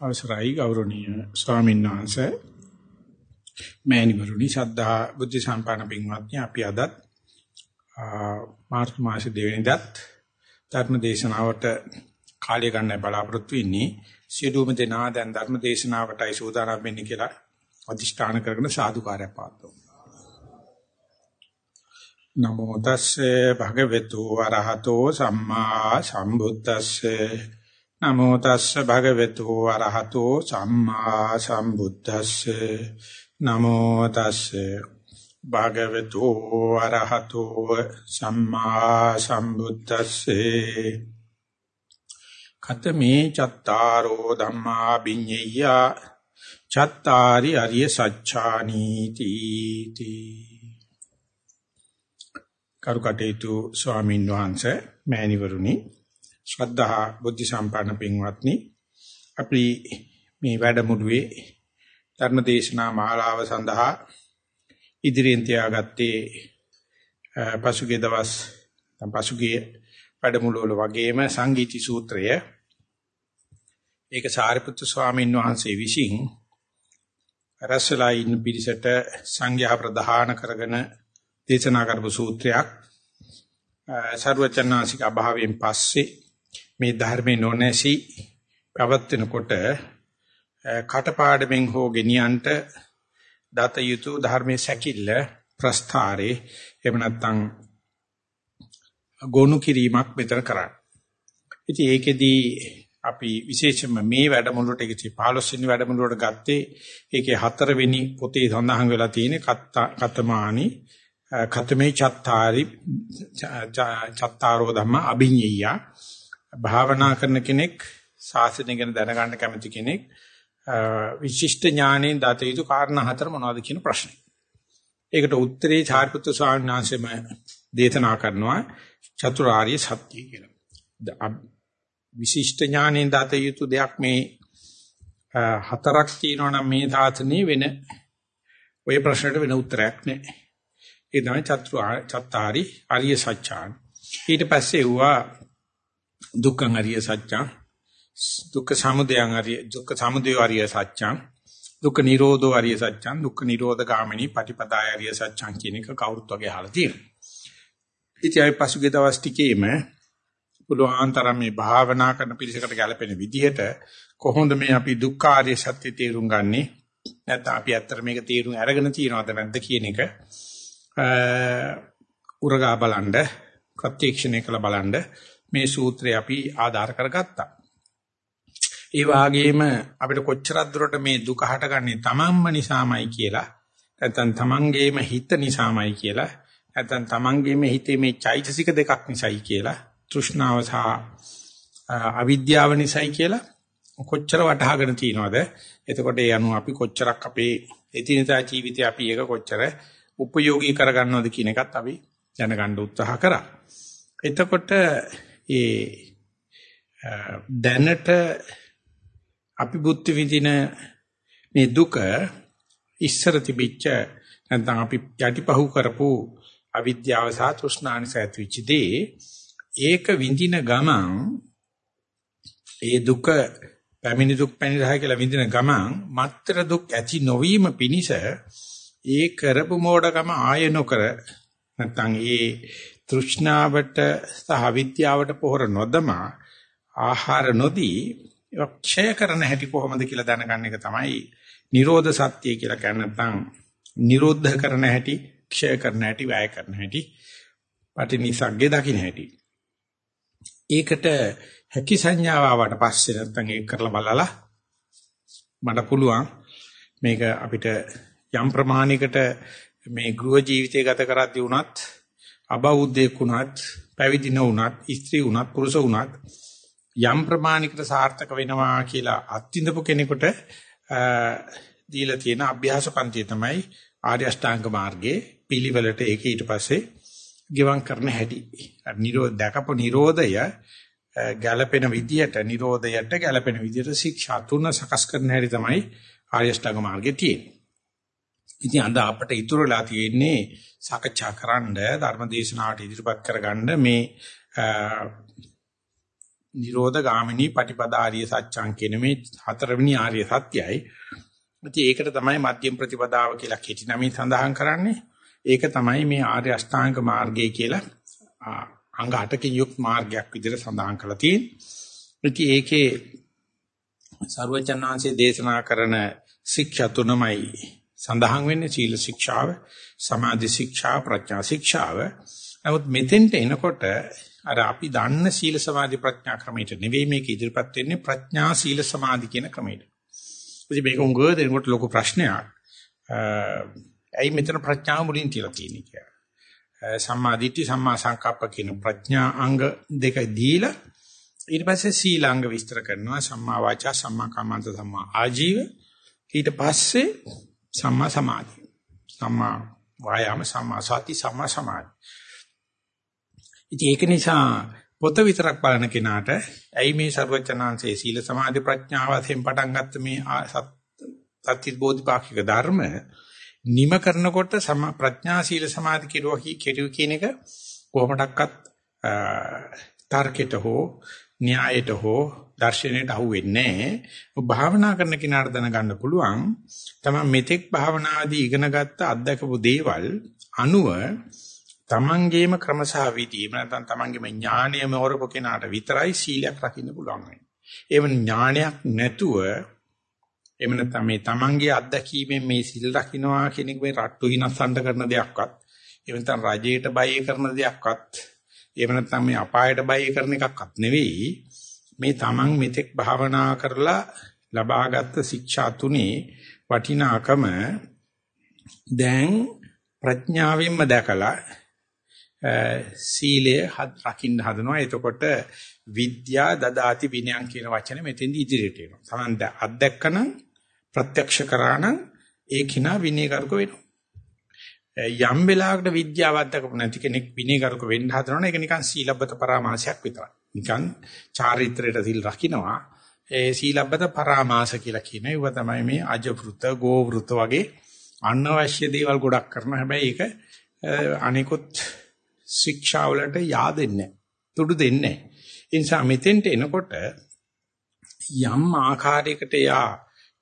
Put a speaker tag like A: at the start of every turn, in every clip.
A: අවසරයි ගෞරවනීය ස්වාමීන් වහන්සේ. මෑණිවරුනි ශ්‍රද්ධා බුද්ධ සම්පන්න පින්වත්නි අපි අදත් මාර්තු මාසේ දෙවෙනිදාත් ධර්ම දේශනාවට කාලය ගන්න බලාපොරොත්තු වෙන්නේ. සියලුම දෙනා දැන් ධර්ම දේශනාවටයි සූදානම් වෙන්නේ කියලා අදිෂ්ඨාන කරගෙන සාදුකාරය පාත්තුමු නමෝ තස්සේ භගවතු වරහතෝ සම්මා සම්බුද්දස්සේ නමෝ තස්ස භගවතු වරහතෝ සම්මා සම්බුද්දස්සේ. නමෝ තස්ස භගවතු වරහතෝ සම්මා සම්බුද්දස්සේ. කතමේ චත්තාරෝ ධම්මා විඤ්ඤය චත්තාරි අරිය සච්ඡානි තීති. කරුකටේතු ස්වාමීන් වහන්සේ මෑණිවරුනි ශ්‍රද්ධා බුද්ධ සම්පන්න පින්වත්නි අපි මේ වැඩමුළුවේ ධර්ම දේශනා මාලාව සඳහා ඉදිරියෙන් තියාගත්තේ පසුගිය දවස් පසුගිය වැඩමුළුව වල වගේම සංගීති සූත්‍රය. ඒක සාරිපුත්තු ස්වාමීන් වහන්සේ විසින් රසලා ඉන්න පිරිසට සංඝයා ප්‍රදාන කරගෙන දේශනා කරපු සූත්‍රයක් සර්වචන්නාසික අභාවයෙන් පස්සේ මේ ධර්මේ නොනැසි පවත්වනකොට කටපාඩමින් හෝ ගෙනියන්ට දත යුතු ධර්මයේ සැකිල්ල ප්‍රස්ථාරේ එහෙම නැත්නම් ගොනු කිරීමක් මෙතන කරන්නේ. ඉතින් ඒකෙදී අපි විශේෂයෙන්ම මේ වැඩමුළුවට ඒකේ 15 වෙනි වැඩමුළුවට ගත්තේ ඒකේ හතරවෙනි පොතේ සඳහන් වෙලා තියෙන කතමානි කතමේ චත්තාරි චත්තාරෝ ධම්ම අභිඤ්ඤය භාවනා කරන කෙනෙක් සාසනය ගැන දැනගන්න කැමති කෙනෙක් විශිෂ්ට ඥාණයෙන් දත යුතු කාරණා හතර මොනවද කියන ප්‍රශ්නේ. ඒකට උත්තරේ චාරිපුත්‍ර ස්වාමීන් වහන්සේම දේශනා කරනවා චතුරාර්ය සත්‍ය කියලා. විශිෂ්ට ඥාණයෙන් දත යුතු දෙයක් මේ හතරක් තියෙනවා නම් මේ දාතනේ වෙන ඔය ප්‍රශ්නට වෙන උත්තරයක් නැහැ. ඒ තමයි චතුරාර්ය ආර්ය සත්‍යාන්. ඊට පස්සේ වුණා දුක්ඛං අරිය සත්‍යං. දුක්ඛ සමුදයං අරිය දුක්ඛ සමුදය අරිය සත්‍යං. දුක්ඛ නිරෝධෝ අරිය සත්‍යං. දුක්ඛ නිරෝධ ගාමිනී පටිපදාය අරිය සත්‍යං කියන එක කවුරුත් වගේ අහලා තියෙනවා. ඉතින් අපි පසුගිය දවස් ටිකේම පුළුවන් තරම් මේ භාවනා කරන පිළිසකට ගැලපෙන විදිහට කොහොමද මේ අපි දුක්ඛ ආර්ය සත්‍ය තේරුම් ගන්නෙ? නැත්නම් අපි ඇත්තට මේක තේරුම් අරගෙන තියනවද නැද්ද කියන එක උරගා බලන්න ප්‍රත්‍යක්ෂණය කළ බලන්න. මේ සූත්‍රය අපි ආධාර කරගත්තා. ඒ වගේම අපිට කොච්චරක් දුරට මේ දුක හටගන්නේ තමන්ම නිසාමයි කියලා නැත්නම් තමන්ගේම හිත නිසාමයි කියලා නැත්නම් තමන්ගේම හිතේ මේ චෛතසික දෙකක් නිසායි කියලා තෘෂ්ණාව සහ අවිද්‍යාව නිසායි කියලා කොච්චර වටහාගෙන තියනවද එතකොට ඒ අනුව අපි කොච්චරක් අපේ එදිනදා ජීවිතේ අපි ඒක කොච්චර උපයෝගී කරගන්නවද කියන එකත් අපි දැනගන්න උත්සාහ කරා එතකොට ඒ දැනට අපි බුද්ධ විදින මේ දුක ඉස්සර තිබිච්ච නැත්නම් අපි යටිපහුව කරපු අවිද්‍යාව සහ තෘෂ්ණානිස ඇතිවෙච්ච දේ ඒක විඳින ගමන් ඒ දුක පැමිණි දුක් පැමිණි කියලා විඳින ගමන් මත්තර දුක් ඇති නොවීම පිණිස ඒ කරපු මෝඩකම ආය නොකර නැත්නම් ඒ තෘෂ්ණාවට සහ විද්‍යාවට පොහොර නොදමා ආහාර නොදී ක්ෂය කරන හැටි කොහොමද කියලා දැනගන්න එක තමයි නිරෝධ සත්‍ය කියලා කියන්නේ නැත්නම් නිරෝධ කරන හැටි ක්ෂය කරන හැටි වැය කරන හැටි පටිනිසග්ගේ දකින්න හැටි. ඒකට හැකි සංඥාව ආවට පස්සේ නැත්නම් ඒක කරලා බලලා මට පුළුවන් මේක අපිට යම් ප්‍රමාණයකට මේ ගෘහ ජීවිතය ගත කරද්දී වුණත් අබෞද්ධයෙක් වුණත් පැවිදි නොවුණත් ස්ත්‍රී වුණත් පුරුෂ වුණත් යම් ප්‍රමාණයකට සාර්ථක වෙනවා කියලා අත්විඳපු කෙනෙකුට දීලා තියෙන අභ්‍යාස පන්තිය තමයි ආර්ය අෂ්ටාංග මාර්ගයේ පිළිවෙලට ඒක ඊට පස්සේ ගිවං කරන හැටි. නිරෝධ දැකපු නිරෝධය ගැළපෙන විදියට නිරෝධයට ගැළපෙන විදියට ශික්ෂා තුන සකස් කරන හැටි තමයි ආර්ය අෂ්ටාංග මාර්ගයේ තියෙන්නේ. ඉතින් අද අපිට ඉතුරුලා තියෙන්නේ සාකච්ඡා කරන්න ධර්ම දේශනාවට ඉදිරිපත් කරගන්න මේ නිරෝධ ගාමිනී පටිපදාාරිය සත්‍යං කියන මේ හතරවෙනි ආර්ය සත්‍යයි. ඉතින් ඒකට තමයි මධ්‍යම ප්‍රතිපදාව කියලා කෙටි නමින් සඳහන් කරන්නේ. ඒක තමයි මේ ආර්ය අෂ්ටාංග මාර්ගය කියලා අංග 8කින් යුක්ත මාර්ගයක් විදිහට සඳහන් කරලා තියෙන්නේ. ඉතින් ඒකේ සර්වචන්නාංශයේ දේශනා කරන ශික්ෂා තුනමයි සඳහන් වෙන්නේ සීල ශික්ෂාව, සමාධි ශික්ෂාව, ප්‍රඥා ශික්ෂාව. නමුත් මෙතෙන්ට එනකොට අර අපි දන්න සීල සමාධි ප්‍රඥා ක්‍රමයට නෙවෙයි මේක ඉදිරිපත් වෙන්නේ ප්‍රඥා සීල සමාධි කියන ක්‍රමයට. ඉතින් මේක උංගව දෙනකොට ලොකු ප්‍රශ්නයක්. ඇයි මෙතන ප්‍රඥාව මුලින් තියලා තියෙන්නේ කියලා. සම්මා දිට්ඨි සම්මා සංකප්ප කියන ප්‍රඥා අංග දෙක දීලා ඊට පස්සේ සීලාංග විස්තර කරනවා සම්මා වාචා සම්මා කම්මන්ත සම්මා ආජීව ඊට පස්සේ සම්මා සමාධි සම්මා වායාම සම්මා සති සම්මා සමාධි. ඉතින් ඒක නිසා පොත විතරක් බලන කෙනාට ඇයි මේ ਸਰවචනාංශයේ සීල සමාධි ප්‍රඥාව වශයෙන් පටන් ගත්ත මේ සත්‍ය බෝධිපාක්ෂික ධර්ම? නිම කරනකොට සම ප්‍රඥා සීල සමාධි කෙරුවා කෙරුව කියන එක කොහොමඩක්වත් තර්කයට හෝ න්‍යායට හෝ දර්ශනයට අහු වෙන්නේ නැහැ. භාවනා කරන කෙනාට දැනගන්න පුළුවන් තමයි මෙතෙක් භාවනාදී ඉගෙනගත්ත අත්දකපු දේවල් අනුව තමන්ගේම ක්‍රමසහ විදීම නැත්නම් තමන්ගේම ඥාණය මෝරපු කෙනාට විතරයි සීලයක් රකින්න පුළුවන් වෙන්නේ. එහෙම ඥානයක් නැතුව එහෙම නැත්නම් මේ තමන්ගේ අත්දැකීමෙන් මේ සිල් රකින්නවා කියන එක මේ රට්ටු හිනස්සන්න කරන දෙයක්වත් එහෙම නැත්නම් රජයට බය කරන දෙයක්වත් එහෙම නැත්නම් මේ අපායට බය කරන එකක්වත් නෙවෙයි මේ තමන් මෙතෙක් භාවනා කරලා ලබාගත් ශික්ෂා තුනේ වටිනාකම දැන් ප්‍රඥාවෙන්ම දැකලා සීලය රකින්න හදනවා. එතකොට විද්‍යා දදාති විනයන් කියන වචනේ මෙතෙන්දි ඉදිරියට එනවා. Taman අත්දැකනනම් ප්‍රත්‍යක්ෂ කරානම් ඒ කිනා විනයකරුක වෙනවා. යම් වෙලාවකට විද්‍යාව අත්දකපු නැති කෙනෙක් විනයකරුක වෙන්න හදනවනේ ඒක නිකන් සීලබ්බත පරාමාසයක් විතරයි. නිකන් චාරිත්‍රයට සිල් රකින්නවා. ඒ සීලබ්බත පරාමාස කියලා කියන ඒවා තමයි මේ අජවෘත, ගෝවෘත වගේ අනවශ්‍ය දේවල් ගොඩක් කරනවා. හැබැයි ඒක අනිකුත් ශික්ෂාවලට yaadෙන්නේ තුඩු දෙන්නේ ඒ නිසා මෙතෙන්ට එනකොට යම් ආකාරයකට යා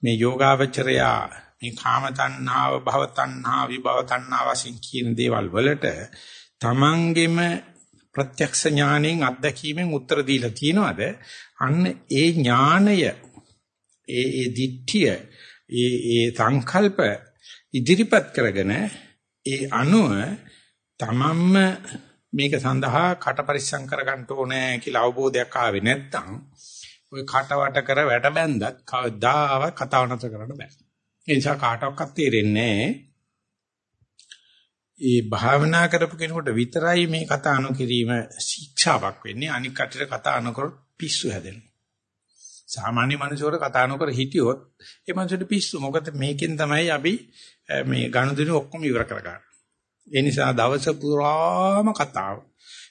A: මේ යෝගාවචරයා මේ කාම තණ්හාව භව තණ්හා විභව තණ්හා වශයෙන් කියන දේවල් වලට තමන්ගෙම ප්‍රත්‍යක්ෂ ඥාණයෙන් අත්දැකීමෙන් උත්තර දීලා තියනවාද අන්න ඒ ඥාණය ඒ ඒ දිට්ඨිය ඒ ඒ සංකල්ප ඉදිරිපත් කරගෙන ඒ අනුව තමන්ම මේක සඳහා කට පරිස්සම් කරගන්න ඕනේ කියලා අවබෝධයක් ආවේ නැත්නම් ඔය කටවට කර වැට බැන්දත් කවදාවත් කතාව නැතර කරන්න බෑ. ඒ නිසා කාටවත් තේරෙන්නේ ඒ භාවනා කරපු කෙනෙකුට විතරයි මේ කතා අනුකිරීම ශික්ෂාවක් වෙන්නේ. අනික් කටට කතා අනුකර පිස්සු හැදෙනවා. සාමාන්‍ය මිනිසෙකුට කතා නොකර හිටියොත් ඒ මිනිසෙට පිස්සු. මොකද මේකෙන් තමයි අපි මේ ගනුදෙනු ඔක්කොම ඉවර කරගන්නේ. ඒ නිසා දවස පුරාම කතාව.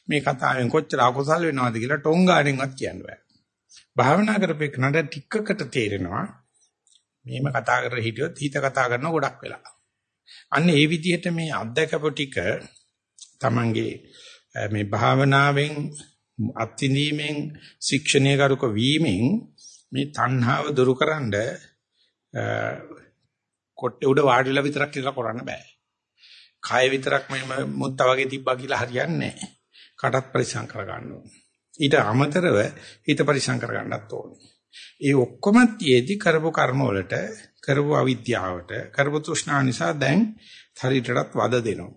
A: මේ කතාවෙන් කොච්චර අකුසල් වෙනවද කියලා ටොංගාණෙන්වත් කියන්න බෑ. භාවනා කරපේක නඩ ටිකකට තේරෙනවා. මේම කතා කර හිටියොත් හිත කතා කරන ගොඩක් වෙලා. අන්න ඒ විදිහට මේ අත්දකපු ටික Tamange මේ භාවනාවෙන් අත්විඳීමෙන් ශික්ෂණය කරුක වීමෙන් මේ තණ්හාව දුරුකරනද කොට්ටේ උඩ වාඩිලා විතරක් කියලා කරන්න බෑ. කය විතරක් මෙහෙම මුත්තා වගේ තිබ්බා කියලා හරියන්නේ නැහැ. කටත් පරිසම් කර ගන්න ඕනේ. ඊට අමතරව හිත පරිසම් කර ගන්නත් ඕනේ. ඒ ඔක්කොම තියේදී කරපු කර්ම වලට කරපු අවිද්‍යාවට කරපු තෘෂ්ණා නිසා දැන් ශරීරයටත් වද දෙනවා.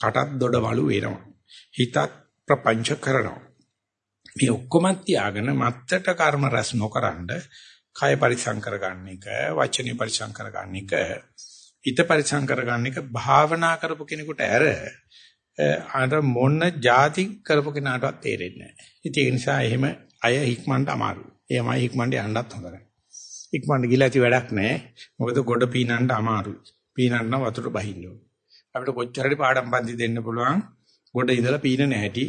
A: කටත් දොඩවලු වෙනවා. හිතත් ප්‍රපංච කරනවා. මේ ඔක්කොම තියාගෙන මත්තට කර්ම රැස් නොකරනද කය පරිසම් කරගන්න එක, වචනේ පරිසම් කරගන්න එක හිත පරිසම් කරගන්න එක භාවනා කරපු කෙනෙකුට ඇර අර මොන જાති කරපු කෙනාටවත් තේරෙන්නේ නැහැ. ඉතින් ඒ නිසා එහෙම අය හික්මන්ට අමාරුයි. එයමයි හික්මන්ට යන්නත් හොඳ නැහැ. හික්මන්ට ගිලා ඇති වැඩක් නැහැ. මොකද ගොඩ පීනන්න අමාරුයි. පීනන්න වතුර බහින්න ඕනේ. අපිට කොච්චර හරි පාඩම් පන්ති දෙන්න පුළුවන්. ගොඩ ඉඳලා පීන නැහැටි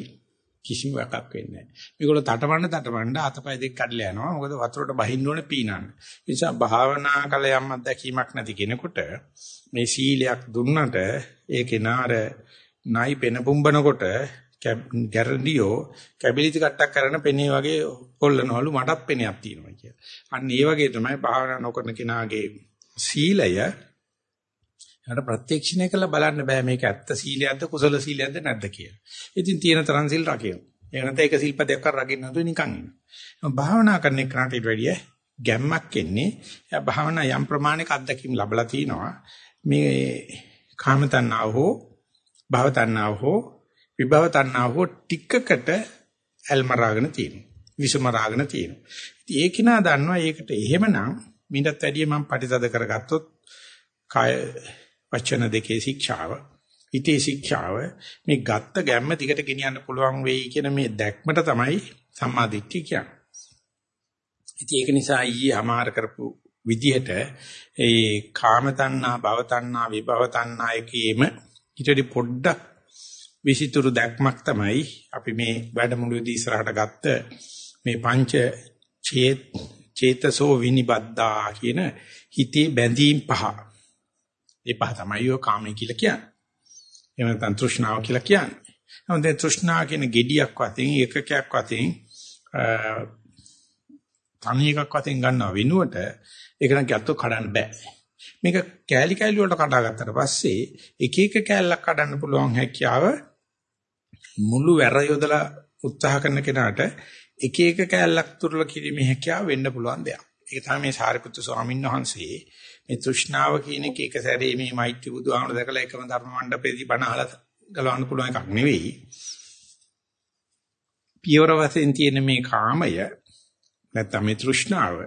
A: කිසිම එකක් වෙන්නේ නැහැ. මේගොල්ලෝ තටමඬ තටමඬ අතපය දෙක කඩලා යනවා. මොකද වතුරට බහින්න ඕනේ පීනන්න. ඒ නිසා භාවනා කල යම් අත්දැකීමක් නැති කෙනෙකුට මේ සීලයක් දුන්නට ඒ කෙනාර නයි පෙන පුම්බනකොට ගැරන්ඩියෝ කැබිලිටි කට්ටක් කරන පෙනේ වගේ කොල්ලනවලු මටත් පෙනයක් තියෙනවා කියලා. අන්න ඒ වගේ තමයි භාවනා නොකරන කෙනාගේ සීලය යාට ප්‍රත්‍යක්ෂණය කරලා බලන්න බෑ මේක ඇත්ත සීලයක්ද කුසල සීලයක්ද නැද්ද කියලා. ඉතින් තියෙන තරම් සීල් රකින්න. ඒක නැත්නම් ඒක සිල්පදයක් කර රකින්න නැතුව නිකන් ඉන්න. භාවනා කරන එකට ඊට වැඩිය ගැම්මක් එන්නේ. එයා භාවනා යම් ප්‍රමාණයක අත්දැකීම් ලැබලා තිනවා. මේ කාම තණ්හාව හෝ භව තණ්හාව හෝ විභව තණ්හාව හෝ ටිකකට ඇල්මරාගෙන තියෙනවා. විසමරාගෙන තියෙනවා. ඉතින් ඒක නා දන්නවා ඒකට එහෙමනම් මින්ටත් වැඩිය මම පරිතද කරගත්තොත් කාය වචන දෙකේ ශික්ෂාව හිතේ ශික්ෂාව මේ ගත්ත ගැම්ම දිගට ගෙනියන්න පුළුවන් වෙයි කියන මේ දැක්මට තමයි සම්මා දිට්ඨිය කියන්නේ. ඉතින් ඒක නිසා ඊයේ අමාර කරපු විදිහට ඒ කාම තණ්හා භව තණ්හා විභව තණ්හා එකේම ඊටදී පොඩ්ඩක් විසිතුරු දැක්මක් තමයි අපි මේ වැඩමුළුවේදී ඉස්සරහට ගත්ත මේ පංච චේතසෝ විනිබද්දා කියන හිතේ බැඳීම් පහ. ඒ පහ තමයි ඔය කාමයි කියලා කියන්නේ. එහෙම නැත්නම් තෘෂ්ණාව කියලා කියන්නේ. නමුත් ඒ තෘෂ්ණාව කියන gediyak වශයෙන් ඒකකයක් වශයෙන් තනි එකක් වශයෙන් ගන්නව වෙනුවට ඒක නම් ගැත්තෝ කඩන්න බෑ. මේක කෑලි කෑලි වලට කඩාගත්තට පස්සේ එක එක කෑල්ලක් කඩන්න පුළුවන් හැකියාව මුළු වැර යොදලා උත්සාහ කරන කෙනාට එක එක කෑල්ලක් තුරලා කිරීමේ හැකියාව වෙන්න පුළුවන් දෙයක්. ඒක තමයි මේ සාරිපුත්තු ස්වාමීන් වහන්සේ මේ තෘෂ්ණාව කියන එක එක සැරේ මේ මෛත්‍රී බුදුහාමුදුර දැකලා එකම ධර්ම මණ්ඩපේදී බණ අහලා ගලවන්න පුළුවන් එකක් නෙවෙයි. පියවර වශයෙන් තියෙන මේ කාමය නැත්නම් මේ තෘෂ්ණාව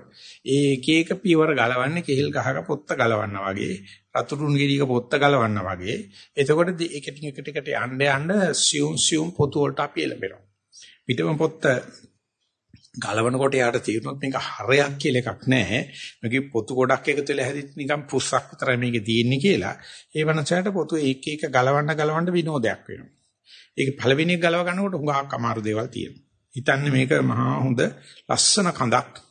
A: ඒ එක එක පියවර ගලවන්නේ කෙහෙල් ගහක පොත්ත ගලවන්නා වගේ රතුරුන් ගෙඩියක පොත්ත ගලවන්නා වගේ එතකොට එකට එකට එකට යන්න යන්න සියුම් සියුම් පොතු වලට අපි එළඹෙනවා පිටම පොත්ත ගලවනකොට යාට තීරණයක් මේක හරයක් කියලා එකක් නැහැ. මේකේ පොතු ගොඩක් එකතු වෙලා හැදිච්ච නිකන් පුස්සක් විතරයි මේකේ තියෙන්නේ කියලා. ඒ වනසයට පොතු එක එක ගලවන්න ගලවන්න විනෝදයක් වෙනවා. ඒක පළවෙනි එක ගලව ගන්නකොට හුඟක් අමාරු දේවල් තියෙනවා. හිතන්නේ මේක මහා හොඳ ලස්සන කඳක්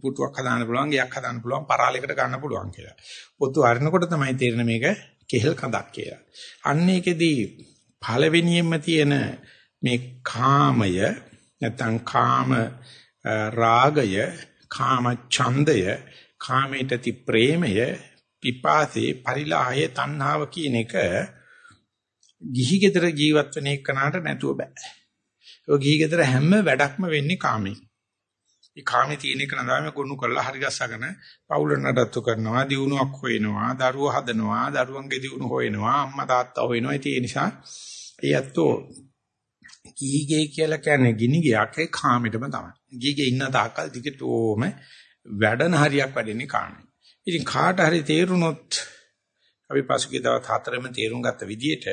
A: පුටුවක් හදාන්න පුළුවන්, ගයක් හදාන්න පුළුවන්, පරාලයකට ගන්න පුළුවන් කියලා. පොතු අරිනකොට තමයි තේරෙන්නේ මේක කෙහෙල් කඳක් කියලා. අන්න ඒකෙදී පළවෙනියෙන්ම තියෙන මේ කාමය නැත්නම් කාම රාගය, කාම ඡන්දය, කාමයට ති ප්‍රේමය, පිපාසේ, පරිලාහය, තණ්හාව කියන එක ගිහි ගෙදර ජීවත් වෙන එකනට නැතුව බෑ. ඔය ගිහි ගෙදර හැම වැඩක්ම වෙන්නේ කාමෙන්. මේ කාමේ තියෙන එක නදාම ගොනු කරලා හරි ගස්සගෙන පවුල නඩත්තු කරනවා, දියුණුවක් හොයනවා, දරුවෝ හදනවා, දරුවන්ගේ දියුණුව හොයනවා, අම්මා තාත්තා හොයනවා. ඒ නිසා ඒ ඇත්තෝ ගීගේ කියලා කියන්නේ ගිනි ගයක් ඒ කාමෙටම තමයි. ගීගේ ඉන්න තාක්කල් දිගටම වැඩන හරියක් වැඩෙන්නේ කාමෙන්. ඉතින් කාට හරි තේරුනොත් අපි පසුගිය දවස් හතරෙම තේරුම් ගත්ත විදිහට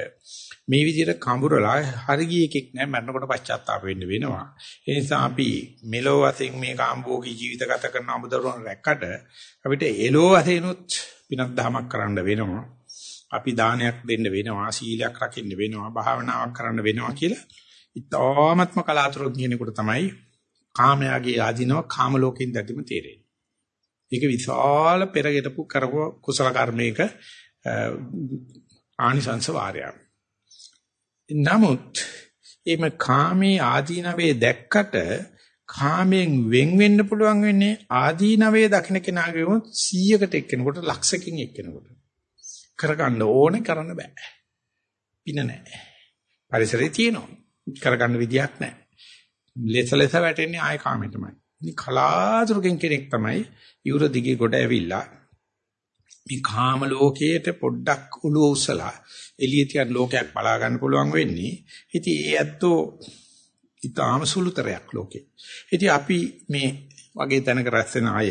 A: මේ විදිහට කඹරලා හරි ගියකෙක් නෑ මරනකොට පශ්චාත්තාප වෙන්න වෙනවා. ඒ නිසා අපි මෙලෝ වශයෙන් මේ කාම්භෝගී ජීවිත ගත කරන අමුදරුවන් රැක්කට අපිට එලෝ වශයෙන්ුත් පිනක් දහමක් කරන්න වෙනවා. අපි දානයක් දෙන්න වෙනවා, සීලයක් රකින්න වෙනවා, භාවනාවක් කරන්න වෙනවා කියලා ඉතාමත්ම කලාතුරකින් කියනකොට තමයි කාමයාගේ ආධිනව කාම ලෝකෙින් දැතිම තේරෙන්නේ. ඒක විශාල පෙරගෙටපු කරපු කුසල කර්මයක ආනිසංස වාරයක්. නමුත් එimhe කාමේ ආධිනවේ දැක්කට කාමෙන් වෙන් වෙන්න පුළුවන් වෙන්නේ ආධිනවේ දකින්න කෙනාගේ වොත් 100කට එක්කෙනෙකුට ලක්ෂකින් එක්කෙනෙකුට. කරගන්න ඕනේ කරන්න බෑ. පින නැහැ. පරිසරේ තියෙනවා. කරගන්න විදියක් නැහැ. ලෙස ලෙස වැටෙන්නේ ආය කාමෙටමයි. ඉතින් කලාතුරකින් කෙනෙක් තමයි යුර දිගේ ගොඩ ඇවිල්ලා මේ කාම ලෝකයට පොඩ්ඩක් උළු උසලා එළිය තියන ලෝකයක් බලා ගන්න පුළුවන් වෙන්නේ. ඉතින් ඒ ඇත්තෝ ඊටාම සුළුතරයක් ලෝකේ. ඉතින් අපි මේ වගේ තැනක රැස් වෙන අය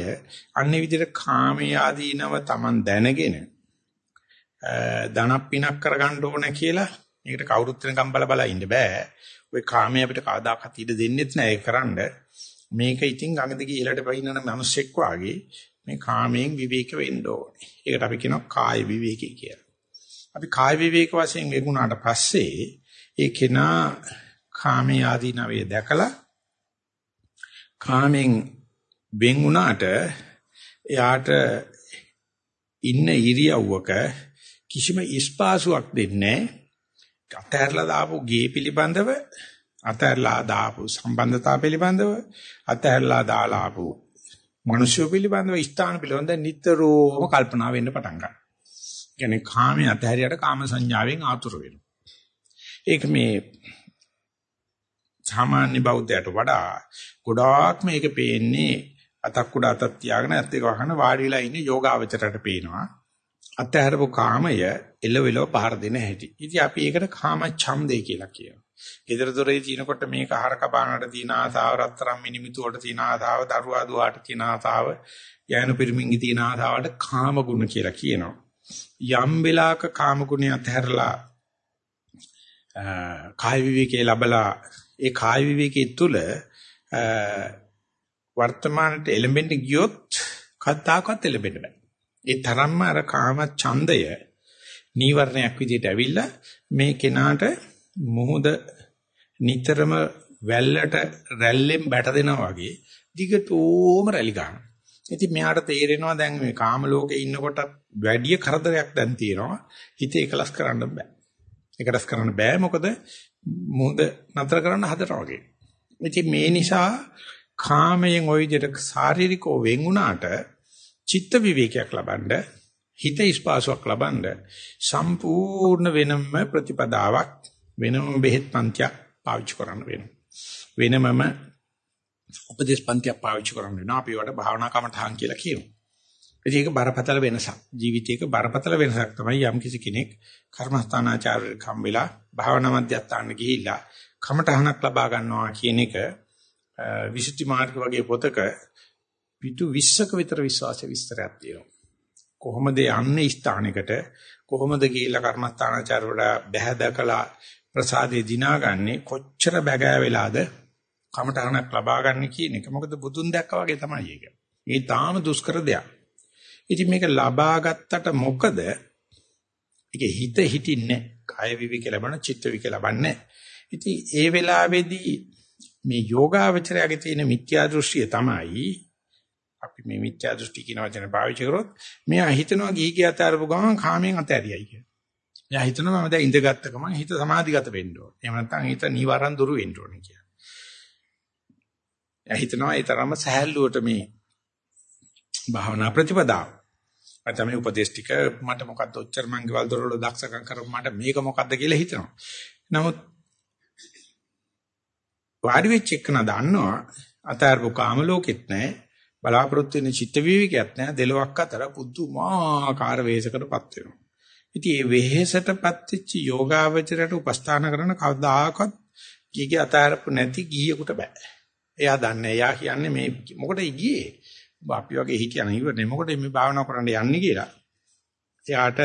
A: අන්නේ විදිහට කාමයේ ආදීනව Taman දැනගෙන ධනක් පිනක් කරගන්න ඕන කියලා මේකට කවුරුත් වෙනකම් බල බල ඉන්න බෑ. ඔය කාමයේ අපිට කවදාකවත් ඉඩ දෙන්නෙත් නෑ ඒක කරන්න. මේක ඉතින් ගඟ දිගේ ඉහළට පහින්නන මිනිස්සෙක් වාගේ මේ කාමයෙන් විවේක වෙන්න ඕනේ. ඒකට අපි කියනවා කාය විවේකී කියලා. අපි කාය විවේක වශයෙන් වෙගුණාට පස්සේ ඒ කෙනා කාමයේ ආදීනවේ දැකලා කාමෙන් වෙන් වුණාට එයාට ඉන්න ඉරියව්වක කිසිම ඉස්පාසුවක් දෙන්නේ නැහැ. අතහැරලා දාපු ගේ පිළිබඳව අතහැරලා දාපු සම්බන්ධතාව පිළිබඳව අතහැරලා දාලා ආපු මිනිස්සු පිළිබඳව ස්ථාන පිළිබඳව නිතරම කල්පනා වෙන්න පටන් ගන්නවා. කියන්නේ කාමයේ අතහැරියට කාම සංඥාවෙන් ආතුර වෙනවා. ඒක මේ සාමාන්‍ය බෞද්ධයට වඩා ගොඩාක් මේක පේන්නේ අතක් උඩ අතක් තියාගෙන ඇත්ත එක වහන වාඩි වෙලා ඉන්නේ යෝගාවචරයට පේනවා. අතහැරපු කාමය එලවෙලව පහර දෙන හැටි. ඉතින් අපි ඒකට කාම ඡන්දේ කියලා කියනවා. ගෙදර දොරේ තිනකොට මේක හරක බානට තියෙන ආසාව, රත්තරන් මිනිමිතු වලට තියෙන ආසාව, දරුවා දුවාට තියෙන ආසාව, යයන පිරිමින්ගේ තියෙන ආසාවට කාම ගුණ කියලා කියනවා. යම් වෙලාවක කාම ගුණය අතහැරලා කාය විවේකයේ ලබලා ඒ කාය විවේකයේ තුල වර්තමානයේ එළඹෙන්න ගියොත් කද්දාකත් එළඹෙන්න බෑ. ඒ තරම්ම අර කාම ඡන්දය නීවරණයක් විදිහට ඇවිල්ලා මේ කෙනාට මොහොද නිතරම වැල්ලට රැල්ලෙන් බැට දෙනවා වගේ දිගටම රැලි ගන්නවා. ඉතින් මෙයාට තේරෙනවා දැන් මේ කාම ලෝකේ ඉන්නකොට වැඩි කරදරයක් දැන් තියෙනවා. හිත එකලස් කරන්න බෑ. එකලස් කරන්න බෑ මොකද මොහොද නතර කරන්න හදනවා වගේ. ඉතින් මේ නිසා කාමයෙන් ওই විදිහට ශාරීරිකව වෙන් වුණාට චිත්ත විවේකයක් ලබනද හිත ස්පාසාවක් ලබනද සම්පූර්ණ වෙනම ප්‍රතිපදාවක් වෙනම බෙහෙත් පන්තියක් පාවිච්චි කරන්න වෙනවා. වෙනමම උපදේශ පන්තියක් පාවිච්චි කරන්න වෙනවා. අපි ඒවට භාවනා කමඨහන් කියලා කියනවා. ඒක බරපතල වෙනසක්. ජීවිතයක බරපතල වෙනසක් තමයි යම් කිසි කෙනෙක් කර්මස්ථානාචාර්ය කම් වෙලා භාවනා මධ්‍යස්ථාන ගිහිල්ලා කමඨහනක් ලබා ගන්නවා කියන එක විසුද්ධි මාර්ග වගේ පොතක පිටු 20ක විතර විශ්වාස විස්තරයක් තියෙනවා. කොහොමද යන්නේ ස්ථානයකට කොහොමද ගිහිල්ලා කර්මස්ථානාචාර්ය වල බැහැදකලා ප්‍රසාදේ දිනාගන්නේ කොච්චර බැගෑ වෙලාද කමඨහනක් ලබා ගන්න කියන එක. මොකද බුදුන් දැක්කා වගේ තමයි ඒක. මේ තාම දුෂ්කර දෙයක්. ඉතින් මේක ලබා ගත්තට මොකද? ඒකේ හිත හිටින්නේ කාය විවික ලැබන චිත්ත විවික ලබන්නේ. ඉතින් ඒ වෙලාවේදී මේ යෝගාවචරයේ තියෙන මිත්‍යා දෘෂ්ටිය තමයි අපි මේ මිත්‍යා දෘෂ්ටි කියන වචන පාවිච්චි කරොත් මෙයා හිතනවා ගිහි කිය අතාරපු ගමන් කාමයෙන් අතෑරියයි කියලා. එයා හිතනවා මම දැන් ඉඳගත්ත ගමන් හිත සමාධිගත වෙන්න ඕන. එහෙම නැත්නම් හිත නීවරණ දුරු වෙන්න ඕනේ කියලා. එයා හිතනවා ඒ තරම්ම සහැල්ලුවට මේ භාවනා ප්‍රතිපදාව. අත මේ උපදේශ ටික මට මොකද්ද ඔච්චර මං ගෙවල් දොරවල දක්ෂකම් කරපු මට මේක මොකද්ද කියලා හිතනවා. නමුත් වාඩි වෙච්ච එකන දන්නවා අතාරපු කාම ලෝකෙත් නැහැ බලාපොරොත්තු වෙන චිත්ත විවිකයක් නැහැ දෙලොක් අතර පුදුමාකාර වේසකටපත් වෙනවා. ඉතින් මේ වෙහෙසටපත් වෙච්ච යෝගාවචරයට උපස්ථාන කරන කවදාකවත් කීගේ අතාරපු නැති ගිහියෙකුට බෑ. එයා දන්නේ එයා කියන්නේ මේ මොකටද ගියේ? අපි වගේ හිටියන ඉවරනේ මොකටද මේ භාවනා කරන්න යන්නේ කියලා. එයාට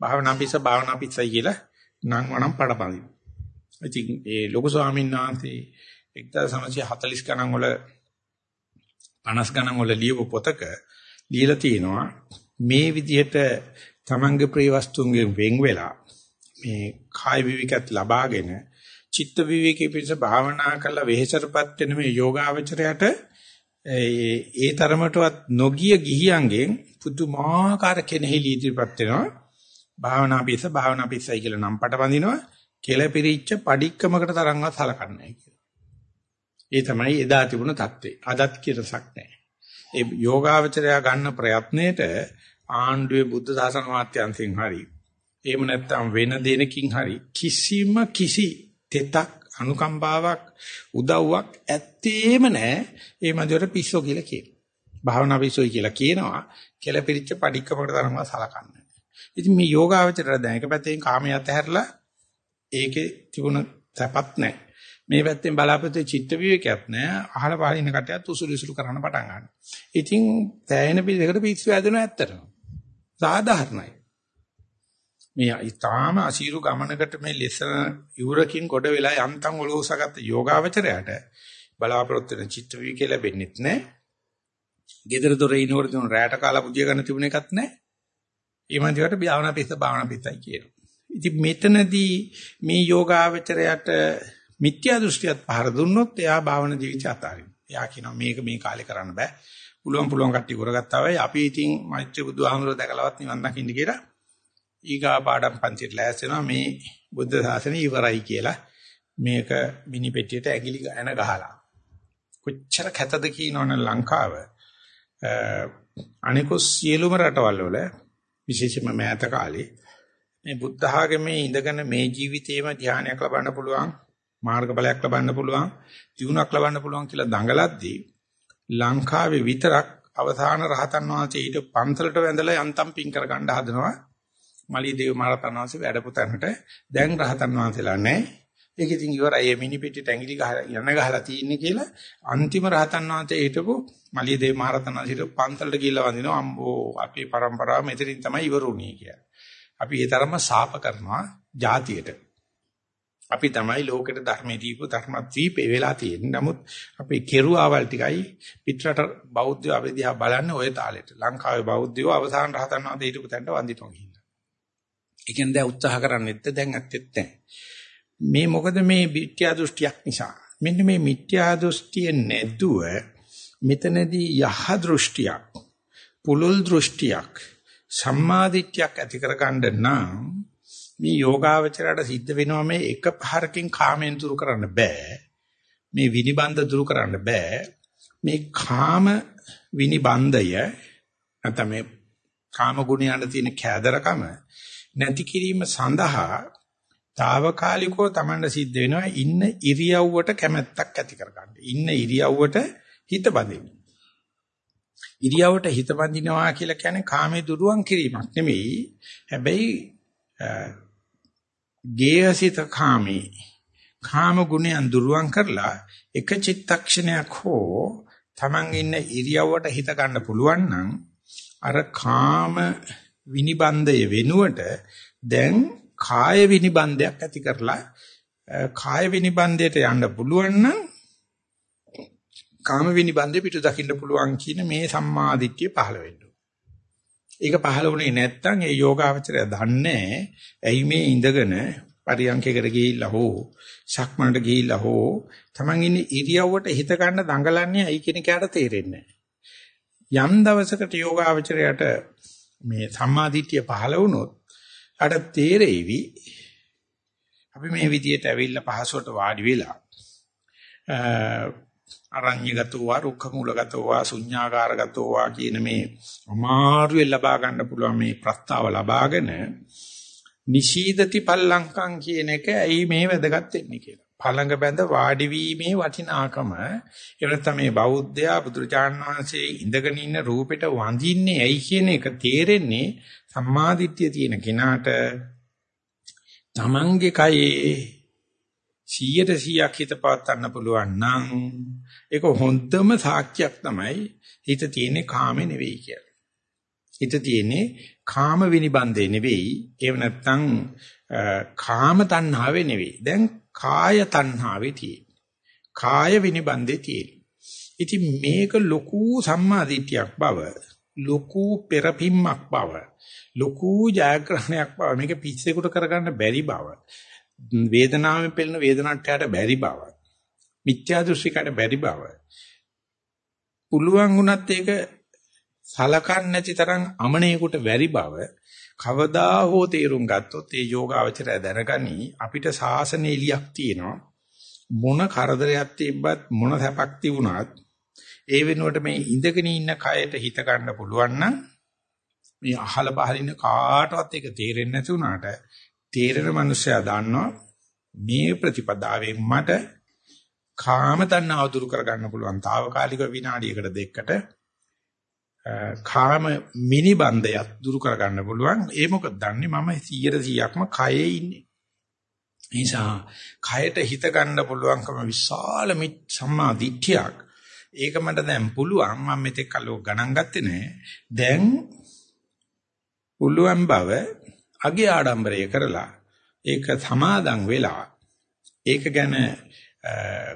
A: භාවනා පිස්ස භාවනා පිස්සයි කියලා නම් වනම් පඩපඳි. ඉතින් ඒ ලොකු ස්වාමීන් වහන්සේ 1940 ගණන් වල 50 ගණන් වල ලියපු පොතක ලියලා තියෙනවා මේ විදිහට තමන්ගේ ප්‍රිය වස්තුන්ගෙන් වෙන් වෙලා මේ කාය විවිකත් ලබාගෙන චිත්ත විවිකේ පිණිස භාවනා කරලා වෙහෙසටපත් වෙන මේ යෝගාවචරයට ඒ තරමටවත් නොගිය ගිහියන්ගෙන් පුදුමාකාර කෙනෙහිලි ඉදිරිපත් වෙනවා භාවනා පිස භාවනා පිසයි කියලා නම් පට වඳිනවා කෙලපිරිච්ච padikkamakata තරම්වත් සලකන්නේ කියලා. ඒ තමයි එදා තිබුණ தත්ත්වය. අදත් කියලාසක් නැහැ. ඒ යෝගාවචරය ගන්න ප්‍රයත්නයේට ආණ්ඩුවේ බුද්ධ ශාසන මාත්‍යංශෙන් හරි එහෙම නැත්නම් වෙන දෙනකින් හරි කිසිම කිසි තෙතක් අනුකම්පාවක් උදව්වක් ඇත්තේම නැහැ. ඒ මදිවට පිස්සෝ කියලා කියනවා. භාවනා පිස්සෝයි කියලා කියනවා. කෙලපිරිච්ච padikkamakata තරම්ව සලකන්නේ. ඉතින් මේ යෝගාවචරය දැන් එක පැත්තෙන් කාමයේ අතහැරලා ඒකේ තිබුණ තැපත් නැහැ. මේ පැත්තෙන් බලාපොරොත්තු චිත්ත විවේකයක් නැහැ. අහල පහල ඉන්න කටයත් උසුළු උසුළු කරන්න පටන් ගන්නවා. ඉතින් තැයෙන පිළිදෙකට පිස්සු ඇදෙනවා ඇත්තටම. සාධාරණයි. මේ ඊටාම අසීරු ගමනකට මේ ලෙසන යුරකින් කොට වෙලා යන්තම් ඔලෝසගත යෝගාවචරයට බලාපොරොත්තු වෙන චිත්ත විවේකේ ලැබෙන්නේ නැහැ. gedara dore ඉනකොට තුන රැට කාලා පුදිය ගන්න තිබුණ එකක් නැහැ. ඒ මන්දිවට භාවනා පිස්ස භාවනා පිස්සයි කියනවා. ඉතින් මෙතනදී මේ යෝගාවචරයට මිත්‍යා දෘෂ්ටියත් පහර දුන්නොත් එයා භාවනා ජීවිතය අතාරිනවා. එයා කියනවා මේක මේ කාලේ කරන්න බෑ. පුළුවන් පුළුවන් කට්ටිය කරගත්තා වෙයි. අපි ඉතින් මෛත්‍රී බුදුහාමුදුරුවෝ දැකලවත් නිවන් දකින්න කියලා ඊගා පාඩම් පන්තියට ලෑස්තිනවා මේ බුද්ධ ශාසනය ඉවරයි කියලා මේක මිනි පෙට්ටියට ඇගිලි ගහන ගහලා. කොච්චර කැතද කියනවනම් ලංකාව. අනිකුත් සියලුම රටවල් වල විශේෂයෙන්ම මෑත කාලේ මේ බුද්ධ ආගමේ ඉඳගෙන මේ ජීවිතේම ධානයක් ලබන්න පුළුවන් මාර්ගඵලයක් ලබන්න පුළුවන් දියුණුවක් ලබන්න පුළුවන් කියලා දඟලද්දී ලංකාවේ විතරක් අවසාන රහතන් වහන්සේ ඊට පන්සලට වැඳලා යන්තම් පින් කරගන්න හදනවා. මලී දේව මහරතන් වහන්සේ වැඩ පුතනට දැන් රහතන් වහන්සේලා නැහැ. ඒක ඉතින් ඉවරයි මේ මිනි පිටි ටැංගිලි ගහලා යන ගහලා තියෙන්නේ කියලා අන්තිම රහතන් වහන්සේ හිටපු මලී දේව මහරතන් වහන්සේට පන්සලට ගිහිල්ලා වඳිනවා අම්බෝ අපේ પરම්පරාව මෙතනින් තමයි ඉවරුණේ කියලා. අපි ඒ තරම්ම ශාප කරනවා ජාතියට. අපි තමයි ලෝකෙට ධර්මයේ දීපු ධර්මද්වීපේ වෙලා තියෙන්නේ. නමුත් අපේ කෙරුවාවල් ටිකයි පිටරට බෞද්ධයෝ අපි දිහා බලන්නේ ওই තාලෙට. ලංකාවේ බෞද්ධයෝ අවසාන රහතන් වහන්සේ හිටපු තැනට වඳිනවා කියලා. ඒ කියන්නේ දැන් උත්සාහ කරන්නේත් දැන් ඇත්තෙත් නැහැ. මේ මොකද මේ මිත්‍යා දෘෂ්ටියක් නිසා. මෙන්න මේ මිත්‍යා දෘෂ්ටිය නැතුව මෙතනදී යහ දෘෂ්ටියක්, පුලුල් දෘෂ්ටියක්, සම්මාදිට්ඨියක් ඇති කරගන්න නම් මේ යෝගාවචරයට සිද්ධ වෙනවා මේ එක පහරකින් කාමෙන් දුරු කරන්න බෑ. මේ විනිබන්ධ දුරු කරන්න බෑ. මේ කාම විනිබන්ධය නැත්නම් මේ කාම ගුණයන්ට තියෙන කෑදරකම නැති කිරීම සඳහා తాවකාලිකව Tamanda සිද්ධ වෙනවා ඉන්න ඉරියව්වට කැමැත්තක් ඇති කරගන්න. ඉන්න ඉරියව්වට හිත බඳින්න. ඉරියව්වට හිත බඳිනවා කියලා කියන්නේ කාමයේ දුරුවන් කිරීමක් නෙමෙයි. හැබැයි ගේයසිත කාමේ කාම ගුණයන් දුරුවන් කරලා එක චිත්තක්ෂණයක් හෝ Taman ඉන්න ඉරියව්වට හිත ගන්න පුළුවන් නම් අර කාම විනිබන්දය වෙනුවට දැන් කාය විනිබන්දයක් ඇති කරලා කාය විනිබන්දයට යන්න පුළුවන් නම් කාම විනිබන්දේ පිටු දකින්න පුළුවන් කියන මේ සම්මාදිට්ඨිය පහළ වෙන්න. ඒක පහළ වුණේ නැත්නම් ඒ යෝගාවචරය දන්නේ ඇයි මේ ඉඳගෙන පරියන්කයකට ගිහිල්ලා හෝ සක්මනට ගිහිල්ලා හෝ Taman ඉන්නේ ඉරියව්වට හිත ගන්න දඟලන්නේ ඇයි කියන කයට තේරෙන්නේ යම් දවසකට යෝගාවචරයට මේ සම්මාදිට්ඨිය පහළ වුණොත් අර තේරෙවි අපි මේ විදියට ඇවිල්ලා පහසුවට වාඩි වෙලා අරඤ්‍යගතෝ රුක්ඛ මූලගතෝ ශුඤ්ඤාකාරගතෝ කියන මේ අමාරුවෙන් ලබා ගන්න පුළුවන් මේ ප්‍රස්තාව ලබාගෙන නිශීදති පල්ලංකම් කියන එක ඇයි මේ වැදගත් වෙන්නේ කියලා. පළඟ බැඳ වාඩි වීමේ වටිනාකම එවනත් මේ බෞද්ධයා බුදුරජාණන් වහන්සේ ඉඳගෙන ඉන්න රූපෙට වඳින්නේ ඇයි කියන එක තේරෙන්නේ සම්මාදිට්ඨිය තියෙන කෙනාට තමන්ගේ කයේ 100ට 100ක් හිත පවත්වන්න පුළුවන් නම් ඒක හොඳම සාක්ෂියක් තමයි හිත තියෙන්නේ කාමේ නෙවෙයි කියලා. හිත තියෙන්නේ කාම විනිබන්දේ නෙවෙයි. ඒව නැත්තම් කාම තණ්හාවේ නෙවෙයි. දැන් කාය තණ්හාවේ තියෙන්නේ. කාය විනිබන්දේ තියෙන්නේ. ඉතින් මේක ලොකු සම්මාදිටියක් බව, ලොකු පෙරපින්මක් බව, ලොකු ජයග්‍රහණයක් බව මේක පිස්සෙකුට කරගන්න බැරි බව වේදනාවෙන් පෙළෙන වේදනාට්‍යයට බැරි බව මිත්‍යා දෘෂ්ටිකට බැරි බව පුළුවන් වුණත් ඒක සලකන්නේ නැති තරම් අමනේකට බැරි බව කවදා හෝ තේරුම් ගත්තොත් ඒ යෝගාවචරය දැනගනි අපිට සාසන එලියක් තියෙනවා. මොන කරදරයක් තිබ්බත් මොන සැපක් තිබුණත් ඒ වෙනුවට මේ ඉඳගෙන ඉන්න කයට හිත ගන්න පුළුවන් නම් මේ අහල පහල ඉන්න කාටවත් ඒක තේරෙන්නේ නැති වුණාට තේරෙන මනුස්සයා දන්නවා මේ ප්‍රතිපදාවෙන් මට කාම තණ්හාව දුරු කරගන්න පුළුවන් తాවකාලික විනාඩියකට දෙකකට කාම මිනි බන්ධයක් දුරු කරගන්න පුළුවන්. ඒ මොකද දන්නේ? මම 100%ක්ම කයේ ඉන්නේ. නිසා කයට හිත ගන්න පුළුවන්කම විශාල සම්මා දිට්ඨියක්. ඒක මට දැන් පුළුවන්. මම මෙතෙක් කලෝ ගණන් ගත්තේ නැහැ. දැන් පුළුවන් බව අගේ ආඩම්බරය කරලා ඒක සමාදන් වෙලා ඒක ගැන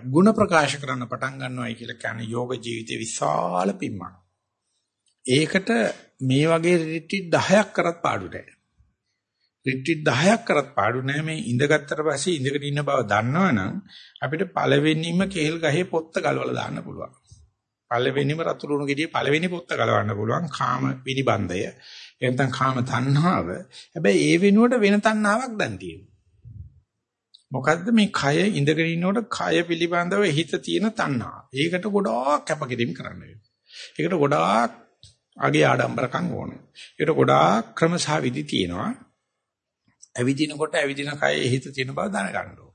A: ಗುಣ ප්‍රකාශ කරන්න පටන් ගන්නවායි කියලා කියන්නේ යෝග ජීවිතේ විශාල පිම්මක්. ඒකට මේ වගේ රිට්‍රීට් 10ක් කරත් පාඩු නැහැ. රිට්‍රීට් 10ක් කරත් පාඩු නැහැ මේ ඉඳගත්තට පස්සේ ඉඳගෙන ඉන්න බව දන්නවනම් අපිට පළවෙනිම කේල් ගහේ පොත්ත ගලවලා දාන්න පුළුවන්. පළවෙනිම රතු ලුණු ගෙඩිය පළවෙනි පොත්ත ගලවන්න පුළුවන් කාම විනිබන්ධය. එහෙනම් කාම තණ්හාව. හැබැයි ඒ වෙනුවට වෙන තණ්හාවක් දැන් තියෙනවා. මොකද්ද මේ කය ඉඳගෙන ඉන්නකොට කය පිළිබඳව හිත තියෙන තණ්හා. ඒකට ගොඩාක් කැපකිරීම කරන්න වෙනවා. ඒකට ගොඩාක් අගේ ආඩම්බරකම් ඕනේ. ඒකට ගොඩාක් ක්‍රම සහ විදි තියෙනවා. ඇවිදිනකොට ඇවිදින කයේ හිත තියෙන බව දැනගන්න ඕනේ.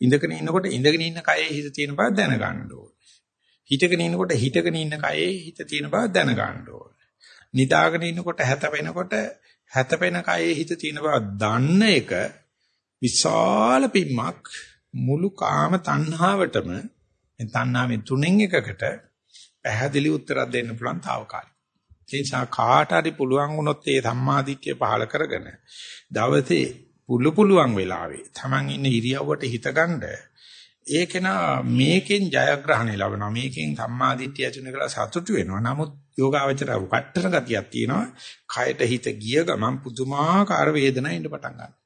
A: ඉඳගෙන ඉන්නකොට ඉඳගෙන ඉන්න කයේ හිත තියෙන බව දැනගන්න ඕනේ. හිටගෙන ඉන්නකොට හිටගෙන ඉන්න කයේ හිත තියෙන බව දැනගන්න ඕනේ. නිදාගෙන ඉන්නකොට හැතපෙනකොට හැතපෙන කයේ හිත තියෙන බව දන්න එක විශාල පිම්මක් මුළු කාම තණ්හාවටම මේ තණ්හාවෙන් තුනෙන් එකකට පැහැදිලි උත්තරයක් දෙන්න පුළුවන් తాවකාලික. ඒ නිසා කාට හරි පුළුවන් වුණොත් ඒ සම්මාදිට්ඨිය පහල කරගෙන දවසේ පුළු පුළුවන් වෙලාවේ Taman ඉන්න ඉරියව්වට හිතගන්න ඒකේන මේකෙන් ජයග්‍රහණය ලබනවා මේකෙන් සම්මාදිට්ඨිය ඇතිවෙන කියලා සතුටු වෙනවා නමුත් යෝගාවචර වට්ටන ගතියක් තියෙනවා කයට හිත ගිය ගමන් පුදුමාකාර වේදනාවක් එන්න පටන් ගන්නවා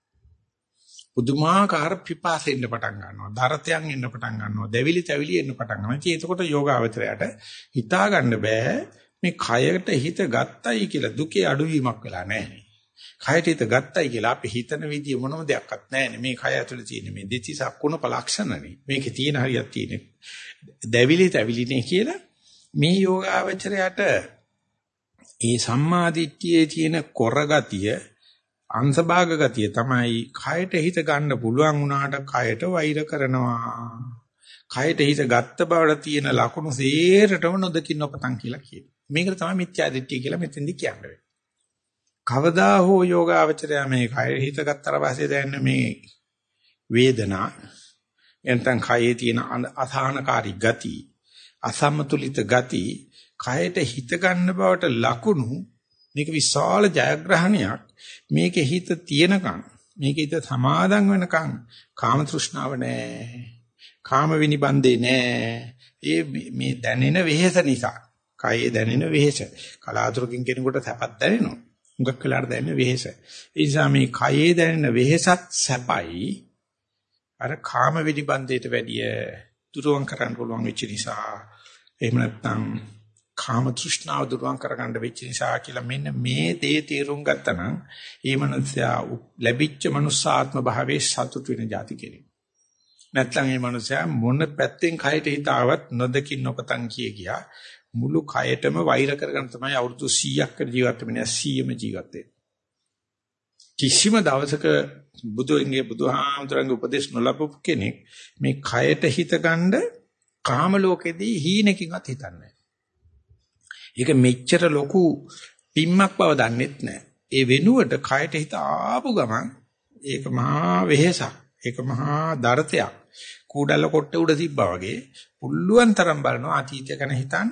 A: පුදුමාකාර පිපාසෙන්න පටන් ගන්නවා. දරතයන් එන්න පටන් ගන්නවා. දැවිලි තැවිලි එන්න පටන් ගන්නවා. ඉතින් එතකොට යෝගාවචරයට හිතා ගන්න බෑ මේ කයට හිත ගත්තයි කියලා දුකේ අඩුවීමක් වෙලා නැහැ. කයට හිත ගත්තයි කියලා අපි හිතන විදිය මොනම දෙයක්වත් නැහැ. මේ කය ඇතුලේ තියෙන මේ දෙතිසක් කුණ පලක්ෂණනේ. මේකේ තියෙන හරියක් තියෙන. දැවිලි තැවිලිනේ කියලා මේ යෝගාවචරයට ඒ සම්මාදිට්ඨියේ තියෙන කොරගතිය අංශභාග ගතිය තමයි කයට හිත ගන්න පුළුවන් වුණාට කයට වෛර කරනවා. කයට හිත ගත්ත බවට තියෙන ලකුණු සේරටම නොදකින්න ඔපතන් කියලා කියනවා. මේකට තමයි මිත්‍යා දිට්ඨිය කියලා මෙතෙන්දි කියන්නේ. කවදා හෝ යෝගාවචරය මේ කයට හිත ගත්තට පස්සේ දැනෙන මේ වේදනා එතෙන් කයේ තියෙන අසහනකාරී ගති අසමතුලිත ගති කයට හිත ගන්න බවට ලකුණු මේක විශාල ජයග්‍රහණයක්. මේකේ හිත තියෙනකන් මේකේ හිත සමාදන් වෙනකන් කාම තෘෂ්ණාව නැහැ. කාම විනිබන්දේ නැහැ. ඒ මේ දැනෙන වෙහෙස නිසා. කයේ දැනෙන වෙහෙස. කලාතුරකින් කෙනෙකුට සැපක් දැනෙනවා. මුගක් වෙලාට දැනෙන වෙහෙස. ඒ නිසා මේ කයේ දැනෙන වෙහෙසත් සැපයි. අර කාම විනිබන්දේට වැඩිය දුරවන් කරන්න පුළුවන් වෙච්ච නිසා. එහෙම නැත්නම් කාම තෘෂ්ණාව දුරුවන් කරගන්න වෙච්ච නිසා කියලා මෙන්න මේ දේ තේරුම් ගත්තනම් ඒ මනුස්සයා ලැබිච්ච මනුස්සාත්ම භාවයේ සතුට වෙන જાති කෙනෙක්. නැත්නම් මේ මනුස්සයා මොන පැත්තෙන් කයට හිතාවත් නොදකින් නොපතන් කිය ගියා මුළු කයටම වෛර කරගෙන තමයි අවුරුදු 100ක් කර ජීවත් වෙන්නේ 100ම ජීවත් වෙන්නේ. කිසිම දවසක බුදුන්ගේ බුදුහාමුදුරන්ගේ උපදේශ නොලබපු කෙනෙක් මේ කයට හිතගන්න කාම ලෝකෙදී හීනකින්වත් හිතන්නේ ඒක මෙච්චර ලොකු පිම්මක් බව දන්නෙත් නැහැ. ඒ වෙනුවට කයට හිත ආපු ගමන් ඒක මහා වෙහෙසක්. ඒක මහා දරතයක්. කූඩල්ල කොට උඩ තිබ්බා වගේ පුළුවන් තරම් බලනවා අතීතය ගැන හිතන්න,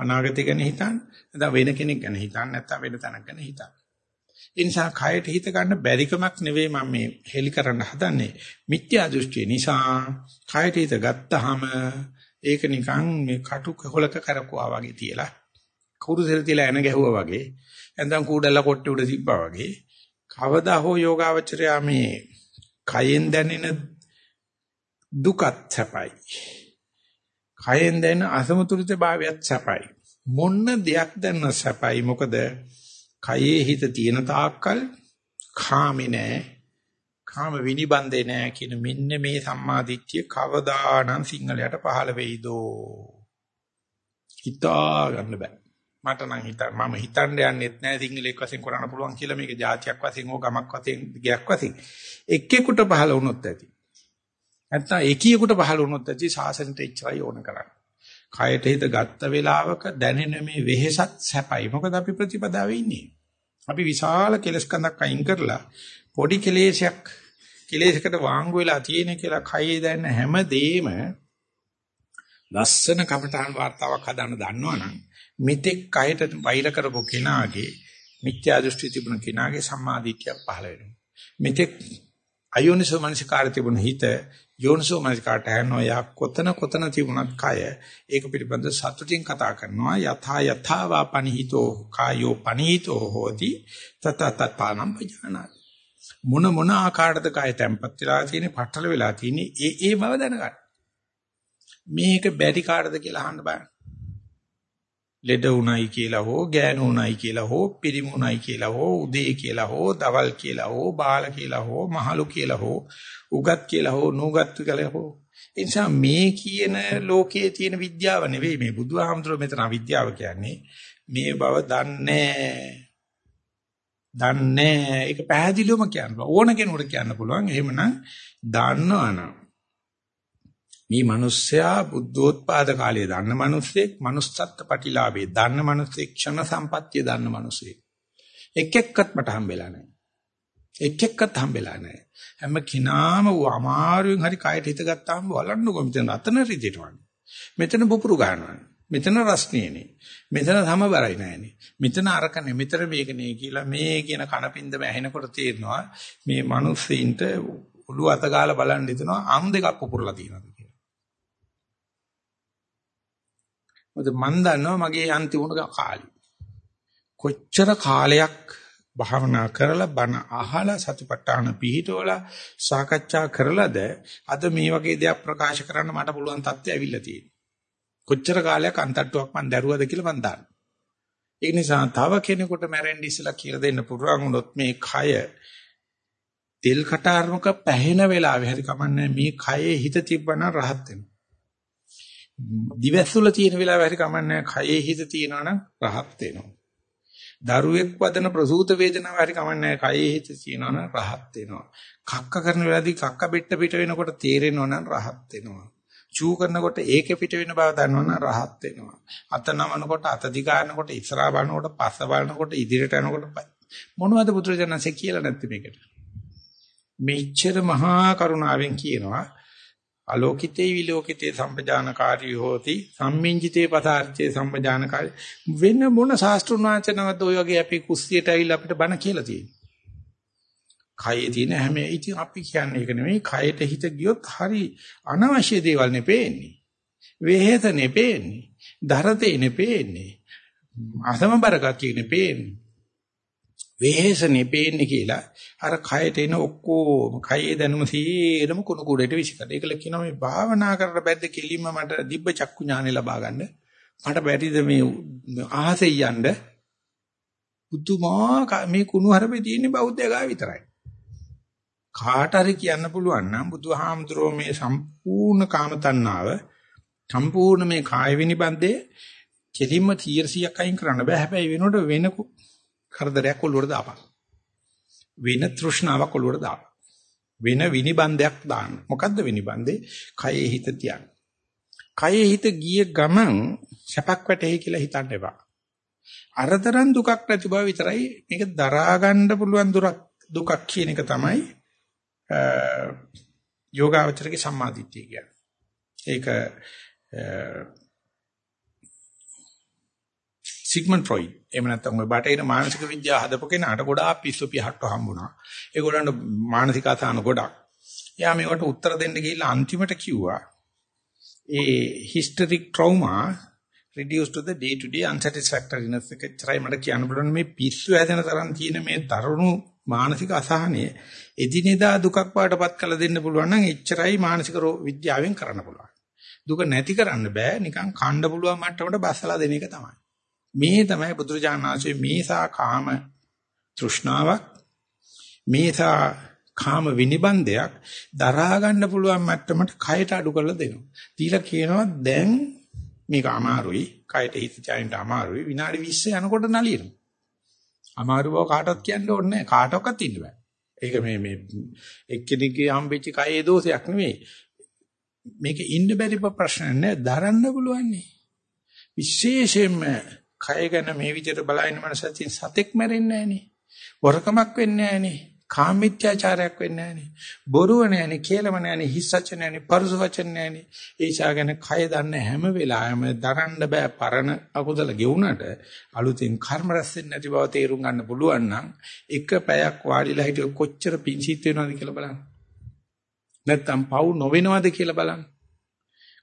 A: අනාගතය ගැන හිතන්න, නැත්නම් වෙන කෙනෙක් ගැන හිතන්න, නැත්නම් වෙන තැනක් ගැන හිතන්න. ඒ නිසා කයට හිත ගන්න බැරිකමක් නෙවෙයි මම මේ හෙලි කරන්න හදන්නේ. මිත්‍යා දෘෂ්ටිය නිසා කයට හිත ගත්තාම ඒක නිකන් මේ කටු කොහලක කරකුවා වගේ තියලා කුරුසෙල තියලා එන ගැහුවා වගේ නැත්නම් කූඩල්ල කොට්ටේ උඩ තිබ්බා වගේ කවදා හෝ යෝගාවචරයා මේ කයෙන් දැනෙන දුකත් සැපයි කයෙන් දැනෙන අසමතුලිත භාවයත් සැපයි. මොන්න දෙයක් දැනන සැපයි. මොකද කයේ හිත තියෙන තාක්කල් කාමේ නෑ. කාම විනිබන්දේ නෑ කියන මෙන්න මේ සම්මාදිට්ඨිය කවදානම් සිංහලයට පහළ වෙයිදෝ. හිතා ගන්න බෑ. මට නම් හිත මම හිතන්න යන්නෙත් නැහැ සිංහලෙක් වශයෙන් කරන්න පුළුවන් කියලා. මේක જાතියක් වශයෙන් හෝ ගමක් වශයෙන් ගයක් වශයෙන්. එක්කෙකුට පහළ වුණොත් ඇති. නැත්තම් එකීයකට පහළ වුණොත් ඇති සාසනෙට එච්චරයි ඕන කරන්නේ. කයට හිත ගත්ත වෙලාවක දැනෙන මේ වෙහෙසත් සැපයි. මොකද අපි ප්‍රතිපදාවේ ඉන්නේ. අපි විශාල කෙලස්කන්දක් අයින් කරලා පොඩි කෙලෙසයක් කෙලෙසකට වාංගු වෙලා තියෙන කියලා කයේ දැනෙන හැම දෙෙම ලස්සන කමඨාන් වார்த்தාවක් හදන්න දන්නවනම් මෙතෙක් කයට වෛර කරපු කෙනාගේ මිත්‍යා දෘෂ්ටි තිබුණ කෙනාගේ සම්මාදිටියක් පහළ වෙනවා. මෙතෙක් අයෝනිසෝ මනසිකාරය තිබුණ හිත යෝනිසෝ මනසිකාට හැරෙනවා. යා කොතන කොතන තිබුණත් කය ඒක පිළිබඳ සතුටින් කතා කරනවා. යථා යථා වා පනිහිතෝ කායෝ පනිහිතෝ හෝති තත තත්පානම් පජානාති. මොන මොන ආකාරයකද කය තැම්පත් වෙලා තියෙන්නේ පట్టල වෙලා තියෙන්නේ ඒ ඒ බව දැනගන්න. මේක බැරි කාටද කියලා අහන්න බෑ. ලෙඩ උණයි කියලා හෝ ගෑනු උණයි කියලා හෝ පිරිමු උණයි කියලා හෝ උදේ කියලා හෝ දවල් කියලා හෝ බාල කියලා හෝ මහලු කියලා හෝ උගත් කියලා හෝ නුගත් කියලා හෝ. එනිසා මේ කියන ලෝකයේ තියෙන විද්‍යාව නෙවෙයි මේ. බුදුහාමුදුරුවෝ මෙතන අවිද්‍යාව කියන්නේ මේ බව දන්නේ දන්නේ. ඒක පැහැදිලිවම කියන්න ඕන කෙනෙකුට කියන්න පුළුවන්. එහෙමනම් දන්නවනම් මේ මිනිස්සයා බුද්ධෝත්පාද කාලයේ දන්න මිනිස්සෙක් manussත්ත්ව ප්‍රතිලාභේ දන්න මිනිස්සෙක් ක්ෂණ සම්පත්තිය දන්න මිනිස්සෙක්. එක් එක්කත් මට හම්බෙලා නැහැ. එක් එක්කත් හම්බෙලා නැහැ. හැම කිනාම අමාරුවෙන් හරි කයට හිත ගත්තාම බලන්නකො මෙතන රතන රිදිටවන්නේ මෙතන පුපුරු ගන්නවා. මෙතන රස්නියනේ මෙතන සමබරයි නෑනේ මෙතන අරකනේ මෙතන මේකනේ කියලා මේ කියන කනපින්දම ඇහෙනකොට තේරෙනවා. මේ මිනිස්සෙයින්ට ඔළුව අත ගාලා බලන් හිතනවා. අම් දෙකක් පුපුරලා තියෙනවා. මොකද මන් දන්නවා මගේ අන්තිම කාලේ. කොච්චර කාලයක් භාවනා කරලා බණ අහලා සතිපට්ඨාන පිහිටවලා සාකච්ඡා කරලාද අද මේ වගේ දෙයක් ප්‍රකාශ කරන්න මට පුළුවන් තත්ත්වය ඇවිල්ලා තියෙන්නේ. කොච්චර කාලයක් අන්තට්ටුවක් මන් දැරුවද කියලා මන් දන්නවා. ඒ නිසා තව කෙනෙකුට මැරෙන්න ඉස්සලා කියලා දෙන්න පුළුවන් වුණොත් මේ කය තෙල් කටාරමක පැහෙන වෙලාවේ හරි කමන්නේ මේ කයේ හිත තිබ්බනම් රහත් වෙනවා. දිවැස්සුල තියෙන වෙලාව හරි කමන්නේ කයේ හිත තියෙනවා නම් රහත් වෙනවා. දරුවෙක් වදන ප්‍රසූත වේදනාව හරි කමන්නේ කයේ හිත තියෙනවා නම් රහත් වෙනවා. කක්ක කරන වෙලාවදී කක්ක බෙට්ට පිට වෙනකොට තේරෙනවා නම් රහත් වෙනවා. චූ කරනකොට ඒකෙ පිට වෙන බව දන්නවනම් රහත් වෙනවා. අත නමනකොට අත දිගානකොට ඉස්සරහා බලනකොට පස්ස බලනකොට ඉදිරියට යනකොට මොනවද පුත්‍රජනන්සේ කියලා නැත්තේ මේකට. මෙච්චර මහා කරුණාවෙන් කියනවා අලෝකිතේ විලෝකිතේ සම්පජානකාරී හෝති සම්මිංජිතේ පසාර්ථේ සම්පජානකාරී වෙන මොන ශාස්ත්‍රුන් වහන්සේනවද ඔය වගේ අපි කුස්සියට ඇවිල්ලා අපිට බණ කියලා තියෙන්නේ. කයේ තියෙන හැම ඉතින් අපි කියන්නේ ඒක නෙමෙයි කයට හිත ගියොත් හරි අනවශ්‍ය දේවල් නෙපෙන්නේ. වේහෙත නෙපෙන්නේ. දරතේ නෙපෙන්නේ. අසමබර ගතිය නෙපෙන්නේ. වෙහෙසනේ පේන්නේ කියලා අර කයට එන ඔක්කොම කයේ දැනුම සීරම කුණු කුඩේට විසිකරන. ඒකල කියනවා මේ භාවනා කරලා බැද්ද කෙලින්ම මට දිබ්බ චක්කු ඥානෙ ලබා ගන්න. මට බැරිද මේ අහසේ යන්න? බුදුමා මේ කුණු හරපේ තියෙන්නේ බෞද්ධයා විතරයි. කාට හරි කියන්න පුළුවන් නම් බුදුහාමුදුරෝ මේ සම්පූර්ණ කාම තණ්හාව සම්පූර්ණ මේ කාය විනිබන්දේ කෙලින්ම 100ක් අයින් කරන්න බෑ. හැබැයි වෙනකොට වෙන කරදරයක් ඔළුවට දාපන්. වෙන තෘෂ්ණාවක් ඔළුවට දාපන්. වෙන විනිබන්දයක් දාන්න. මොකද්ද විනිබන්දේ? කයේ හිත තියන්න. කයේ හිත ගිය ගමන් සැපක් වැටෙයි කියලා හිතන්න එපා. අරතරන් දුකක් නැති බව විතරයි මේක දරා ගන්න පුළුවන් දුරක් දුකක් කියන එක තමයි යෝගාවචරගේ සම්මාදිට්ඨිය කියන්නේ. ඒක සිග්මන්ඩ් ෆ්‍රොයිඩ් එහෙම නැත්නම් ඔය බටේන මානසික විද්‍යාව හදපු කෙනාට ගොඩාක් පිස්සු පිහට්ට හම්බුණා. ඒගොල්ලන්ට මානසික අසහන ගොඩක්. එයා මේකට උත්තර දෙන්න ගිහිල්ලා අන්තිමට කිව්වා ඒ historic trauma reduced to the day to day unsatisfactoriness එක චරයි මට කියන්න පුළුවන් මේ පිස්සු හැදෙන තරම් තියෙන මේ දරුණු මානසික අසහනය එදිනෙදා දුකක් පාටපත් කළ දෙන්න පුළුවන් නම් එච්චරයි මානසික විද්‍යාවෙන් කරන්න පුළුවන්. දුක නැති කරන්න බෑ නිකන් කණ්ඩ පුළුවන් මට්ටමට බස්සලා දෙන එක තමයි. මේ තමයි බුදුරජාණන් වහන්සේ මේසා කාම තෘෂ්ණාවක් මේසා කාම විනිබන්දයක් දරා ගන්න පුළුවන් මට්ටමට කයට අඩු කරලා දෙනවා. දීලා කියනවා දැන් මේක අමාරුයි. කයට හිත චාරින්ට අමාරුයි. විනාඩි 20 යනකොට නලියනවා. අමාරු බව කාටවත් කියන්න ඕනේ නැහැ. කාටවත් ඉන්න බෑ. ඒක මේ මේ එක්කෙනෙක්ගේ හම්බෙච්ච කයේ දෝෂයක් නෙමෙයි. මේක ඉන්න බැරි ප්‍රශ්න නෑ. දරන්න පුළුවන් නේ. විශේෂයෙන්ම කය ගැන මේ විදිහට බලන මනසකින් සතෙක් මැරෙන්නේ නැහනේ. වරකමක් වෙන්නේ නැහනේ. කාමීත්‍යාචාරයක් වෙන්නේ නැහනේ. බොරුව නැහනේ, කේලම නැහනේ, හිස් වචන නැහනේ, පරුස වචන නැහනේ. ඒචා ගැන කය දන්න හැම වෙලාවෙම දරන්න බෑ පරණ අකුසල ගෙවුනට අලුතින් කර්ම රැස් වෙන්නේ නැති බව තේරුම් ගන්න පුළුවන් නම් එක පැයක් වාඩිලා හිටිය කොච්චර පිංසිත් වෙනවද කියලා බලන්න. නැත්තම් පව් නොවෙනවද කියලා බලන්න.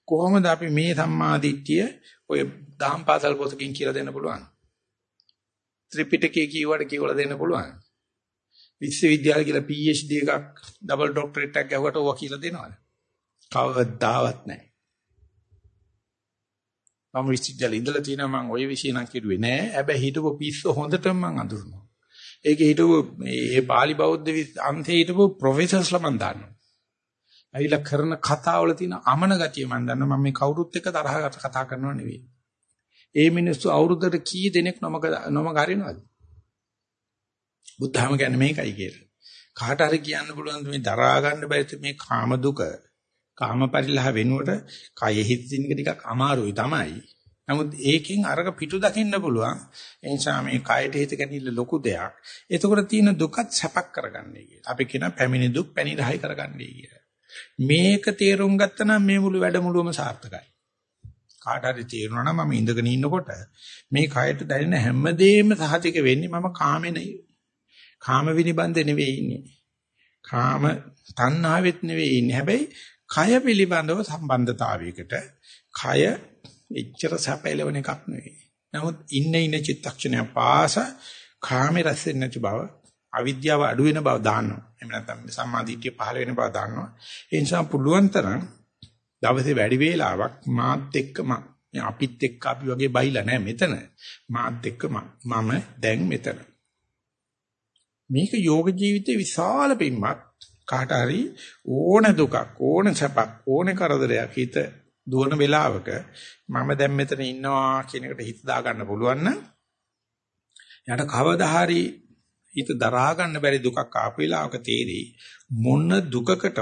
A: කොහොමද අපි මේ සම්මාදිට්ඨිය ඔය දහම් පාසල් පොතකින් කියලා දෙන්න පුළුවන්. ත්‍රිපිටකය කියවට කියවලා දෙන්න පුළුවන්. විශ්වවිද්‍යාල කියලා PhD එකක් ඩබල් ડોක්ටරේට් එකක් ගහුවට ඕවා කියලා දෙනවද? කවදාවත් නැහැ. මම විශ්වවිද්‍යාලේ ඉඳලා තියෙනවා මම ওই විෂය නම් කිව්වේ නෑ. හැබැයි හිටපු පිස්සු හොඳටම මම අඳුරනවා. ඒකේ හිටපු මේ පාලි බෞද්ධ අන්තයේ හිටපු ප්‍රොෆෙසර්ස්ලා මම දන්නවා. ඇවිල්ලා කරන කතාවල තියෙන අමන ගතිය මම දන්නවා. මම මේ කවුරුත් එක්ක තරහ කතා කරනව නෙවෙයි. ඒ මිනිස්සු අවුරුද්දට කී දෙනෙක් නොමක නොමක හරිනවද? බුද්ධහම කියන්නේ මේකයි කියලා. කාට හරි කියන්න පුළුවන් මේ දරා ගන්න බැරි මේ කාම දුක කාම පරිලහ වෙනුවට කයෙ හිතින් ටිකක් අමාරුයි තමයි. නමුත් ඒකෙන් අරක පිටු දකින්න පුළුවන්. ඒ නිසා මේ කයට හිත ගැනීම ලොකු දෙයක්. එතකොට තියෙන දුකත් සැපක් කරගන්නයි කියලා. අපි කියන පැමිණි දුක් පැනිරහයි කරගන්නයි කියලා. මේක තේරුම් ගත්තා මේ මුළු වැඩමුළුවම සාර්ථකයි. කාට හරි තේරුණා නම් මම ඉඳගෙන ඉන්නකොට මේ කයට දැනෙන හැමදේම සහතික වෙන්නේ මම කාමේ නෙවෙයි. කාම විනිබන්ධ නෙවෙයි ඉන්නේ. කාම තණ්හාවෙත් නෙවෙයි ඉන්නේ. හැබැයි කය පිළිබඳව සම්බන්ධතාවයකට කය එච්චර සැපයලවන එකක් නෙවෙයි. නමුත් ඉන්න ඉන්න චිත්තක්ෂණය පාස කාමේ රැස් වෙන්නේ නැති බව අවිද්‍යාව අඩු වෙන බව දාන්නවා. එහෙම නැත්නම් සම්මාදිටිය පහළ වෙන බව දාන්නවා. ඒ නිසා පුළුවන් තරම් දවසේ වැඩි වේලාවක් මාත් එක්කම අපිත් එක්ක අපි වගේ බයිලා නැහැ මෙතන. මාත් එක්ක මම දැන් මෙතන. මේක යෝග ජීවිතේ විශාල පින්මත් කාට හරි ඕන දුකක් ඕන සැපක් ඕන කරදරයක් හිත දුවන වෙලාවක මම දැන් මෙතන ඉන්නවා කියන එකට හිත දා ගන්න පුළුවන් නම් යාට කවදා හරි හිත දරා ගන්න බැරි දුකක් ආපු වෙලාවක තේරෙයි මොන දුකකටවත්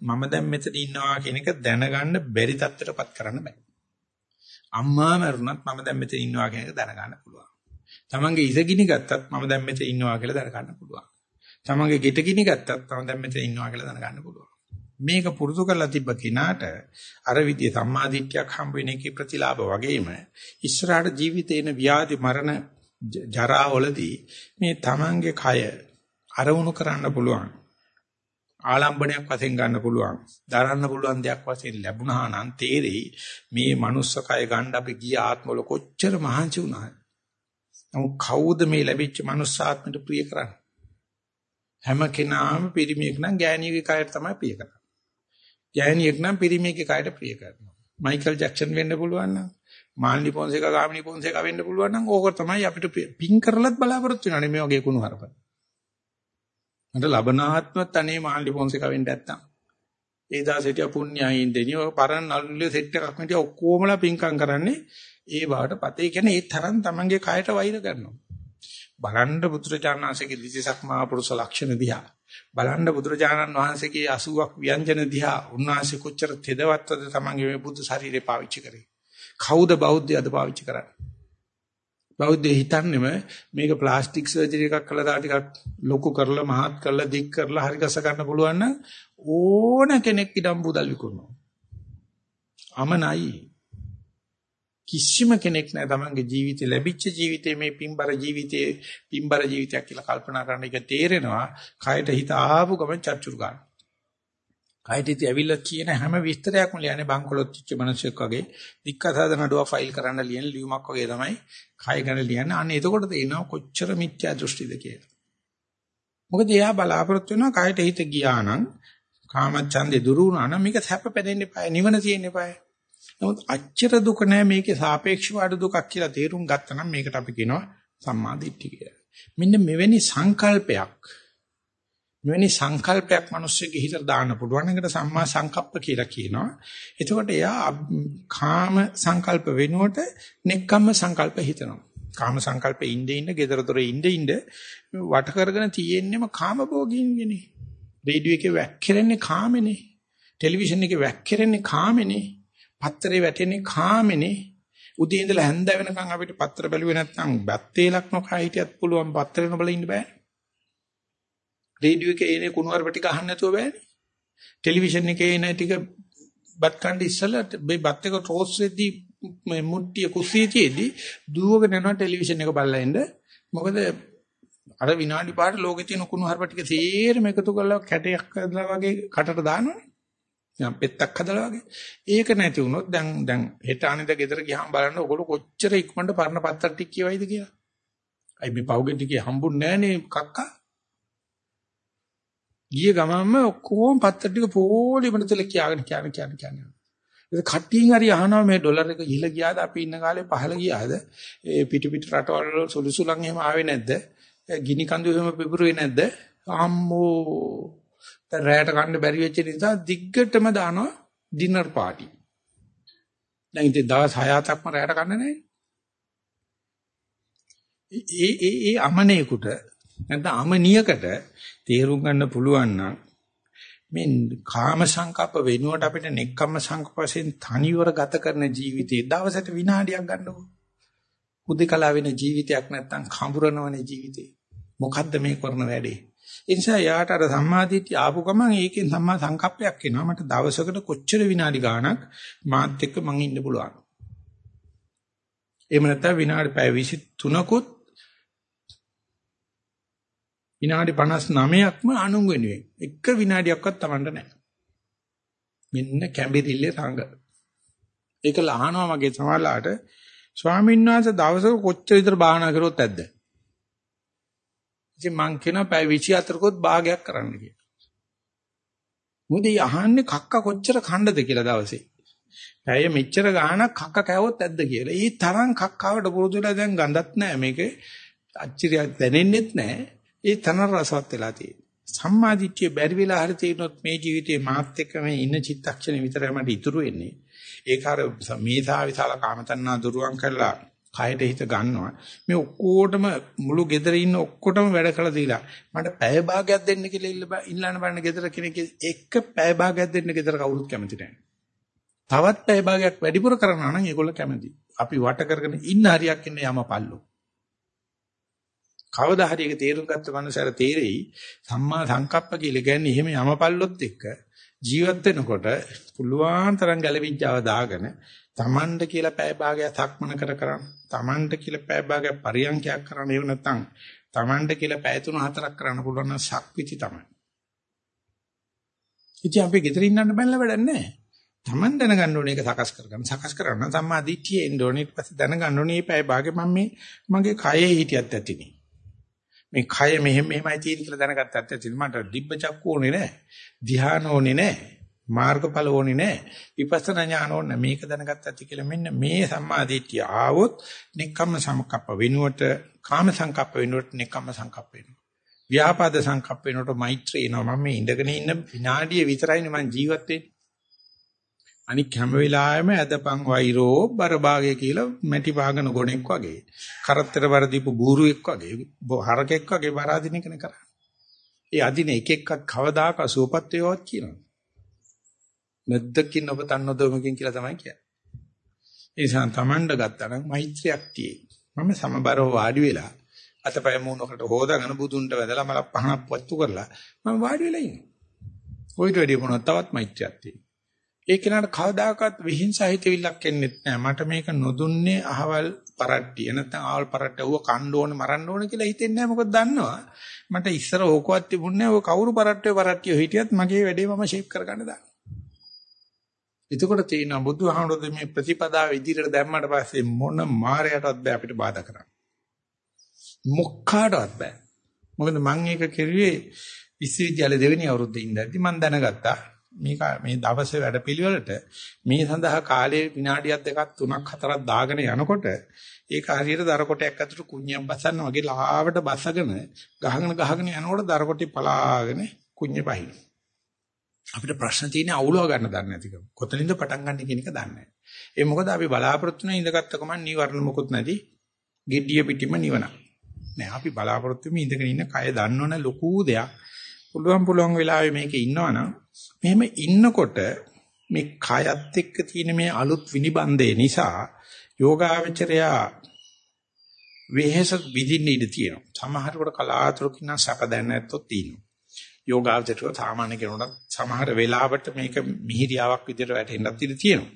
A: මම දැන් මෙතන ඉන්නවා කියන එක දැනගන්න බැරි තත්ත්වයටපත් කරන්න බෑ. අම්මා මරුණත් මම දැන් මෙතන ඉන්නවා කියන එක දැනගන්න පුළුවන්. තමන්ගේ ඉසගිනි ගත්තත් මම දැන් මෙතන ඉන්නවා කියලා දැනගන්න පුළුවන්. තමන්ගේ ගෙට ගිනි ගත්තත් මම දැන් මෙතන ඉන්නවා කියලා දැනගන්න පුළුවන්. මේක පුරුදු කරලා තිබ්බ කිනාට අර විදිය සම්මාදිට්ඨියක් හම්බ වෙන එකේ ප්‍රතිලාභ වගේම ඉස්සරහට ජීවිතේන ව්‍යාධි මරණ ජරා වලදී මේ තමන්ගේ කය අරමුණු කරන්න පුළුවන්. ආලම්බණයක් වශයෙන් ගන්න පුළුවන්. දරන්න පුළුවන් දෙයක් වශයෙන් ලැබුණා නම් තේරෙයි මේ manuss කය ගන්න අපි ගිය ආත්මවල කොච්චර මහන්සි වුණාද? නමුත් කවුද මේ ලැබිච්ච manuss ආත්මයට ප්‍රිය කරන්නේ? හැම කෙනාම පිරිමියෙක් නම් ගෑණියෙකුගේ කයට තමයි ප්‍රිය කරන්නේ. ගෑණියෙක් නම් පිරිමියෙක්ගේ කයට ප්‍රිය කරනවා. මයිකල් ජැක්සන් වෙන්න පුළුවන් නම් මාල්නි පොන්සේකා ගාමිණි පොන්සේකා වෙන්න පුළුවන් නම් ඕක තමයි අපිට පින් කරලත් බලාපොරොත්තු වෙනවා මේ වගේ කුණු හරප. මට ලබනාත්මත් අනේ මාල්නි පොන්සේකා වෙන්න නැත්තම්. ඒ දාසෙට පුණ්‍යයින් දෙනිය ඔය පරණ නළුල්ලේ සෙට් එකක් මෙතිය ඔක්කොමලා පින්කම් කරන්නේ ඒ බාට පතේ කියන්නේ ඒ තරම් Tamange කයට වෛර කරනවා. බලන්න පුත්‍රචානන්සේගේ දිසිසක් මහා පුරුෂ ලක්ෂණ දිහා බලන්න බුදුරජාණන් වහන්සේගේ 80ක් ව්‍යංජන දිහා උන්වහන්සේ කොච්චර තෙදවත්වද තමන්ගේ මේ බුද්ධ ශරීරේ පාවිච්චි කරේ. කවුද බෞද්ධයද පාවිච්චි කරන්නේ? බෞද්ධය හිතන්නේම මේක ප්ලාස්ටික් සර්ජරි එකක් කළා තා ටිකක් ලොකු කරලා මහත් කරලා දික් කරලා හරි ගස ගන්න පුළුවන් නම් ඕන කෙනෙක් ඉඩම් බුදල් විකුණනවා. අමනයි. කිසිම කෙනෙක් නැහැ තමන්ගේ ජීවිතේ ලැබිච්ච ජීවිතේ මේ පින්බර ජීවිතේ පින්බර ජීවිතයක් කියලා කල්පනා කරන එක තේරෙනවා කයට හිත ආපු ගමන් චච්චුරු ගන්න. කයට හිත ඇවිල්ලා කියන හැම විස්තරයක්ම ලියන්නේ බංකොලොත් චිච්ච මිනිසෙක් වගේ දික්කසාද නඩුව ෆයිල් කරන්න ලියන ලියුමක් වගේ තමයි කය ගැන ලියන්නේ. අන්න එතකොට තේරෙනවා කොච්චර මිත්‍යා දෘෂ්ටිද කියලා. මොකද එයා බලාපොරොත්තු වෙනවා කයට හිත ගියා නම් කාමච්ඡන්දේ දුරු වුණා නම් මේක සැප පැදෙන්න එපා. නිවන තියෙන්න එපා. නමුත් අච්චර දුක නෑ මේකේ සාපේක්ෂව අඩු දුකක් කියලා තේරුම් ගත්තා නම් මේකට අපි කියනවා සම්මා දිට්ඨිය කියලා. මෙන්න මෙවැනි සංකල්පයක් මෙවැනි සංකල්පයක් මිනිස්සුගේ හිතට දාන්න පුළුවන් එකට සම්මා සංකප්ප කියලා කියනවා. එතකොට එයා කාම සංකල්ප වෙනුවට නෙක්කම්ම සංකල්ප හිතනවා. කාම සංකල්පෙ ඉඳින්න ඉන්න, gedara dore ඉඳ ඉන්න වට කරගෙන තියෙන්නේම කාම භෝගින්ගනේ. රේඩියෝ එකේ වැක්කිරෙන්නේ කාමනේ. ටෙලිවිෂන් එකේ වැක්කිරෙන්නේ කාමනේ. පත්තරේ වැටෙන්නේ කාමනේ. උදේ ඉඳලා හැන්ද වෙනකන් අපිට පත්‍ර බැලුවේ නැත්නම් බත්තේලක් නොකා හිටියත් පුළුවන් පත්‍රේ නොබල ඉන්න බෑ. රේඩියෝ එකේ එනේ කුණුවරප ටික අහන්න නැතුව බෑනේ. ටෙලිවිෂන් එකේ එන ටික බත් කණ්ඩ ඉස්සලා මේ බත් එක ටෝස් වෙද්දී මේ මුට්ටිය කුස්සියේදී දුවගෙන යනවා ටෙලිවිෂන් එක බලලා ඉන්න. මොකද අර විනාඩි පාට ලෝකේ තියෙන කුණුහරුප ටික සේරම එකතු කරලා කැටයක් කරලා වගේ කටට දානවනේ. නිකන් පෙත්තක් හදලා වගේ. ඒක නැති වුණොත් දැන් දැන් හෙට අනිද ගෙදර ගියාම බලන්න ඔයගොල්ලෝ කොච්චර ඉක්මනට පරණ පත්තර ටික කියවයිද කියලා. අයි මේ පවුගෙන් ටිකේ හම්බුන්නේ නැහනේ කක්කා. ගිය ගමන්ම ඔක්කොම පත්තර ටික පොලිමන තල කියාගෙන කියන කියන කියන. ඒක කට්ටියන් හරි අහනවා මේ ඩොලර් එක ඉහළ ගියාද අපි ඉන්න කාලේ පහළ ගියාද? ඒ පිටු පිට රටවල සුළුසුලන් එහෙම ආවේ නැද්ද? ගිනි කඳු එහෙම පිපුරුවේ නැද්ද? අම්මෝ දැන් රැයට කන්න බැරි වෙච්ච නිසා දිග්ගටම දානවා ඩිනර් පාටි. දැන් ඉතින් දවස් 6-7ක්ම රැයට කන්න නැහැ. ඒ ඒ ඒ අමනේකට නැත්නම් අමනියකට තේරුම් ගන්න පුළුවන් නම් මේ කාම සංකප්ප වෙනුවට අපිට නෙක්කම්ම සංකප්පයෙන් තනිවර ගත කරන ජීවිතේ දවසට විනාඩියක් ගන්නකො. උදේකලා වෙන ජීවිතයක් නැත්නම් කඹරනවන ජීවිතේ. මොකද්ද මේ කරන වැඩේ? ඒ නිසා යාට අර සම්මාදිට්ඨිය ආපු ගමන් ඒකෙන් සම්මා සංකප්පයක් එනවා. මට දවසකට කොච්චර විනාඩි ගාණක් මාත් එක්ක මං ඉන්න පුළුවන්. එහෙම නැත්නම් විනාඩි පැය 23කුත් විනාඩි 59ක්ම අනුන් වෙනුවෙන් එක විනාඩියක්වත් Tamanට නැහැ. මෙන්න කැඹිරිල්ලේ සංග. ඒක ලහනවා මගේ සමහරලාට ස්වාමීන් වහන්සේ දවසක කොච්චර විතර භාවනා කරොත් ඇද්ද? ඉතින් මං කියනවා පැය 24කොත් භාගයක් කරන්න කියලා. මොකද අහන්නේ කක්ක කොච්චර කණ්ඩද කියලා දවසේ. පැය මෙච්චර ගාණක් කක්ක කෑවොත් ඇද්ද කියලා. ඒ තරම් කක්කාවට පුරුදු වෙලා දැන් ගඳක් නැහැ මේකේ. අච්චරියක් දැනෙන්නෙත් නැහැ. ඒ තන රසවත් වෙලා තියෙන්නේ. සම්මාදිට්ඨිය බැරි වෙලා හරි තියෙනොත් මේ ජීවිතේ මාත් එක්ක මේ ඉන්න චිත්තක්ෂණ විතරයි මට ඉතුරු වෙන්නේ. ඒක අර මේසා විශාල කාමතණ්හා දුරුවන් කරලා කයට හිත ගන්නවා. මේ ඔක්කොටම මුළු ගෙදර ඉන්න ඔක්කොටම වැඩ කළා දීලා මට පැය භාගයක් දෙන්න කියලා ඉල්ලන්න බලන ගෙදර කෙනෙක් එක පැය භාගයක් දෙන්න ගෙදර කවුරුත් කැමති නැහැ. තවත් පැය භාගයක් වැඩිපුර කරනවා නම් ඒගොල්ලෝ කැමති. අපි වට කරගෙන ඉන්න හරියක් ඉන්න යමපල්ලෝ. කවදා හරි ඒක තේරුම් ගත්ත මනුස්සයර තේරෙයි සම්මා සංකප්ප කියලා කියන්නේ එහෙම යමපල්ලොත් එක්ක ජීවත් වෙනකොට පුළුවන් තරම් ගැලවිච්චාව දාගෙන Tamanda කියලා පැය භාගයක් සක්මන කර කරන් Tamanda කියලා පැය භාගයක් පරියන්කයක් කරන්න ඒව නැත්නම් Tamanda කියලා පැය තුන හතරක් කරන්න පුළුවන් නම් ශක්විති තමයි. ඉතින් අපි ගෙදර ඉන්නන්න බැලලා වැඩක් නැහැ. Taman දැනගන්න ඕනේ ඒක සකස් කරගන්න. සකස් කරගන්න සම්මා දිට්ඨිය එන්න ඕනේ. ඊට පස්සේ දැනගන්න ඕනේ මේ පැය භාගෙ මම මේ මගේ කයේ හිටියත් ඇතිනේ. මේ කය මෙහෙම මෙහෙමයි තියෙන කියලා දැනගත්තත් ඇති මට දිබ්බ චක්කු ඕනේ නැහැ. ධ්‍යාන ඕනේ නැහැ. මාර්ගඵල ඕනේ නැහැ. විපස්සනා ඥාන ඕනේ මේක දැනගත්තත් ඇති කියලා මෙන්න මේ සම්මාදිට්ඨිය ආවොත් නික්කම්ම සංකප්ප වෙනුවට කාම සංකප්ප වෙනුවට නික්කම්ම සංකප්ප වෙනවා. ව්‍යාපාද සංකප්ප වෙනුවට මෛත්‍රී එනවා. මම මේ ඉඳගෙන ඉන්න විනාඩිය විතරයිනේ මම ජීවත් වෙන්නේ. අනික හැම වෙලාවෙම ඇදපන් වෛරෝ බරභාගය කියලා මැටි පාගන ගොණෙක් වගේ කරත්තර බර දීපු බූරුවෙක් වගේ හරකෙක් වගේ බරාදින එකනේ කරන්නේ. ඒ අදින එක එක්කත් කවදාක සුවපත් වේවත් කියනවා. නැද්දකින් ඔබ තන්නොදොමකින් කියලා තමයි කියන්නේ. ඒ නිසා තමන්ඩ ගත්තා නම් මෛත්‍රියක් තියෙයි. මම සමබරව වාඩි වෙලා අතපය මූණකට හොදාගෙන බුදුන්ට වැදලා මල පහනක් පත්තු කරලා මම වාඩි වෙලා ඉන්නේ. ඔයිට වැඩි මොනවත් තවත් මෛත්‍රියක් තියෙනවා. ඒ කෙනාට කවදාකවත් විහිංසහිත විල්ලක් එන්නේ නැහැ. මට මේක නොදුන්නේ අහවල් පරට්ටිය. නැත්නම් අහවල් පරට්ටුව කන්න ඕනේ මරන්න ඕනේ කියලා හිතෙන්නේ නැහැ. මොකද දන්නවා. මට ඉස්සර ඕකවත් තිබුණේ නැහැ. ඔය කවුරු පරට්ටුවේ පරට්ටිය හිටියත් මගේ වැඩේ මම ෂේප් කරගන්න දාන්න. එතකොට තියෙනවා බුදුහාමුදුරුවෝ මේ ප්‍රතිපදාව ඉදිරියට දැම්මට පස්සේ මොන මායයටවත් බෑ අපිට බාධා කරන්න. මොක්කාටවත් බෑ. මොකද මම ඒක කෙරුවේ විශ්වවිද්‍යාලේ දෙවෙනි අවුරුද්දේ ඉඳන්දි මම දැනගත්තා මේක මේ දවසේ වැඩපිළිවෙලට මේ සඳහා කාලේ විනාඩියක් දෙකක් තුනක් හතරක් දාගෙන යනකොට ඒක හරියට දර කොටයක් අතට කුණ්‍යක් බසන්න වගේ ලාවට බසගෙන ගහගෙන ගහගෙන යනකොට දර කොටි පලාගෙන කුණ්‍ය බහින. අපිට ප්‍රශ්න තියෙන්නේ අවුලව ගන්න දන්නේ නැතිකම කොතනින්ද පටන් ගන්න කියන එක දන්නේ නැහැ. ඒ මොකද අපි බලාපොරොත්තු වෙන ඉඳගත්ත ගමන් නීවරණ මොකුත් නැති gediya pitima නිවන නෑ අපි බලාපොරොත්තු වෙමින් ඉඳගෙන ඉන්න කය දන්නවනේ ලොකු දෙයක්. පුළුවන් පුළුවන් වෙලාවෙ මේකේ ඉන්නවනම් මෙහෙම ඉන්නකොට මේ කයත් එක්ක තියෙන මේ අලුත් විනිබන්දේ නිසා යෝගාවචරයා වෙහෙස විඳින්න ඉඩ තියෙනවා. සමහරකට කලාතුරකින් නම් සැප දැන නැත්තොත් තියෙනවා. යෝගාවචරය සාමාන්‍ය කෙනෙකුට සමහර වෙලාවට මේක මිහිරියාවක් විදිහට වැටෙන්නත් ඉඩ තියෙනවා.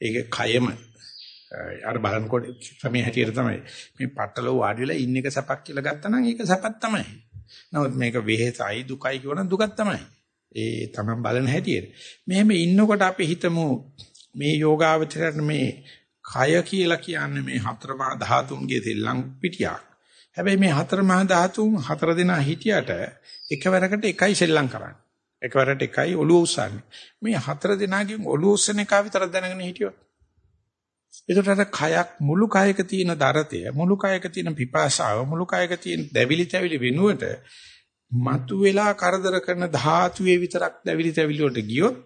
A: ඒක කයම අර බලනකොට ක්‍රමයේ හැටියට තමයි මේ පట్టල වාඩි වෙලා ඉන්න එක සැපක් කියලා ගත්තා නම් ඒක සැපක් තමයි. නමුත් මේක වෙහෙසයි දුකයි කියවන දුකක් තමයි. ඒ තමයි බලන හැටියට. මෙහෙම ඉන්නකොට අපි හිතමු මේ යෝගාවචරයට මේ කය කියලා කියන්නේ මේ හතර මහා ධාතුන්ගේ තෙල්ලම් පිටියක්. හැබැයි මේ හතර මහා ධාතුන් හතර දෙනා හිටියට එකවරකට එකයි සෙල්ලම් කරන්නේ. එකවරට එකයි ඔළුව උස්සන්නේ. මේ හතර දිනාගෙන් ඔළුව උස්සන එක විතරක් දැනගෙන හිටියොත්. ඒකට අර කයක් මුළු කයක තියෙන දරතය, මුළු කයක තියෙන පිපාසාව, මුළු කයක තියෙන දැවිලි තැවිලි වෙනුවට මතු වෙලා කරදර කරන ධාතුවේ විතරක් දැවිලි තැවිලි වලට ගියොත්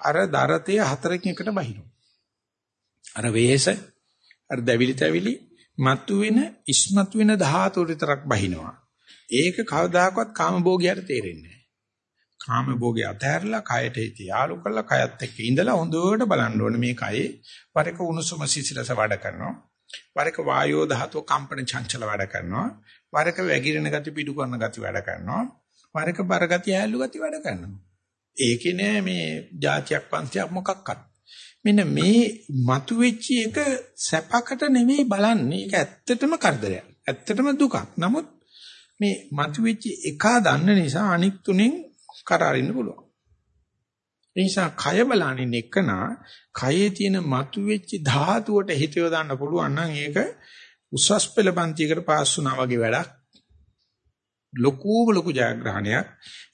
A: අර දරතය හතරකින් එකට බහිනවා. අර වේස, අර දැවිලි තැවිලි මතු වෙන, ඉස්මතු වෙන ධාතු විතරක් බහිනවා. ඒක කවදාකවත් කාමභෝගයට තේරෙන්නේ නැහැ. කාමභෝගය අතහැරලා කයට හිත යාලු කරලා කයත් එක්ක ඉඳලා හොඳට බලන්න ඕනේ මේ කයේ වරක උණුසුම සිසිලස වැඩ කරනවා. වරක වායෝ ධාතුව කම්පන චංචල වැඩ කරනවා. වරක වැగిරෙන ගති පිටු කරන ගති වැඩ කරනවා. වරක බර ගති ඇල්ලු ගති වැඩ කරනවා. ඒකේ නෑ මේ જાතියක් පන්තියක් මොකක්වත්. මෙන්න මේ මතුවෙච්ච එක සැපකට නෙමෙයි බලන්නේ. ඒක ඇත්තටම කරදරයක්. ඇත්තටම දුකක්. නමුත් මේ මතුවෙච්ච එක දන්න නිසා අනික් තුනෙන් කරාරින්න පුළුවන්. ඒ නිසා කය බලනින් එකනා කයේ තියෙන මතුවෙච්ච ධාතුවට හිත යොදන්න පුළුවන් නම් ඒක උසස් පෙළ පන්තියකට පාස් වුණා වගේ වැඩක්. ලොකුම ලොකු ජයග්‍රහණයක්.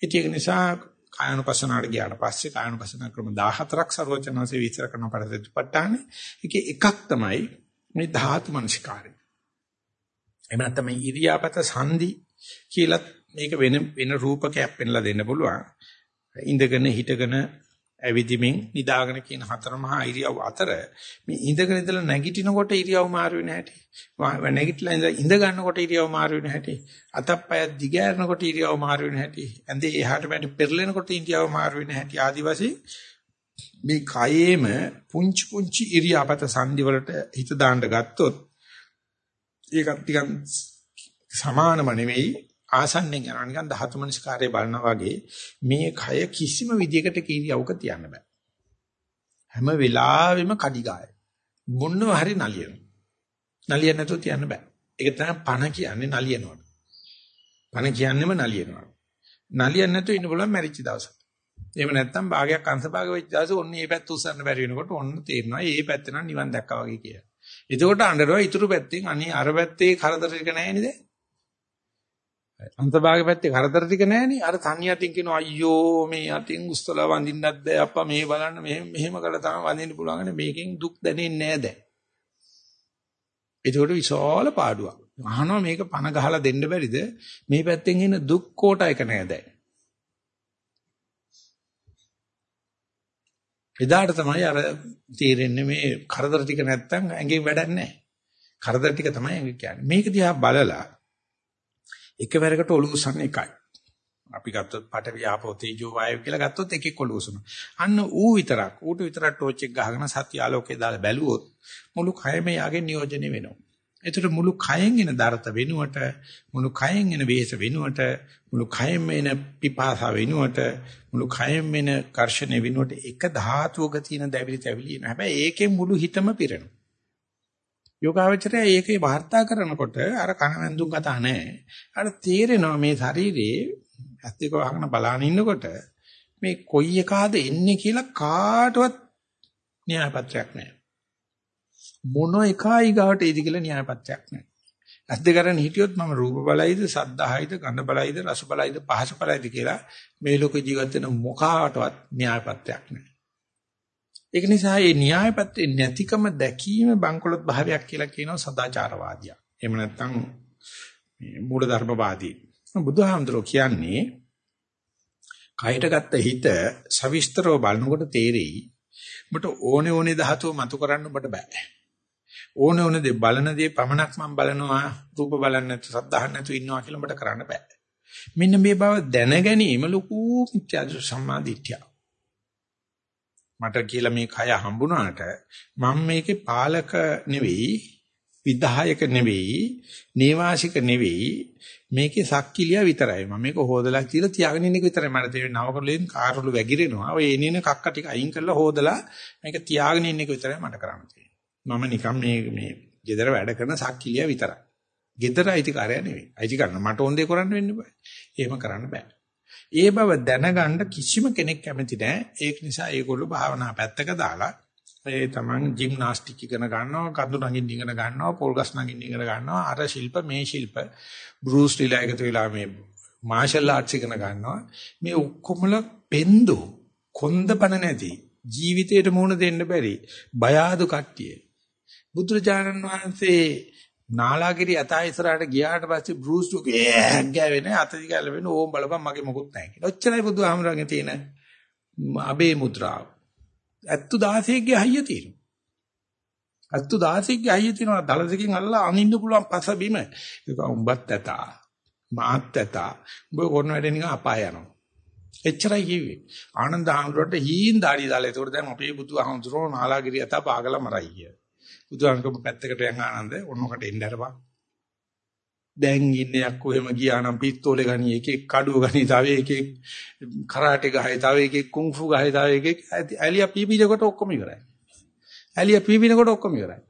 A: ඒක නිසා කායනුපසනාවට ගියාට පස්සේ කායනුපසන ක්‍රම 14ක් ਸਰවචනanse විස්තර කරන පරිදෙප්පට්ටානේ. ඒකේ එකක් තමයි මේ ධාතු මනසිකාරය. එහෙම නැත්නම් ඉරියාපත සංදි කියලා මේක වෙන වෙන රූපකයක් පෙන්ලා දෙන්න පුළුවන්. ඉඳගෙන හිටගෙන ඇවිදිමින් නිදාගෙන කියන හතර මහා ඉරියව් අතර මේ ඉඳගෙන ඉඳලා නැගිටිනකොට ඉරියව් මාරු වෙන හැටි. නැගිටලා ඉඳලා ඉඳ ගන්නකොට ඉරියව් මාරු වෙන හැටි. අතප්පය දිගෑරනකොට ඉරියව් මාරු වෙන හැටි. ඇඳේ එහාට මෙහාට පෙරලෙනකොට ඉරියව් මාරු වෙන හැටි. ආදිවාසී මේ කයේම පුංචි පුංචි ඉරියාපත සංදි වලට හිත දාන්න ගත්තොත් ඒකත් ටිකක් සමානම නෙවෙයි ආසන්නෙන් යනවා. නිකන් ධාතු මනස්කාරය බලනවා වගේ මේ කය කිසිම විදියකට කීරියවක තියන්න බෑ. හැම වෙලාවෙම කඩිගාය මොන්නව හරි නලියන නලියන්න නැතුව තියන්න බෑ. ඒක තමයි පණ කියන්නේ නලියනවට. පණ කියන්නේම නලියනවට නලියන්න නැතුව ඉන්න බලන්න මැරිච්ච දවසට එහෙම නැත්නම් භාගයක් අංශ භාග වෙච්ච දවසේ ඔන්න මේ පැත්ත උස්සන්න බැරි වෙනකොට ඔන්න තේරෙනවා මේ පැත්ත නම් නිවන් දැක්කා වගේ කියලා. එතකොට අඬනවා ඊටු පැත්තෙන්. අනේ අර පැත්තේ කරදර ටික නැහැ නේද? අන්තභාග පැත්තේ කරදර ටික නැහෙනේ. අර තනි අතින් කියනවා අයියෝ මේ අතින් උස්සලා වඳින්නත් බෑ අප්පා මේ බලන්න මෙහෙම මෙහෙම කළා තමයි වඳින්න පුළුවන් මේකෙන් දුක් දැනෙන්නේ නෑ දැන්. ඒකට විශාල පාඩුවක්. අහනවා මේක පණ ගහලා දෙන්න බැරිද? මේ පැත්තෙන් එන දුක් කොට එක නෑ දැන්. එදාට තමයි අර තීරෙන්නේ මේ කරදර ටික නැත්තම් ඇඟෙන් වැඩක් නැහැ. කරදර ටික තමයි ඇඟ කියන්නේ. මේක දිහා බලලා එකවරකට ඔලුව උස්සන්න එකයි. අපි ගත්තොත් පට වියාපෝ තේජෝ වායු කියලා ගත්තොත් එකෙක් ඔලුව උස්සන. අන්න ඌ විතරක් ඌට විතරක් ටෝච් එක ගහගෙන සත්‍ය ආලෝකේ දාලා බැලුවොත් මුළු කයම යාගේ නියෝජනය වෙනවා. ඒතර මුළු කයෙන් එන දරත වෙනුවට මුළු කයෙන් එන වේස වෙනුවට මුළු කයෙන් එන පිපාසා වෙනුවට මුළු කයෙන් එන කර්ෂණය වෙනුවට එක ධාතුවක තියෙන දැවිලි තැවිලි එන හැබැයි ඒකෙන් මුළු හිතම පිරෙනවා යෝගාවචරය ඒකේ වාර්තා කරනකොට අර කනවැන්දුම් කතා නැහැ. අර තේරෙනවා මේ ශරීරයේ ඇස් දෙක වහගෙන බලාන ඉන්නකොට මේ කොයි එකාද එන්නේ කියලා කාටවත් න්‍යායපත්‍රයක් නැහැ. මොන එකයි ගාවට එයිද කියලා න්‍යායපත්‍රයක් නැහැ. ඇස් දෙක අරන් හිටියොත් මම රූප බලයිද, සද්දාහයිද, ගන්ධ බලයිද, රස බලයිද, පහස බලයිද කියලා මේ ලෝක ජීවත් වෙන මොකාටවත් න්‍යායපත්‍රයක් නැහැ. ඒක නිසා මේ න්‍යාය පැත්තේ නැතිකම දැකීම බංකොලොත් භාවයක් කියලා කියනවා සදාචාරවාදියා. එහෙම නැත්නම් මේ මූලධර්මවාදී. බුදුහාමුදුරුවෝ කියන්නේ කයට ගත්ත හිත සවිස්තරව බලනකොට තේරෙයි. ඔබට ඕනේ ඕනේ ධාතුව මතු කරන්න ඔබට බෑ. ඕනේ ඕනේ දේ බලන දේ පමණක් මම බලනවා රූප බලන්නේ නැතු සද්ධාහන් නැතු ඉන්නවා කියලා ඔබට කරන්න බෑ. මෙන්න මේ බව දැන ගැනීම ලොකු මිත්‍යා සම්මාදිට්ඨිය. මට කියලා මේ කය හම්බුණාට මම මේකේ පාලක නෙවෙයි විධායක නෙවෙයි නේවාසික නෙවෙයි මේකේ සක්කිලිය විතරයි. මම මේක හොදලා කියලා තියාගෙන ඉන්න එක විතරයි මට තේරෙන්නේ. නවකලෙන් කාර්වල වැగిරෙනවා. ඔය එනින කක්ක ටික අයින් කරලා හොදලා මේක තියාගෙන ඉන්න එක විතරයි මට කරන්න තියෙන්නේ. මම නිකන් මේ මේ gedara වැඩ කරන සක්කිලිය විතරයි. gedara අයිතිකාරය නෙවෙයි. අයිති කරන්න. මට ඕන දේ කරන්න වෙන්න බෑ. එහෙම කරන්න බෑ. ඒ බව දැනගන්න කිසිම කෙනෙක් කැමති නැහැ. ඒක නිසා ඒගොල්ලෝ භාවනා පැත්තක දාලා ඒ තමන් ජිම්නාස්ටික් ඉගෙන ගන්නවා, කඳු නගින්න ඉගෙන ගන්නවා, පොල් ගස් නගින්න ඉගෙන ගන්නවා. අර ශිල්ප මේ ශිල්ප බෲස් ලිලා එකතු වෙලා මේ මාෂල් ආර්ට්ස් ඉගෙන ගන්නවා. මේ ඔක්කොමල පෙන්දු කොන්දපණ නැති ජීවිතයට මුහුණ දෙන්න බැරි බය ආදු කට්ටිය. බුදුරජාණන් වහන්සේ නාලාගිරි අතා ඉස්සරහට ගියාට පස්සේ බෲස් ටුගේ ගෑවෙන අතදි ගැලවෙන ඕම් බලපන් මගේ මොකුත් නැහැ කියලා. ඔච්චරයි බුදුහාමරගේ තියෙන අබේ මුද්‍රාව. ඇත්තු 16ගේ හයිය තියෙනවා. ඇත්තු 16ගේ හයිය තියෙනවා දලසකින් අල්ලලා අනින්න පුළුවන් පස බිම. ඒක උඹත් ඇතා. මාත් ඇතා. උඹ කරන වැඩේ නිකන් අපාය යනවා. එච්චරයි කිව්වේ. ආනන්ද හාමුදුරන්ට හීන් දාඩිය දාලා ඒකට දැන් අපේ බුදුහාමුදුරෝ නාලාගිරිය අත පාගලා මරයි කිය. බුදුහාමුදුරෝ පැත්තකට යන් ආනන්ද ඔන්නකට එන්න අරපන්. දැන් ඉන්නේ යක්කෝ එහෙම ගියා නම් පිස්තෝලේ ගනි එකෙක් කඩුව ගනි තව එකෙක් කරාටේ ගහයි තව එකෙක් කුන්ෆු ගහයි තව එකෙක් ඇලියා පීපිනකොට ඔක්කොම ඉවරයි. ඇලියා පීපිනකොට ඔක්කොම ඉවරයි.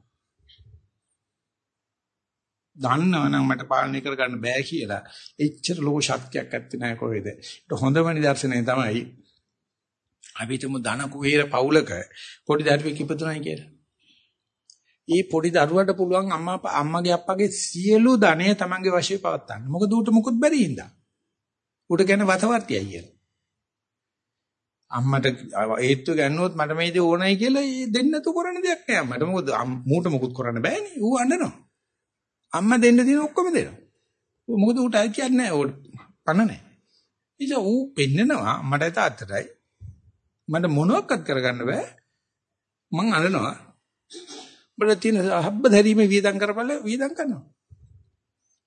A: දන්නවනම් මට පාලනය කරගන්න බෑ කියලා එච්චර ලෝක ශක්තියක් ඇත්තේ නැහැ කොහෙද. ඒට හොඳම නිදර්ශනය තමයි අපි තුමු ධන කුවේර පවුලක පොඩි දරුවෙක් ඉපදුනායි කියලා. ඒ පොඩි දරුවට පුළුවන් අම්මා අම්මගේ අප්පගේ සියලු ධනය තමන්ගේ වශයේ පවත්වන්න. මොකද ඌට මුකුත් බැරි හින්දා. ඌට කියන්නේ වතවර්තියයි කියලා. අම්මට ඒත්තු ගන්නොත් මට මේ දේ ඕනයි කියලා දෙන්නතු කරන්න දෙයක් නෑ. මට මොකද මූට මුකුත් කරන්න බෑනේ. ඌ අඬනවා. අම්මා දෙන්න දින ඔක්කොම දෙනවා. මොකද ඌට අය කියන්නේ නැහැ. ඌ පණ නැහැ. ඉතින් ඌ පෙන්නනවා මට තාත්තටයි. මට මොනවත් කරගන්න බෑ. මං අඬනවා. බල තියෙන හබ්බ දැරීමේ වියදම් කරපළ වියදම් කරනවා.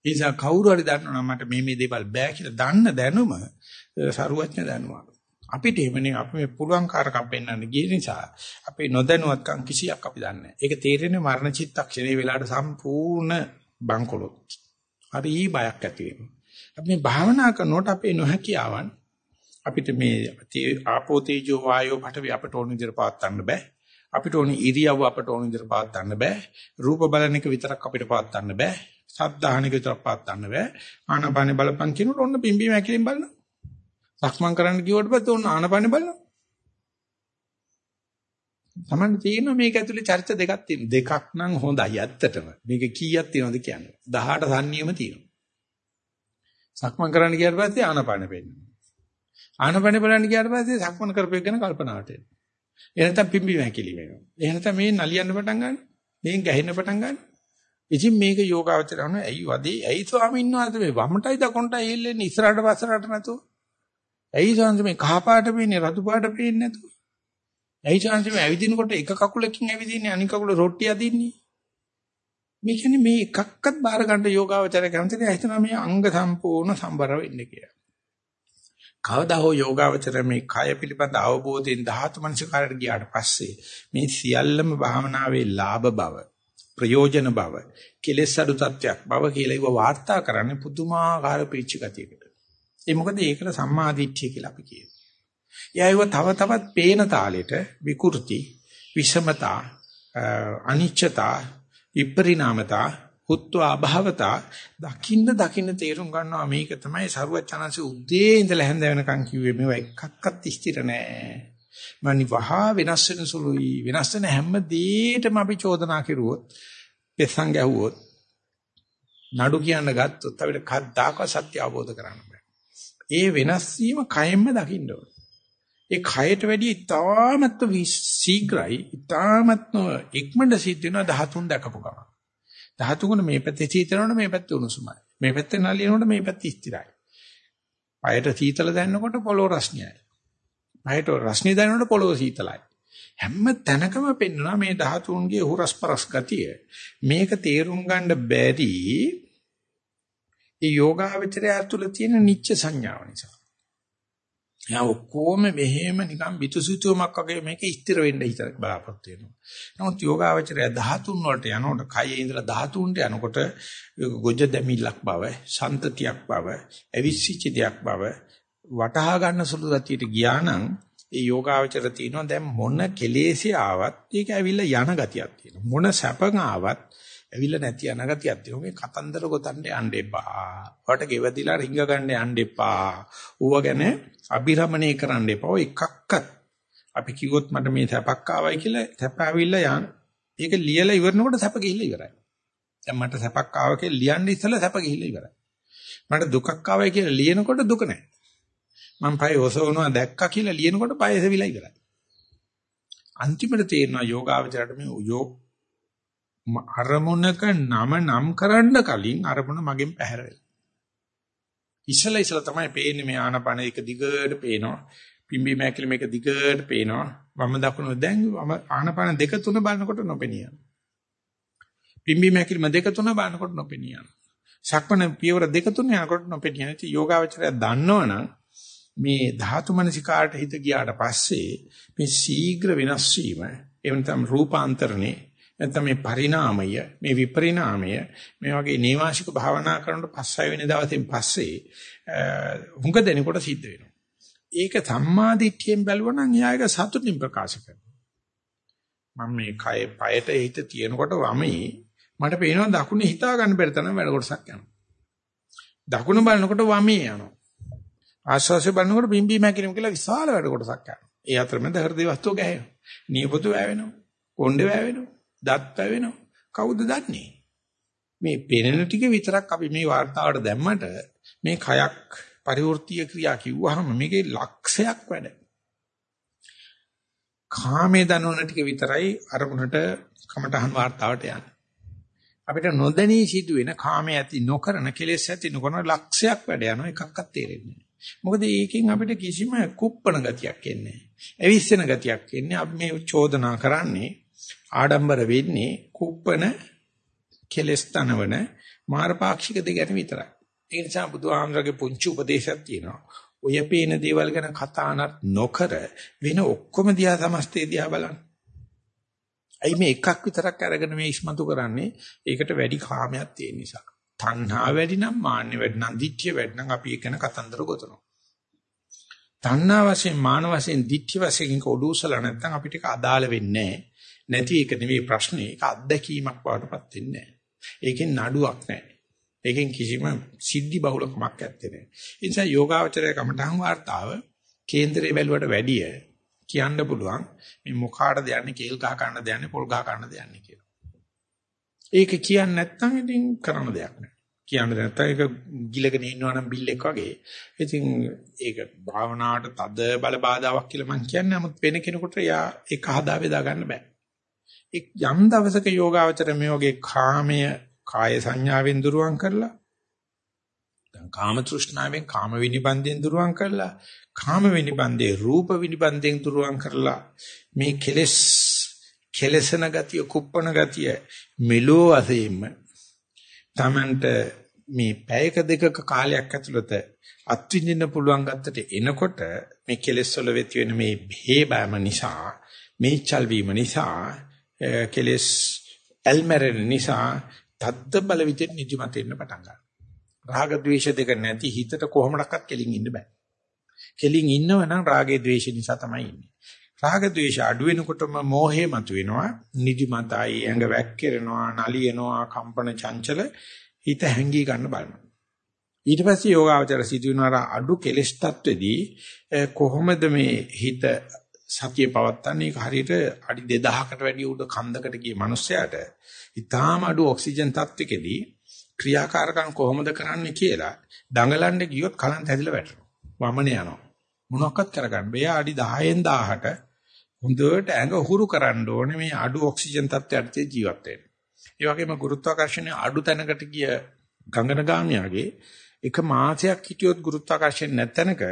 A: ඒ නිසා කවුරු හරි දන්නවනම් මට මේ මේ දේවල් බෑ කියලා දන්න දැනුම සරුවඥ දැනුවා. අපිට එහෙමනේ අපි මේ පුළුවන් කාරකම් පෙන්වන්න ගිය නිසා අපේ නොදැනුවත්කම් කිසියක් අපි දන්නේ නැහැ. ඒක තේරෙන්නේ මරණ චිත්තක්ෂණේ වෙලාවට සම්පූර්ණ බංකොලොත්. හරි බයක් ඇති වෙනවා. අපි මේ භාවනා කරනකොට අපේ නොහැකියාවන් අපිට මේ ආපෝ තේජෝ වායෝ පඨවි අපට ඕන විදිහට පාත් ගන්න බෑ. අපිට ඕන ඉරියව්ව අපට ඕන විදිහට පාත් ගන්න බෑ. රූප බලන එක විතරක් අපිට පාත් ගන්න බෑ. සද්ධාහන එක විතරක් පාත් ගන්න බෑ. ආනාපානෙ බලපන් කියනකොට ඔන්න පිම්බීම ඇකිලින් බලනවා. සක්මන් කරන්න කිව්වට පස්සේ ඔන්න ආනාපානෙ බලනවා. තමන්න තියෙනවා මේක ඇතුලේ චරිත දෙකක් තියෙනවා. දෙකක් නම් හොඳයි ඇත්තටම. මේක කීයක් තියෙනවද කියන්නේ. 18 සංනියම තියෙනවා. සක්මන් කරන්න ගියාට පස්සේ ආනපාන වෙන්නේ. ආනපාන බලන්න ගියාට පස්සේ සක්මන් කරපෙක් ගැන කල්පනාවට එනවා. එහෙ නැත්නම් පිම්බි වැකිලි වෙනවා. එහෙ නැත්නම් මේ නලියන්න පටන් ගන්න. මේන් ගැහෙන්න පටන් ගන්න. ඉතින් මේක යෝගාවචරණ ඇයි වදී ඇයි ස්වාමීන් වහන්සේ මේ වමටයි දකුණටයි හෙල්ලෙන්නේ ඉස්සරහට පස්සරට නැතුව. ඇයි ස්වාමීන් මේ කහ පාට පේන්නේ රතු පාට පේන්නේ නැතුව. ඇයි chance මේ ඇවිදිනකොට එක කකුලකින් ඇවිදින්නේ අනික කකුල රොට්ටි අදින්නේ? මේ කියන්නේ මේ එකක්වත් බාර ගන්න යෝගාවචරය කැමතිද? හිතනවා මේ අංග සම්පූර්ණ සම්බර වෙන්න කියලා. කවදා හෝ යෝගාවචරය මේ කය පිළිබඳ අවබෝධයෙන් ධාතු මනසකාරයට ගියාට පස්සේ මේ සියල්ලම භාවනාවේ ලාභ බව ප්‍රයෝජන බව කෙලෙස් අඩු තත්වයක් බව කියලා ඒව වාර්තා කරන්නේ පුදුමාකාර පිච්ච ගතියකට. ඒ මොකද ඒකට සම්මාදිට්ඨිය කියලා අපි කියනවා. එයාව තව තවත් පේන තාලෙට විකෘති, විෂමතා, අනිච්චතා, විපරිණාමතා, හුත්ව අභවතා දකින්න දකින්න තේරුම් ගන්නවා මේක තමයි සරුවචනanse උදේ ඉඳලා හැන්ද වෙනකන් කිව්වේ මේවා එකක්වත් ස්ථිර නෑ. මනි වහා වෙනස් වෙන සුළුයි. වෙනස් වෙන හැම දෙයකටම අපි චෝදනා කෙරුවොත්, පෙස්සන් ගැහුවොත්, නඩු කියන්න ගත්තොත් අපිට කද්දාකවත් සත්‍ය අවබෝධ කරගන්න බෑ. ඒ වෙනස් වීම කයෙන්ම දකින්න ඕනේ. ඒ කයට වැඩි ඉතාමත්ව ශීඝ්‍රයි ඉතාමත්ව ඉක්මනට සිද්ධ වෙනවා 13 දැකපු ගමන් 13 මේ පැත්තේ සීතලනොට මේ පැත්තේ උණුසුමයි. මේ පැත්තේ නලියනොට මේ පැත්තේ ස්ථිරයි. පයට සීතල දැනෙනකොට පොළොව රස්නියයි. පයට රස්නිය දැනෙනකොට පොළොව සීතලයි. හැම තැනකම පෙන්වනවා මේ 13ගේ හුරස්පරස් ගතිය. මේක තේරුම් ගන්න බැරි. ඒ යෝගාවචරය තුළ තියෙන නිච්ච සංඥාව නිසා. එයා ඔක්කොම මෙහෙම නිකන් පිටුසුතුමක් වගේ මේක ස්ථිර වෙන්න හිත බලාපොරොත්තු වෙනවා. නමුත් යෝගාවචරය 13 වලට යනකොට කයේ ඉඳලා 13ට යනකොට ගොජ දෙමිලක් බව, සන්තතියක් බව, අවිසිච්ච දෙයක් බව වටහා ගන්න සුළු ගතියට ගියා නම් ඒ යෝගාවචර තියෙනවා දැන් මොන කෙලෙසි ආවත් ඒක ඇවිල්ලා යන ගතියක් තියෙනවා. මොන සැපං ආවත් ඇවිල්ලා නැති අනගතියක් තියෙනවා. මේ කතන්දර ගොතන්න යන්න එපා. වට ගෙවදිලා රිංග ගන්න යන්න එපා. ඌව ගැන අභිරමණය කරන්න එපා. ඔය එකක්වත් අපි කිව්වොත් මට මේ සැපක් ආවයි කියලා සැප ආවිල්ලා යන. ඒක ලියලා ඉවරනකොට සැප ගිහිල්ලා ඉවරයි. දැන් මට සැපක් ආව කියලා ලියන්න ඉස්සලා සැප ගිහිල්ලා ඉවරයි. මට දුකක් ආවයි කියලා ලියනකොට දුක නැහැ. මම පය ඔසවනවා දැක්කා කියලා ලියනකොට පය එසවිලා ඉවරයි. අන්තිමට තේරෙනවා යෝගාවචරයට මේ යෝ අරමුණක නම නම් කරන්න කලින් අරමුණ මගෙන් පැහැර වෙලා. ඉස්සලා ඉස්සලා තමයි පේන්නේ මේ ආනපන එක දිගට පේනවා. පිම්බි මෑකිලි මේක දිගට පේනවා. වම දකුණු දැන් වම ආනපන දෙක තුන බලනකොට නොපෙනියන. පිම්බි මෑකිලි දෙක තුන බලනකොට නොපෙනියන. සක්මණ පියවර දෙක තුන යනකොට නොපෙනියන. ඉතින් යෝගාවචරය දන්නවනම් මේ ධාතු මනසිකාට හිත ගියාට පස්සේ මේ ශීඝ්‍ර වෙනස් වීම එවන තම රූපාන්තරණේ නැත්නම් මේ පරිණාමය මේ විපරිණාමය මේ වගේ නේවාසික භාවනා කරනකොට පස්සයි වෙන දවසෙන් පස්සේ හුඟ දෙනකොට සිද්ධ වෙනවා. ඒක සම්මාදිට්ඨියෙන් බැලුවනම් එයා ඒක සතුටින් ප්‍රකාශ කරනවා. මම මේ කය පයට හිත තියෙනකොට වමේ මට පේනවා දකුණේ හිතා ගන්න බැරි තරම් වැඩ කොටසක් යනවා. දකුණ බලනකොට වමේ යනවා. ආශ්වාසය බලනකොට බිම්බි මැකිලිම කියලා විශාල වැඩ කොටසක් යනවා. ඒ අතරමැද හෘද වස්තුව ගැහෙනවා. නියපොතු වැවෙනවා. කොණ්ඩේ වැවෙනවා. දත් පැවෙනවා. කවුද දන්නේ? මේ පෙනෙන ටික විතරක් අපි මේ වார்த்தාවට දැම්මට මේ කයක් පරිවෘත්තීය ක්‍රියා කිව්වහම මේකේ ලක්ෂයක් වැඩ. කාමේ දනවන ටික විතරයි අරමුණට කමටහන් වார்த்தාවට යන්නේ. අපිට නොදැනී සිදුවෙන කාමයේ ඇති නොකරන කෙලෙස් ඇති නොකරන ලක්ෂයක් වැඩ යනවා එකක්වත් තේරෙන්නේ නැහැ. මොකද ඒකෙන් අපිට කිසිම කුප්පණ ගතියක් එන්නේ නැහැ. ඇවිස්සෙන ගතියක් එන්නේ. අපි මේ චෝදනා කරන්නේ ආඩම්බර වෙන්නේ කුප්පන කෙලස් තනවන මාරපාක්ෂික දෙයක් විතරයි. ඒ නිසා බුදුහාමරගේ පුංචි උපදේශයක් තියෙනවා. ඔය පේන දේවල් ගැන කතානක් නොකර වෙන ඔක්කොම දිහා සමස්තය දිහා බලන්න. අයි මේ එකක් විතරක් අරගෙන මේ ඉස්මතු කරන්නේ ඒකට වැඩි කාමයක් තියෙන නිසා. තණ්හා වැඩි නම් මාන්න වැඩි නම් දිට්ඨිය වැඩි නම් අපි එකන කතන්දර ගොතනවා. තණ්හා වශයෙන් මාන වශයෙන් දිට්ඨි වශයෙන් කොඩුසලා නැත්නම් අපිට ඒක අදාළ වෙන්නේ නැහැ. නැති එක නෙමෙයි ප්‍රශ්නේ. ඒක අත්දැකීමක් වඩපත් වෙන්නේ නැහැ. ඒකෙන් නඩුවක් නැහැ. ඒකෙන් කිසිම සිද්ධි බහුලකමක් ඇත්තේ නැහැ. ඒ නිසා යෝගාවචරය කමඨං වார்த்தාව කේන්දරේ බැලුවට වැඩිය කියන්න පුළුවන් මේ මොකාටද යන්නේ කේල් ගහ ගන්නද යන්නේ පොල් ගහ ගන්නද යන්නේ කියලා. ඒක කියන්නේ නැත්නම් ඉතින් කරන්න දෙයක් නැහැ. කියන්න නැත්නම් ඒක ගිලගෙන ඉන්නවා නම් බිල් එක වගේ. ඉතින් ඒක භාවනාවට තද බල බාධාවක් කියලා මම කියන්නේ. නමුත් වෙන කෙනෙකුට යා ඒක හදා බෙදා ගන්න බෑ. යම් දවසක යෝගාවචර මේ වගේ කාමය කාය සංඥාවෙන් දුරුවන් කරලා දැන් කාම තෘෂ්ණාවෙන් කාම විනිබන්දෙන් දුරුවන් කරලා කාම විනිබන්දේ රූප විනිබන්දෙන් දුරුවන් කරලා මේ කෙලෙස් කෙලසන ගතිය කුප්පන ගතිය මෙලෝ වශයෙන්ම තමන්ට මේ පැයක දෙකක කාලයක් ඇතුළත අත්විඳින්න පුළුවන් ගත්තට එනකොට මේ කෙලෙස් වල වෙති වෙන මේ හේබෑම නිසා මේ චල් වීම නිසා කෙලස් ඇල්මැරෙන නිසා තද්ද බල විදිහට නිදිමත එන්න පටන් ගන්නවා. රාග ద్వේෂ දෙක නැති හිතට කොහොමඩක්වත් කෙලින් ඉන්න බෑ. කෙලින් ඉන්නව නම් රාගේ ద్వේෂ නිසා තමයි ඉන්නේ. රාග ద్వේෂ අඩු වෙනකොටම මෝහය මතුවෙනවා. නිදිමතයි ඇඟ වැක්කිරෙනවා, නලියනවා, කම්පන චංචල හිත හැංගී ගන්න බලනවා. ඊට පස්සේ යෝගාවචර සිදුවෙනවා අඩු කෙලෙස් තත්වෙදී කොහොමද මේ හිත සතිය පවත්තන්නේ හරියට අඩි 2000කට වැඩි උඩ කන්දකට ගිය මිනිස්සයාට ඊටාම අඩු ඔක්සිජන් තත්ත්වකදී ක්‍රියාකාරකම් කොහොමද කරන්නේ කියලා දඟලන්න ගියොත් කලන්ත හැදිලා වැටෙනවා. වමන යනවා. මොනක්වත් කරගන්න බෑ. අඩි 10න් 1000ට හොඳට ඇඟ උහුරු කරන්න ඕනේ මේ අඩු ඔක්සිජන් තත්ත්වයට ජීවත් වෙන්න. ඒ වගේම ගුරුත්වාකර්ෂණය අඩු තැනකට ගිය ගංගනගාමියාගේ එක මාසයක් හිටියොත් ගුරුත්වාකර්ෂණ නැත්ැනක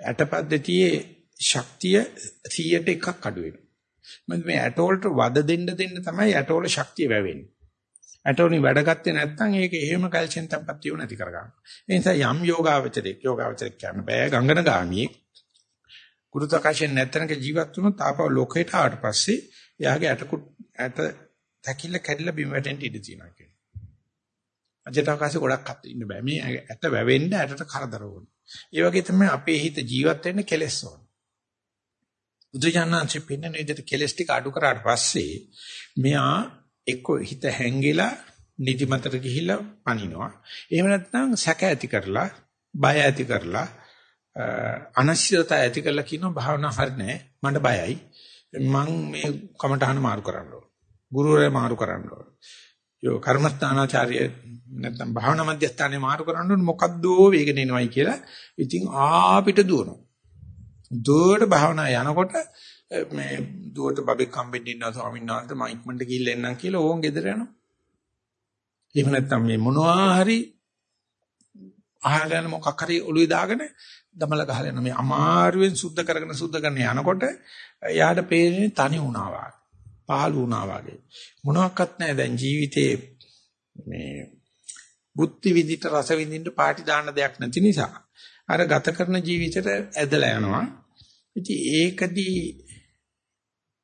A: ඇටපද්ධතියේ ශක්තිය 100ට එකක් අඩු වෙනවා. මොකද මේ ඇටෝල්ට වද දෙන්න දෙන්න තමයි ඇටෝල ශක්තිය වැවෙන්නේ. ඇටෝනි වැඩ ගත්තේ නැත්නම් ඒක එහෙම කැල්සියම් තම්පත්තිය නැති කරගන්නවා. ඒ නිසා යම් යෝගාවචරයක් යෝගාවචරයක් කියන්න බෑ ගංගන ගාමී ගුරුත්වාකර්ෂණ නැත්නම්ක ජීවත් වුණොත් ආපහු ලෝකයට ආවට පස්සේ එයාගේ ඇට ඇට තැකිල්ල කැඩිලා බිම වැටෙන්න ඉඩ තියෙනවා කියන්නේ. අජටාකාශේ ගොඩක් අත් ඉන්න බෑ. මේ ඇට වැවෙන්න ඇටට කරදර ඕනේ. ඒ වගේ තමයි අපේ හිත ජීවත් වෙන්න කෙලස් ඕනේ. බුදුජානනාංශෙ පින්නන විදිහට කෙලස් ටික අඩු කරාට පස්සේ මෙයා එක්ක හිත හැංගිලා නිදිමතට ගිහිල්ලා පනිනවා. එහෙම නැත්නම් සැක ඇති කරලා, බය ඇති කරලා, අනශ්චිතතාව ඇති කරලා කියනවා භාවනා හරිනේ මට බයයි. මං මේ කමටහන මාරු කරන්න ඕන. ගුරුවරයා මාරු කරන්න ඕන. යෝ කර්මස්ථානාචාර්ය නැත්නම් භාවනා මධ්‍යස්ථානේ මාරු කරන්න ඕනේ මොකද්ද වේගන එනවයි කියලා. ඉතින් ආපිට දුවනවා. දුවට භාවනා යනකොට මේ දුවට බබෙක් හම්බෙන්න ඉන්නවා ස්වාමීන් වහන්සේ මම ඉක්මනට ගිහිල්ලා එන්නම් කියලා ඕන් ගෙදර යනවා. එහෙම නැත්නම් මේ මොනවා හරි අහගෙන මොකක් හරි ඔළුවේ දාගෙන දමල ගහලා යන මේ අමාරුවෙන් සුද්ධ කරගෙන සුද්ධ කරන යනකොට එයාට පේන්නේ තනි වුණා වගේ. පහළු වුණා වගේ. මොනවත් නැහැ දැන් ජීවිතේ මේ බුද්ධි විදිට රස විඳින්න පාටි දාන්න දෙයක් නැති නිසා අර ගත කරන ජීවිතේට ඇදලා යනවා. ඉතින් ඒකදී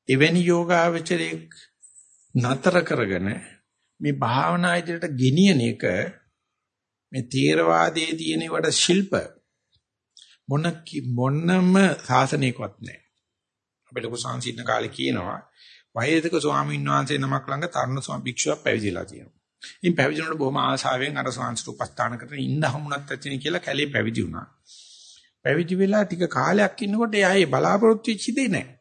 A: එවැනි යෝගාවචරයක් නතර කරගෙන මේ භාවනා ඉදිරියට ගෙනියන එක මේ තීරවාදයේ තියෙන වට ශිල්ප මොන මොනම සාසනයකවත් නැහැ. අපි ලොකු සංසීර්ණ කාලේ කියනවා වයේදක ස්වාමීන් වහන්සේ නමක් ළඟ තරුණ ස්වාමී භික්ෂුවක් පැවිදිලා තියෙනවා. ඉතින් පැවිදිනකොට බොහොම ආශාවෙන් අර සංස්කෘත උපස්ථාන කරගෙන ඉන්න හමුණත් ඇතිනේ කියලා කැලේ පැවිදි වුණා. පැවිදි වෙලා ටික කාලයක් ඉන්නකොට එයා ඒ බලාපොරොත්තු වෙච්ච දේ නැහැ.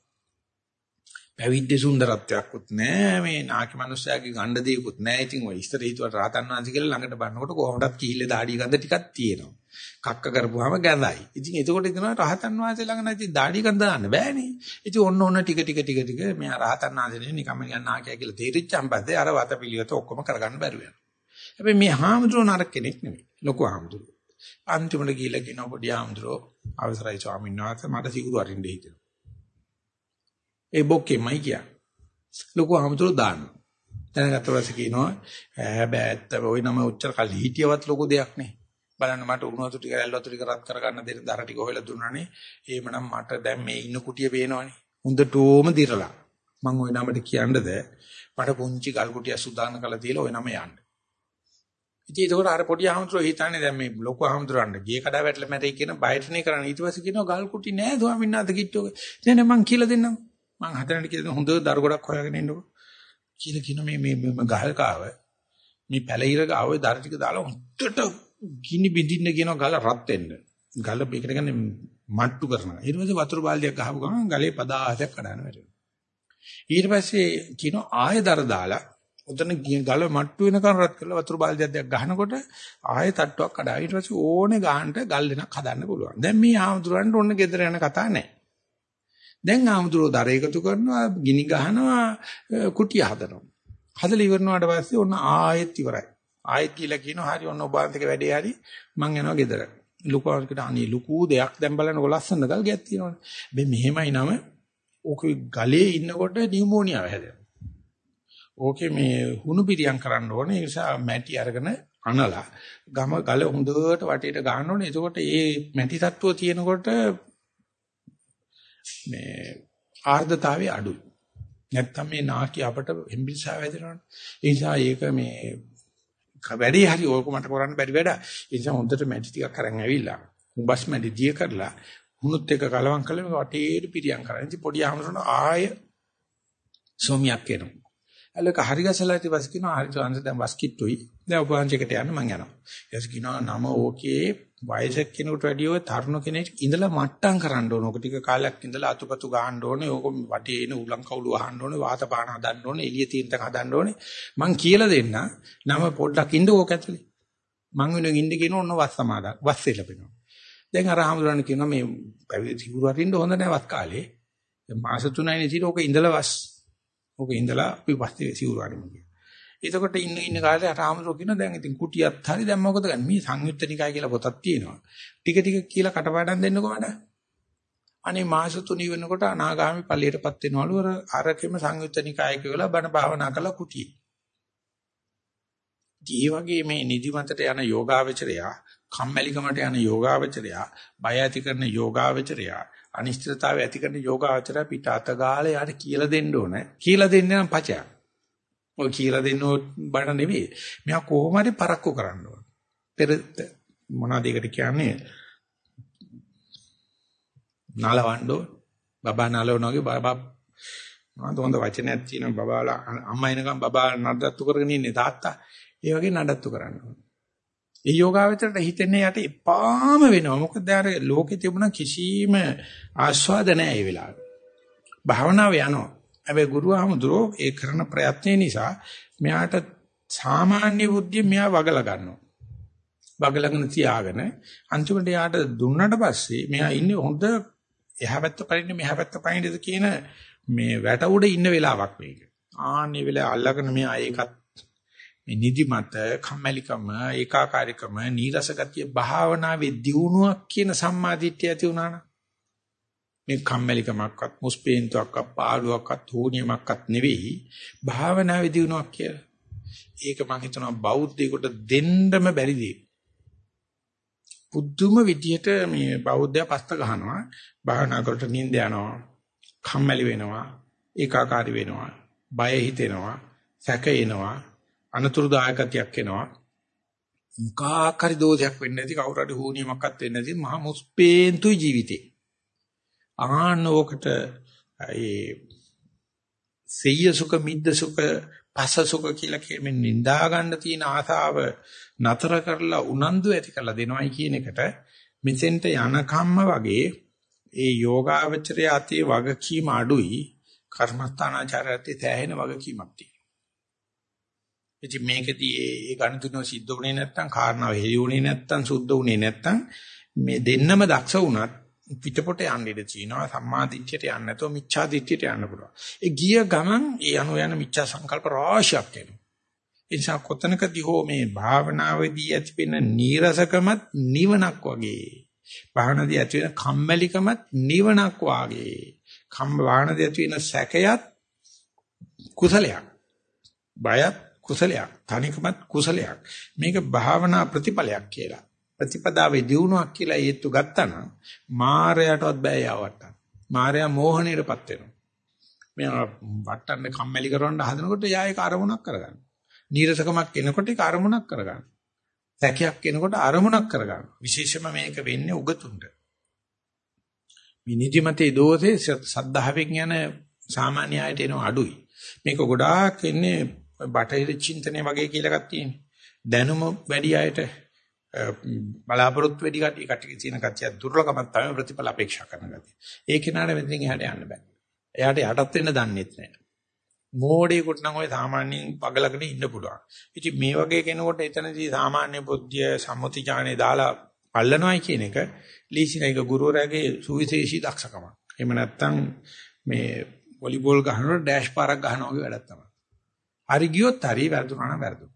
A: පැවිද්ද සුන්දරත්වයක්වත් නැහැ මේ නාකි මිනිස්සයාගේ ගණ්ඩ දෙයක්වත් නැහැ ඉතින් ඔය ඉස්තර හිතුවට රහතන් වහන්සේ කියලා ළඟට බලනකොට කොහොමදත් කිහිල්ල දාඩිය ගඳ ටිකක් තියෙනවා. කක්ක කරපුවාම ගැඳයි. ඉතින් එතකොට හිතනවා රහතන් වහන්සේ ළඟ නැති දාඩිය ගඳ දාන්න බෑනේ. ඉතින් ඔන්න ඔන්න ටික ටික ටික ටික මේ රහතන් වහන්සේ නිකම්ම නිකන් නාකියා කියලා තේරිච්චාන් පස්සේ අර වත පිළිවෙත ඔක්කොම කරගන්න බැරුව යනවා. හැබැයි මේ හාමුදුරුවෝ නරක කෙනෙක් නෙමෙයි ලොකු හාමුදුරුවෝ. අන්තිමට ගිහිල්ලා කියනවා පොඩි හාමුදුරුවෝ අවසරයි ස්වාමීන් වහන්සේ මට සිකුරු අරින්න හිතෙනවා. ඒ බොක්කෙමයි කියන්නේ. ලොකු අමතුරු දාන්න. දැනගත්ත පස්සේ කියනවා හැබැයි ඇත්ත ওই නම උච්චර කල් හිටියවත් ලොකු දෙයක් නේ. බලන්න මට උණු වතුර ටික ඇල්ල වතුර ටික රත් කරගන්න දෙන දර ටික හොයලා දුන්නානේ. එහෙමනම් මට දැන් මේ ඉන්න කුටිය පේනවනේ. හොඳටම දිරලා. මම ওই නමට කියන්නද මට පුංචි ගල් කුටිය සුදාන කරලා තියලා ওই නම යන්න. ඉතින් ඒකෝර අර පොඩි ආහම්තුරෝ හිතන්නේ දැන් මේ ලොකු ආහම්තුරන්න ගිය කඩා වැටලා මැරෙයි කියන බයටනේ කරන්නේ. ඊට පස්සේ කියනවා ගල් කුටි නෑ ස්වාමීන් වහන්සේ කිට්ටෝක. නෑ නෑ මං කියලා දෙන්නම්. මං හතරට කියලා හොඳ දරු ගොඩක් හොයාගෙන ඉන්නකො. කියලා කියන මේ මේ ගහල් කාව මේ පැලිර ගාව දර ටික දාලා හොත්තට ගිනි බින්දින්න කියන ගල රත් වෙන්න. ගල මේකට ගන්නේ මට්ටු කරනවා. ඊට පස්සේ වතුර බාල්දියක් ගහපු ගමන් ගලේ පදාහයක් කඩන වැටෙනවා. ඊට පස්සේ කියන ආය දර දාලා උතන ගල මට්ටු වෙනකන් රත් කරලා වතුර බාල්දියක් ගහනකොට ආයෙ තට්ටුවක් කඩා ඊට පස්සේ ඕනේ ගහන්න ගල් වෙනක් හදන්න පුළුවන්. දැන් මේ ආමතුරන්ට ඔන්න ගෙදර යන කතා නැහැ. දැන් ආමුද්‍රෝ දර එකතු කරනවා, ගිනි ගහනවා, කුටිය හදනවා. හදලා ඉවරනාට පස්සේ ඔන්න ආයෙත් ඉවරයි. ආයෙත් කියලා කියනවා හරි ඔන්න ඔබ අන්තික වැඩේ හරි මං යනවා ගෙදර. ලුකාවකට අනේ ලুকু දෙයක් දැන් බලනකො ලස්සන ගල් ගැක් තියෙනවනේ. මේ මෙහෙමයි නම ඕක ගලේ ඉන්නකොට නියුමෝනියාව හැදෙනවා. ඕකේ මේ හුණු පිරියම් කරන්න ඕනේ. ඒ නිසා මැටි අරගෙන අනලා ගම ගල හොඳට වටේට ගන්න ඕනේ. එතකොට මේ මැටි තත්ත්වය තියෙනකොට මේ ආර්ධතාවය අඩුයි. නැත්තම් මේ නාකි අපට හෙම්බිල්සා වැදෙනවනේ. ඒ නිසා ඒක මේ වැඩි හරි ඕක මට කරන්න බැරි වැඩ. ඒ නිසා හොඳට මැටි ටිකක් අරන් ඇවිල්ලා උඹස් මැටි දිය කරලා හුනුත් එක කලවම් කළා මේ වටේට පිරියම් කරා. ඉතින් පොඩි ආමරණ ආය සෝමියක් එනවා. අලක හරි ගසලා ඉතින් බස් කියනවා හරි chance දැන් බස් කිට්ටුයි. දැන් උපවාසයකට යන්න මං යනවා. ඊට කියනවා නම ඕකේ වයසක කෙනෙකුට වැඩිය තරුණ කෙනෙක් ඉඳලා මට්ටම් කරන්න ඕන. ඔක ටික කාලයක් ඉඳලා අතුපතු ගහන්න ඕනේ. ඕක වටේ එන උලන් කවුළු වහන්න ඕනේ. වාත පාන හදන්න ඕනේ. එළිය තියෙන තැන හදන්න ඕනේ. මං කියලා දෙන්න. නම පොඩ්ඩක් ඉන්න ඕක ඇතුලේ. මං වෙනුවෙන් ඉන්න කියන ඕන වස් සමාදන්. වස් එලපෙනවා. දැන් අර හමුදුරන් කියනවා මේ සිවුරු අරින්න හොඳ නැහැ වත් කාලේ. මාස 3යි ඉතින් ඕක ඉඳලා වස්. ඕක ඉඳලා අපි පස්සේ සිවුරු අරින්න කියලා. එතකොට ඉන්න ඉන්න කාලේ අරාමසෝ කියන දැන් ඉතින් කුටියත් හරි දැන් මොකද ගන්නේ මේ සංයුත්ත නිකාය කියලා පොතක් තියෙනවා. ටික ටික කියලා කටපාඩම් දෙන්නකෝ මට. අනේ මාස තුනි වෙනකොට අනාගාමි ඵලයටපත් වෙනවලු අර අරකෙම සංයුත්ත නිකාය කියලා බණ භාවනා කළා කුටියේ. දී වගේ මේ නිදිමතට යන යෝගාවචරයා කම්මැලිකමට යන යෝගාවචරයා බය ඇති කරන යෝගාවචරයා අනිශ්චිතතාවය ඇති කරන යෝගාවචරයා පිට අත ගාලා යාට කියලා දෙන්න ඕනේ. කියලා දෙන්න නම් පචයක්. ඔය කියලා දෙන්න බණ නෙවෙයි. මෙයා කොහොම හරි පරක්කු කරන්න ඕන. පෙර මොනවද ඒකට කියන්නේ? නලවන්න ඕන. බබා නලවනවාගේ බබා මොනවද හොඳ වචනයක් තියෙනවා බබාලා අම්මා එනකම් බබා නඩත්තු කරගෙන ඉන්නේ තාත්තා. ඒ වගේ නඩත්තු කරන්න ඕන. ඒ යෝගාවචරයට හිතෙන්නේ යට එපාම වෙනවා. මොකද අර ලෝකේ තිබුණ කිසිම ආස්වාද නැහැ ඒ වෙලාවේ. භාවනාව යනවා. හැබැයි ගුරුහාමුදුරෝ ඒ කරන ප්‍රයත්නේ නිසා මෙයාට සාමාන්‍ය බුද්ධිය මෙයා වගලා ගන්නවා. වගලගෙන තියාගෙන අන්තිමට යාට දුන්නට පස්සේ මෙයා ඉන්නේ හොඳ එහා පැත්ත පරින්නේ මෙහා පැත්ත පරින්නේද කියන මේ වැට උඩ ඉන්න වෙලාවක් මේක. ආන්නේ වෙලාව අල්ලගෙන මෙයා ඒකත් මේ නිදිමත, කම්මැලිකම, ඒකාකාරීකම, නීරස ගතිය භාවනාවේ දියුණුවක් කියන සම්මාදිට්ඨිය ඇති වුණා නම් මේ කම්මැලිකමක්වත්, මුස්පේන්තුවක්වත්, පාළුවක්වත්, හෝනියමක්වත් නෙවෙයි භාවනාවේ දියුණුවක් කියලා. ඒක මම හිතනවා බෞද්ධයෙකුට දෙන්නම බැරි දෙයක්. පුදුම විදියට මේ බෞද්ධයා පස්ත ගහනවා භාවනා කරට නිින්ද යනවා කම්මැලි වෙනවා ඒකාකාරී වෙනවා බය හිතෙනවා සැක එනවා අනතුරුදායකතියක් එනවා මුකාකාරී දෝෂයක් වෙන්නේ නැති කවුරු හරි හුනියමක්වත් වෙන්නේ නැති මහා මුස්පේන්තු ජීවිතේ ආනෝකට ඒ සෙය්‍ය සුඛ මිද්ද සුඛ පස සුඛ කියලා කියන්නේ නිඳා ගන්න තියෙන ආසාව නතර කරලා උනන්දු ඇති කරලා දෙනවයි කියන එකට මෙතෙන්ට යනකම්ම වගේ ඒ යෝගාවචරය අතේ වගකීම අඩුයි කර්මස්ථානාචාරයත් තැහෙන වගකීමක් තියෙනවා. ඉතින් මේකදී ඒ ගණතුන සිද්ධ වුණේ නැත්නම් කාරණාව හෙළියුනේ නැත්නම් සුද්ධ වුණේ නැත්නම් මේ දෙන්නම දක්ෂ වුණත් පිටපොට යන්න ඉඩ තියෙනවා සම්මා දිට්ඨියට යන්න නැතුව මිච්ඡා දිට්ඨියට යන්න පුළුවන්. ඒ ගිය ගමන් ඒ අනු යන මිච්ඡා සංකල්ප රාශියක් එනවා. ඒ නිසා කොතනකදී හෝ මේ භාවනාවේදී ඇතිවෙන නීරසකමත් නිවනක් වගේ. භාවනාවේදී ඇති වෙන කම්මැලිකමත් නිවනක් වගේ. කම් භාවනාවේදී ඇති වෙන සැකයත් කුසලයක්. බයත් කුසලයක්. තනිකමත් කුසලයක්. මේක භාවනා ප්‍රතිඵලයක් කියලා. ප්‍රතිපදාවේ දියුණුවක් කියලා හේතු ගත්තා නම් මායයටවත් බෑ යවට්ටන්න. මායя මෝහණයටපත් වෙනවා. මෙයා වට්ටන්න කම්මැලි කරවන්න හදනකොට යා ඒක අරමුණක් කරගන්න. නීරසකමක් එනකොට ඒක අරමුණක් කරගන්න. සැකයක් එනකොට අරමුණක් කරගන්න. විශේෂම මේක වෙන්නේ උගතුන්ට. මිනිදිමතේ දෝෂේ සද්ධාවෙන් යන සාමාන්‍ය අයට එන අඩුයි. මේක ගොඩාක් ඉන්නේ බටහිර චින්තනය වගේ කියලා එකක් තියෙනවා. දැනුම වැඩි අයට බලාපොරොත්තු වැඩි කටි කටි තියෙන කතිය දුර්ලභමක් තමයි ප්‍රතිඵල අපේක්ෂා කරන ගතිය. ඒ කෙනාට මෙතනින් එහාට යන්න බෑ. එයාට යටත් වෙන්න දන්නේත් නෑ. මෝඩේකට නම් ඔය සාමාන්‍යයෙන් පගලගෙන ඉන්න පුළුවන්. ඉතින් මේ වගේ කෙනෙකුට එතනදී සාමාන්‍ය බුද්ධිය සම්මුති ඥානෙ දාලා පල්ලනවායි කියන එක ලීසිනයික ගුරුවරයාගේ සුවිශේෂී දක්ෂකමක්. එහෙම නැත්නම් මේ වොලිබෝල් ගහනකොට ඩෑෂ් පාරක් ගහනවා වගේ වැඩක් තමයි. හරි ගියොත් හරි වැරදුනා නම් වැරදුනා.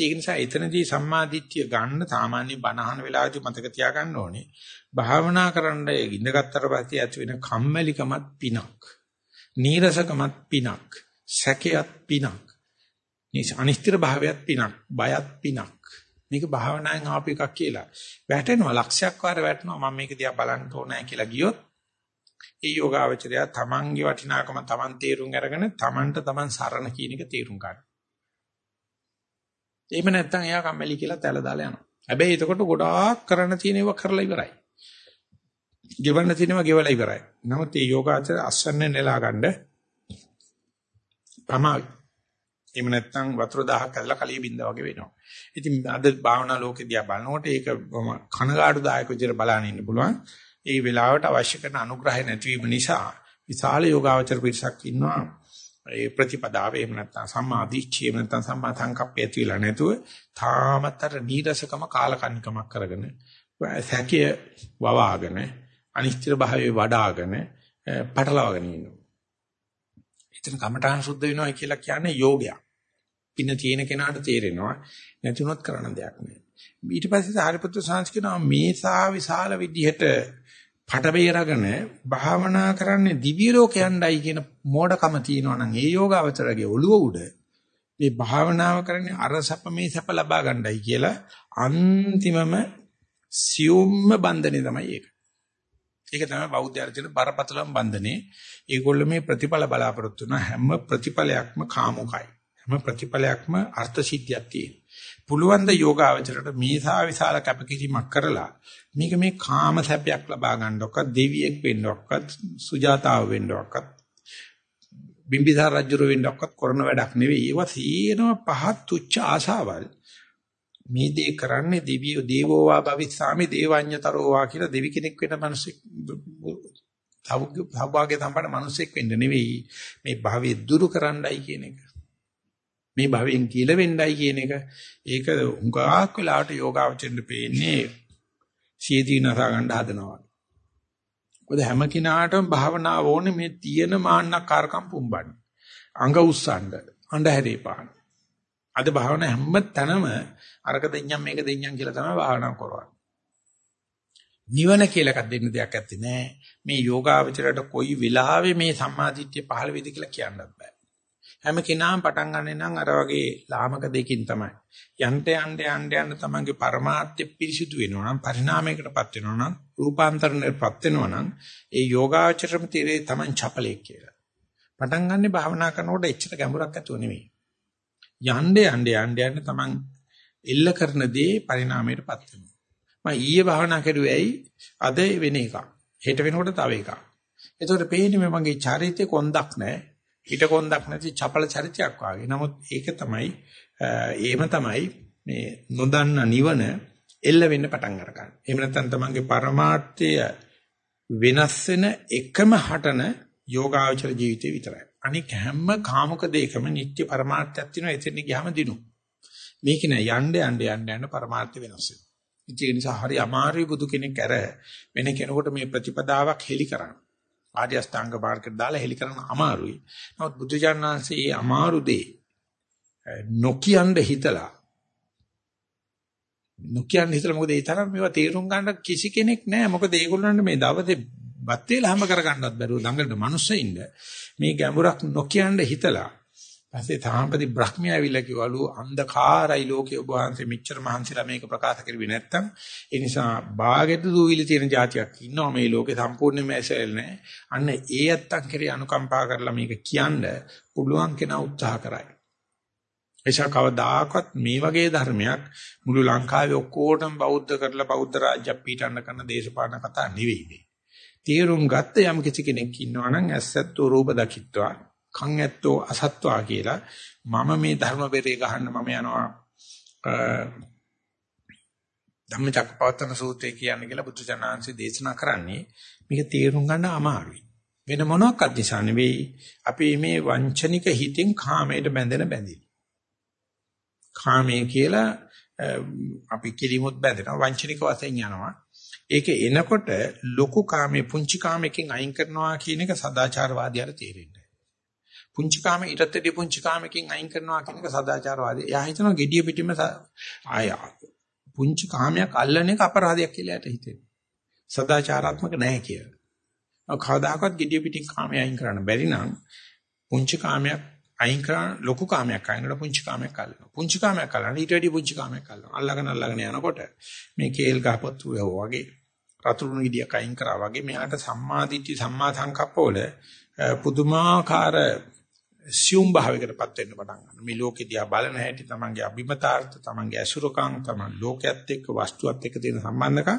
A: ඒක නිසා එතනදී සම්මාදිට්ඨිය ගන්න සාමාන්‍ය බණහන වෙලාවදී මතක තියාගන්න ඕනේ. භාවනා කරන්න ඉඳගත්තර පස්සේ ඇති වෙන කම්මැලිකමත් පිනක්. නීරසකමත් පිනක්. සැකයත් පිනක්. අනිස්තිර භාවයත් පිනක්. බයත් පිනක්. මේක භාවනාවෙන් ආපු එකක් කියලා. වැටෙනවා ලක්ෂයක් වාර වැටෙනවා මම මේක දිහා බලන්න ඕනෑ කියලා ගියොත් ඒ යෝගාවචරය තමන්ගේ වටිනාකම තමන් තේරුම් අරගෙන තමන්ට තමන් සරණ කියන එක තේරුම් ගන්න. එහෙම නැත්නම් එයා කම්මැලි කියලා තැල දාලා යනවා. හැබැයි එතකොට ගොඩාක් කරන්න තියෙන ඒවා කරලා ඉවරයි. ගෙවන්න තියෙනවා ගෙවලා ඉවරයි. නමුත් මේ යෝගාචර අස්සන්න නෙලා ගන්න තමයි. එහෙම නැත්නම් වතුර දහහක් ඇදලා කලිය බින්ද වගේ වෙනවා. ඉතින් අද භාවනා ලෝකෙ දිහා බලනකොට ඒක කනගාටුදායක විදිහට බලන්න ඉන්න පුළුවන්. ඒ වෙලාවට අවශ්‍ය කරන අනුග්‍රහය නැතිවීම නිසා විශාල යෝගාචර පිරිසක් ඉන්නවා. ඒ ප්‍රතිපදාව එහෙම නැත්නම් සම්මා දිට්ඨිය එහෙම නැත්නම් සම්මා සංකප්පය ඇතිලා නැතුව තාමතර නීරසකම කාලකන්නිකමක් කරගෙන සැකය වවාගෙන අනිශ්චිත භාවයේ වඩාගෙන පටලවාගෙන ඉන්නවා. එතන කමඨාන් සුද්ධ වෙනවා කියලා කියන්නේ යෝගයක්. පින තියෙන කෙනාට තේරෙනවා නැතුනොත් කරන්න දෙයක් නෑ. ඊට පස්සේ සාරිපුත්‍ර සංස්කෘතන මේසා විශාල විදිහට පට බේරගෙන භාවනා කරන්නේ දිව්‍ය ලෝකයන්ඩයි කියන මෝඩකම තියෙනවා නම් ඒ යෝගාවචරගේ ඔළුව උඩ මේ භාවනාව කරන්නේ අර සැප මේ සැප ලබා ගන්නයි කියලා අන්තිමම සියුම්ම බන්ධනේ තමයි ඒක. ඒක තමයි බෞද්ධයන්ට තියෙන බරපතලම බන්ධනේ. ඒගොල්ලෝ මේ ප්‍රතිඵල බලාපොරොත්තු වෙන හැම ප්‍රතිඵලයක්ම කාමුකයි. හැම ප්‍රතිඵලයක්ම අර්ථ සිද්ධියක් තියෙන. පුළුවන් ද යෝගාවචරයට මේසා විශාල කැපකිරීමක් කරලා මේක මේ කාම සැපයක් ලබා ගන්නවක්වත් දෙවියෙක් වෙන්නවක්වත් සුජාතාව වෙන්නවක්වත් බිම්බිසාර රජුර වෙන්නවක්වත් කරන වැඩක් නෙවෙයි. ඒවා සීනම පහත් තුච්ච ආශාවල්. මේ දේ කරන්නේ දෙවියෝ දේවෝ වා භවිස්සාමි දේවඤ්‍යතරෝ වා කියලා දෙවි කෙනෙක් වෙන මිනිස්සෙක් සෞභාග්‍ය සම්පන්න මිනිස්සෙක් වෙන්න නෙවෙයි. මේ භවයේ දුරු කරන්නයි කියන එක. මේ භවයෙන් කියලා වෙන්නයි කියන එක ඒක උඟාක් වෙලාවට යෝගාවචරෙන්න පේන්නේ සියදී නසා ගන්න හදනවා. මොකද හැම කෙනාටම භාවනාව ඕනේ මේ තියෙන මාන්නකාරකම් පුම්බන්න. අඟ උස්සන්න, අඬහැරේ පාන. අද භාවනා හැම තැනම අරක දෙඤ්ඤම් මේක දෙඤ්ඤම් කියලා තමයි භාවනා කරවන්නේ. නිවන කියලා එකක් දෙන්න දෙයක් ඇත්තේ නෑ. මේ යෝගාවචරයට කොයි වෙලාවෙ මේ සම්මාදිට්ඨිය පහළ වෙයිද කියලා කියන්නත් බෑ. හැම කෙනාම පටන් ගන්නෙ නම් අර වගේ ලාමක දෙකින් තමයි. යන්ට යන්න යන්න යන්න තමන්ගේ પરමාර්ථය පිරිසිදු වෙනවා නම් පරිණාමයකටපත් වෙනවා නම් රූපාන්තරණයටපත් වෙනවා නම් ඒ යෝගාචරම තීරේ තමන් චපලෙක් කියලා. පටන් ගන්නෙ භාවනා කරනකොට එච්චර ගැඹුරක් ඇතුව නෙමෙයි. යන්න යන්න යන්න යන්න තමන් එල්ල කරන දේ පරිණාමයටපත් වෙනවා. මම ඊයේ භාවනා කරුවේ ඇයි අද වෙන එකක්. හෙට වෙනකොට තව එකක්. ඒතකොට පේන්නේ මගේ චරිතේ කොන්දක් නැහැ. ඊට කොන්දක් නැති චපල චරිතයක් වාගේ. නමුත් ඒක තමයි එහෙම තමයි මේ නොදන්න නිවන එල්ල වෙන්න පටන් අරගන්න. එහෙම නැත්නම් තමන්ගේ පරමාර්ථය වෙනස් වෙන එකම හටන යෝගාචර ජීවිතේ විතරයි. අනික හැම කාමක දෙයකම නිත්‍ය පරමාර්ථයක් තියෙනවා. එතන ගියාම දිනු. මේක නෑ යන්න යන්න යන්න යන්න පරමාර්ථ වෙනස් වෙනවා. ඒ නිසා හරි අමාරුයි බුදු කෙනෙක් අර වෙන කෙනෙකුට මේ ප්‍රතිපදාවක් හෙලි කරන්න. ආර්ය අෂ්ටාංග මාර්ගයට දාලා හෙලි කරන්න අමාරුයි. නමුත් බුදුජානනාංශයේ මේ අමාරු දේ නොකියන්න හිතලා නොකියන්න හිතලා මොකද ඒ තරම් මේවා තේරුම් ගන්න කිසි කෙනෙක් නැහැ. මොකද ඒගොල්ලන්ට මේ දවසේ බත් වේලා හැම කරගන්නවත් බැරුව දඟලන මිනිස්සෙින්ද මේ ගැඹුරක් නොකියන්න හිතලා පස්සේ තාම්පති බ්‍රහ්මයා ඇවිල්ලා කිව්වලු අන්ධකාරයි ලෝකේ ඔබ වහන්සේ මෙච්චර මහන්සිලා මේක ප්‍රකාශ කරුවේ නැත්තම් ඒ නිසා ਬਾගෙට දූවිලි තියෙන જાතියක් ඉන්නවා මේ ලෝකේ සම්පූර්ණයෙන්ම ඇසෙල් නැහැ. අන්න ඒ ඇත්තන් කෙරේ අනුකම්පා කරලා මේක කියන්න පුළුවන් කෙනා උත්සාහ කරයි. එසා කවදාකවත් මේ වගේ ධර්මයක් මුළු ලංකාවේ ඔක්කොටම බෞද්ධ කරලා බෞද්ධ රාජ්‍ය පීඨන්න කරන දේශපාලන කතා නෙවෙයි මේ. තීරුම් ගත්ත යම් කිසි කෙනෙක් ඉන්නවා නම් ඇස්සත් රූප දකිත්වා කන් ඇත්තෝ අසත්වා කියලා මම මේ ධර්ම බෙරේ ගහන්න මම යනවා ධම්මචක්කපවත්තන සූත්‍රය කියන්නේ කියලා බුදුචානන්සේ දේශනා කරන්නේ මේක තේරුම් ගන්න අමාරුයි. වෙන මොනක්වත් නිසා නෙවෙයි අපි මේ වංචනික හිතින් කාමයට බැඳෙන බැඳිලි. කාමයේ කියලා අපි කිලිමුත් බැඳෙනවා වංචනික වශයෙන් යනවා. ඒක එනකොට ලොකු කාමයේ පුංචි කාමයකින් අයින් කරනවා කියන එක සදාචාරවාදියාට තේරෙන්නේ පුංචි කාම ඊටත්ටි පුංචි කාමකින් අයින් කරනවා කියන එක සදාචාරවාදී. එයා හිතනවා gediya පිටිම ආය පුංචි කාමයක් අල්ලන එක අපරාධයක් කියලා යට හිතෙනවා. සදාචාරාත්මක නැහැ කියලා. කවදාකවත් gediya පිටින් කාමය අයින් කරන්න බැරි නම් පුංචි කාමයක් අයින් කරන ලොකු කාමයක් අයින් කරලා පුංචි කාමයක් අල්ලනවා. පුංචි කාමයක් අල්ලන ඊට වැඩි පුංචි කාමයක් අල්ලනවා. අල්ලගෙන අල්ලගෙන යනකොට මේ කේල් ගහපත් වගේ රතුරුණු ගෙඩියක් අයින් කරා වගේ මෙයාට සම්මාදිට්ඨි සම්මා සංකප්පවල පුදුමාකාර සියුම් භාවයකටපත් වෙන්න පටන් ගන්නවා. මේ ලෝකෙ දිහා බලන හැටි තමන්ගේ අභිමතාර්ථ, තමන්ගේ අසුරකම්, තමන් ලෝකයේත් එක්ක වස්තුවත් එක්ක තියෙන සම්බන්ධකම්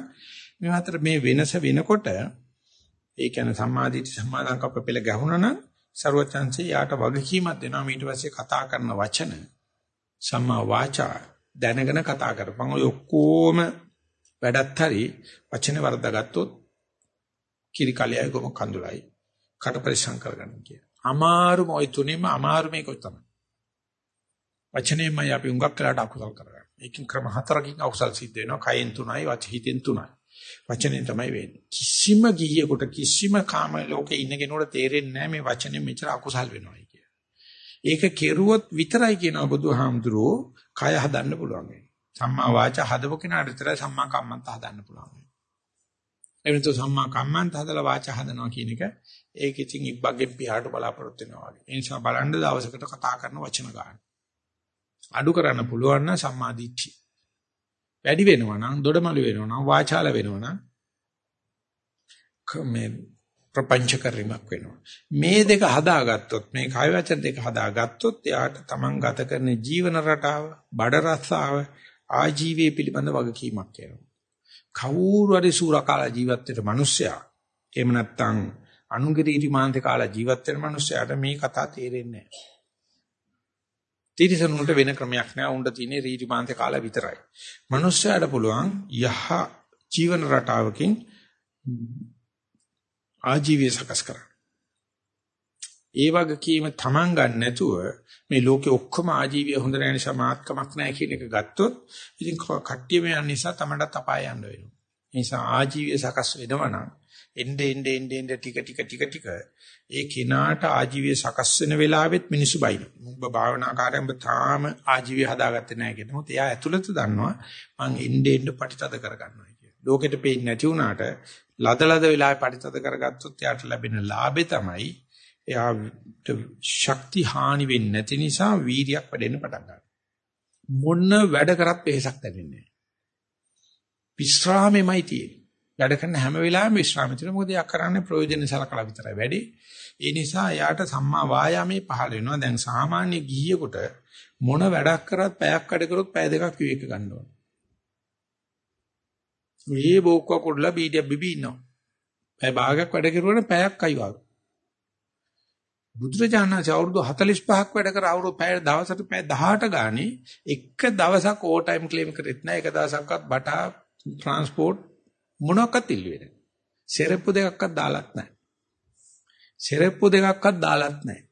A: මේ අතර මේ වෙනස වෙනකොට ඒ කියන්නේ සම්මාදිට්ඨි සම්මාදංකප්ප පෙළ ගැහුණා නම් ਸਰවචන්සේ යාට වගකීමක් දෙනවා ඊට පස්සේ කතා කරන වචන සම්මා වාචා දැනගෙන කතා කරපන් ඔය ඔක්කොම වැඩත් හරි වචනේ වර්ධගත්තොත් කිරි කලයයි ගොම කඳුලයි කට පරිසම් කරගන්න කියන. අමාරුම ওই තුනේම අමාරු මේක තමයි. වචනේමයි අපි උඟක් කළාට අකුසල් කරගන්න. ඒකෙන් ක්‍රම හතරකින් අකුසල් සිද්ධ වෙනවා. කයෙන් තුනයි, වචිතෙන් තුනයි. වචනේ තමයි වෙන්නේ. කිසිම ගිහියෙකුට කිසිම කාම ලෝකේ ඉන්න කෙනෙකුට තේරෙන්නේ නැහැ මේ වචනේ මෙච්චර අකුසල් වෙනවයි කිය. ඒක කෙරුවොත් විතරයි කියනවා බුදුහාමුදුරුවෝ කය හදන්න පුළුවන්. සම්මා වාචා හදපු කෙනාට විතරයි සම්මා කම්මන්ත හදන්න පුළුවන්. එවිට සම්මා කම්මන්ත හදලා වාචා හදනවා කියන එක ඒක ඉතින් ඉබ්බගෙන් පියාට බලාපොරොත්තු වෙනවා වගේ. ඒ නිසා බලන්න දවසකට කතා කරන වචන ගන්න. අඩු කරන්න පුළුවන් නම් සම්මා දිට්ඨිය. වැඩි වෙනවා නම් දොඩමළු වෙනවා නම් වාචාල වෙනවා නම් මේ ප්‍රපංච කරීමක් වෙනවා. මේ දෙක හදාගත්තොත් මේ කාය වචන දෙක හදාගත්තොත් එයාට තමන් ගත කරන ජීවන රටාව, බඩ රස්සාව, ආජීවයේ පිළිබඳ වගකීමක් එනවා. කවුරු හරි සූරකාල ජීවත් වෙන මිනිස්සයා එහෙම නැත්නම් අනුගිරීටි මාන්තේ කාලා ජීවත් වෙන මිනිස්සයාට මේ කතා තේරෙන්නේ නැහැ. තිරිසනුන්ට වෙන ක්‍රමයක් නෑ උණ්ඩ තියෙන්නේ රීටි මාන්තේ කාලා විතරයි. මිනිස්සයාට පුළුවන් යහ ජීවන රටාවකින් ආජීවය සකස් කරන්න. ඒ වගකීම Taman ගන්න නැතුව මේ ලෝකේ ඔක්කොම ආජීවය හොඳ නැහැ නිසා මාත්කමක් නැහැ කියන එක ගත්තොත් ඉතින් කට්ටියම යන නිසා Tamanටත් අපාය යන්න වෙනවා. ඒ නිසා ආජීවය සකස් වෙනවා නම් එnde ende ende ende ටික ටික ටික ටික ඒ කිනාට ආජීවය සකස් වෙන වෙලාවෙත් මිනිස්සු බයින. ඔබ භාවනාකාරයන්ව තාම ආජීවය හදාගත්තේ නැහැ කියන මොකද එයා ඇතුළත දන්නවා මං එnde ende පටිතද කරගන්නවා කියන. ලෝකෙට පේන්නේ නැති වුණාට ලද ලද වෙලාවේ පරිතද කරගත්තොත් යාට ලැබෙන ලාභේ තමයි එයාට ශක්ති හානි වෙන්නේ නැති නිසා වීර්යයක් වැඩෙන්න පටන් ගන්නවා. මොන වැඩ කරත් වෙහසක් දැනෙන්නේ නැහැ. විශ්‍රාමෙමයි තියෙන්නේ. වැඩ කරන හැම වෙලාවෙම විශ්‍රාමය තියෙනවා. මොකද එයා කරන්නේ ප්‍රයෝජන සලකලා විතරයි වැඩි. ඒ නිසා එයාට සම්මා වායාමයේ පහළ වෙනවා. දැන් සාමාන්‍ය ගිහියෙකුට මොන වැඩක් කරත් පැයක් වැඩ කරොත් පැය දෙකක් විවේක ගන්න ඕන. මේ බෝක්ක කුඩලා බීඩිය බිබි ඉන්නවා. පැය භාගයක් වැඩ කරුවනේ පැයක් අයිවා. බුදුරජාණන්සේ අවුරුදු 45ක් වැඩ කර අවුරුදු පැය දවසට පැය 18 ගානේ එක දවසක් ඕවර් ටයිම් ක්ලේම් කරෙත් නැහැ. එක දවසක්වත් බටා ට්‍රාන්ස්පෝර්ට් මොනක්වත් ඉල්ලුවේ නැහැ. සෙරප්පු දෙකක්වත් දාලත් නැහැ. සෙරප්පු දෙකක්වත් දාලත් නැහැ.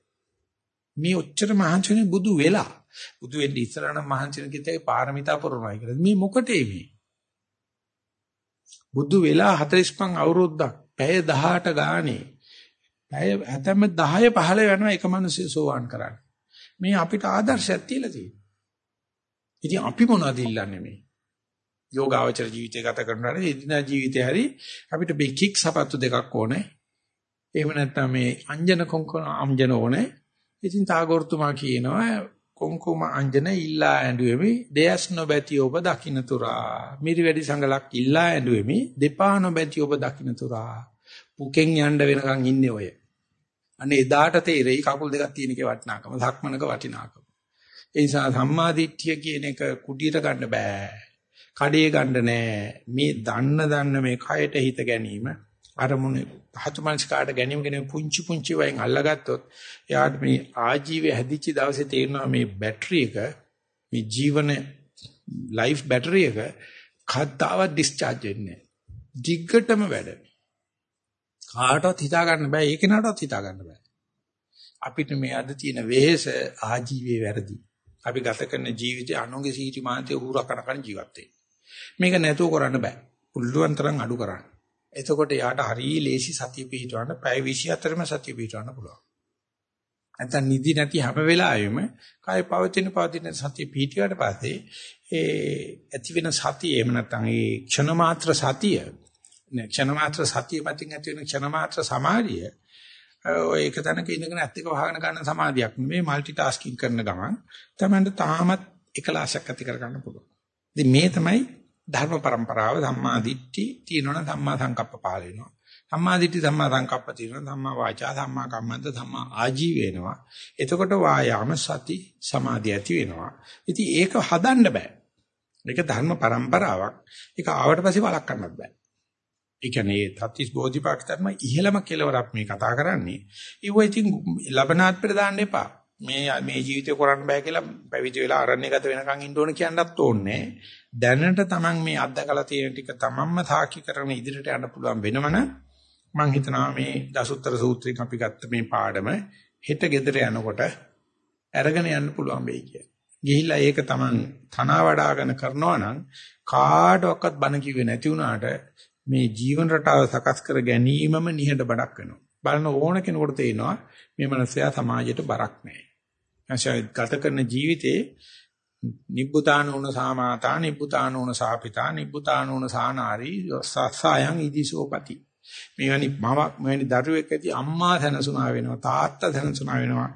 A: මේ ඔච්චර මහන්සිනේ බුදු වෙලා බුදු වෙන්න ඉස්සරහනම් මහන්සින කිතේ පාරමිතා පුරනවා කියලා. මේ මොකටේ මේ? බුදු වෙලා 45 අවුරුද්දක් පැය 18 ගානේ පැය හැතැම්ම 10 15 වෙනවා එක මිනිස්සු සෝවාන් කරන්නේ. මේ අපිට ආදර්ශයක් තියලා තියෙනවා. ඉතින් අපි මොනවද ඉල්ලන්නේ මේ? යෝගාවචර ජීවිතය ගත කරනකොට එදිනා ජීවිතේ හරි අපිට මේ කික් සපත්තු දෙකක් ඕනේ. එහෙම නැත්නම් මේ අංජන කොංකොන අංජන ඕනේ. ඉතින් තාගෝර්තුමා කියනවා කොංකුම අංජන ඉල්ලා ඇඬුවෙමි දෙයස් නොබැති ඔබ දකින්නතුරා මිරි වැඩි සංගලක් ඉල්ලා ඇඬුවෙමි දෙපා නොබැති ඔබ දකින්නතුරා පුකෙන් යන්න වෙනකන් ඉන්නේ ඔය අනේ එදාට තේරෙයි කකුල් දෙකක් තියෙන එකේ වටිනාකම ධක්මනක වටිනාකම. ඒ නිසා සම්මාදිට්ඨිය කියන එක කුඩියට ගන්න බෑ. කඩේ ගන්න නෑ. මේ දන්න දන්න මේ කයට හිත ගැනීම අරමුණ පහතු මනස්කාට ගැනීම ගැන පුංචි පුංචි වයින් අල්ලගත්තොත් එයාට මේ ආජීවය හැදිච්ච දවසේ තේරෙනවා මේ බැටරි එක මේ ජීවන ලයිෆ් බැටරි එක කද්දාවත් ඩිස්චාර්ජ් වෙන්නේ දිග්ගටම වැඩ. කාටවත් හිතා ගන්න බෑ. ඒක නටවත් හිතා ගන්න බෑ. අපිට මේ අද තියෙන වෙහෙස ආජීවයේ වැරදි. අපි ගත කරන ජීවිතය අනුන්ගේ සීටි මාන්තේ උහුර කරන කන ජීවත් මේක නැතුව කරන්න බෑ. පුළුවන් තරම් අඩු කරන්න. එතකොට යාට හරිය ලේසි සතිය පිහිටවන්න පැය 24ම සතිය පිහිටවන්න පුළුවන්. නැත්නම් නිදි නැති හැම වෙලාවෙම කාය පවතින පවතින සතිය පිහිටියට පස්සේ ඒ ඇති වෙන සතිය එහෙම නැත්නම් ඒ ක්ෂණ මාත්‍ර සතිය ක්ෂණ මාත්‍ර සතිය පැත්තෙන් ඇති වෙන ක්ෂණ මාත්‍ර සමාධිය ඔය එක තැනක ඉඳගෙන ඇත්ත එක වහගෙන ගන්න සමාධියක් නෙමෙයි মালටි ටාස්කින් කරන ගමන් තමයි තාමත් එකලාශයක් ඇති කර ගන්න පුළුවන්. ඉතින් මේ තමයි ධර්ම પરම්පරාව ධම්මා දිට්ඨි තියෙනවනම් ධම්මා සංකප්ප පාල වෙනවා. ධම්මා දිට්ඨි ධම්මා සංකප්ප තියෙනවා ධම්මා වාචා ධම්මා කම්මන්ත ධම්මා ආජීව වෙනවා. එතකොට වායාම සති සමාධිය ඇති වෙනවා. ඉතින් ඒක හදන්න බෑ. ඒක ධර්ම પરම්පරාවක්. ඒක ආවට පස්සේ බලක් කරන්නත් බෑ. ඒ කියන්නේ තත්තිස් බෝධිපාක් ධර්ම ඉහෙළම කෙලවරක් මේ කතා කරන්නේ. ඒව ඉතින් ලබනාත් පෙර දාන්න එපා. මේ මේ ජීවිතේ කරන්න බෑ කියලා පැවිදි වෙලා අරණ්‍ය ගත වෙනකන් ඉන්න ඕන කියන්නත් ඕනේ. දැනට Taman මේ අත්දකලා තියෙන ටික Tamanම සාකි කරගෙන ඉදිරියට යන්න පුළුවන් වෙනවන මම හිතනවා මේ දසුත්තර සූත්‍රයෙන් අපි ගත්ත මේ පාඩම හෙට ගෙදර යනකොට අරගෙන යන්න පුළුවන් වෙයි කිය. ගිහිල්ලා ඒක Taman තනවා වඩාගෙන කරනවා නම් කාටවත් බන කිව්වේ නැති වුණාට මේ ජීවන රටාව සකස් කර ගැනීමම නිහඬ බඩක් වෙනවා. බලන ඕන කෙනෙකුට තේනවා මේ මනසයා සමාජයට බරක් නැහැ. නැසයි ගත කරන ජීවිතේ නිබ්බුතානෝන සාමාතා නිබ්බුතානෝන සාපිතා නිබ්බුතානෝන සානාරි සස්සයන් ඉදිසෝපති මේවැනි මවක් මෙවැනි දරුවෙක් ඇති අම්මා සැනසුණා වෙනවා තාත්තා සැනසුණා වෙනවා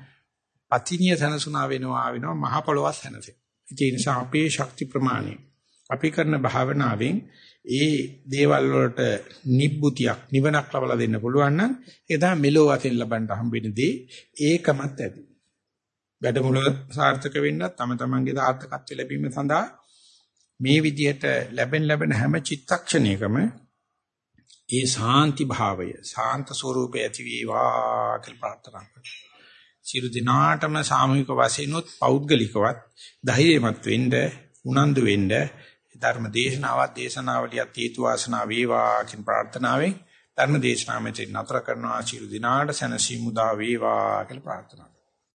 A: පතිනිය සැනසුණා වෙනවා වෙනවා මහ පොළොවක් සැනසෙයි ඒ නිසා අපේ ශක්ති ප්‍රමාණය අපි කරන භාවනාවෙන් ඒ දේවල් වලට නිබ්බුතියක් නිවනක් ලබලා දෙන්න පුළුවන් නම් ඒක තමයි මෙලෝ වශයෙන් ලබන්න හම්බෙන දේ ඒකමත් ඇති වැඩමුළ සාර්ථක වෙන්නත් තම තමන්ගේ සාර්ථකත්ව ලැබීම සඳහා මේ විදිහට ලැබෙන ලැබෙන හැම චිත්තක්ෂණයකම ඒ සාන්ති භාවය සාන්ත ස්වરૂපය ඇති වේවා කියලා ප්‍රාර්ථනා කරනවා. සියලු දිනාටම සාමූහික වශයෙන් උත් පෞද්ගලිකවත් ධෛර්යමත් වෙන්න උනන්දු වෙන්න ධර්ම දේශනාවත් දේශනාවලියත් හේතු වාසනා වේවා කියන ප්‍රාර්ථනාවෙන් ධර්ම දේශනාව මෙතන නතර කරනවා. ආශිර්වාද දිනාට සැනසීම උදා වේවා කියලා ප්‍රාර්ථනා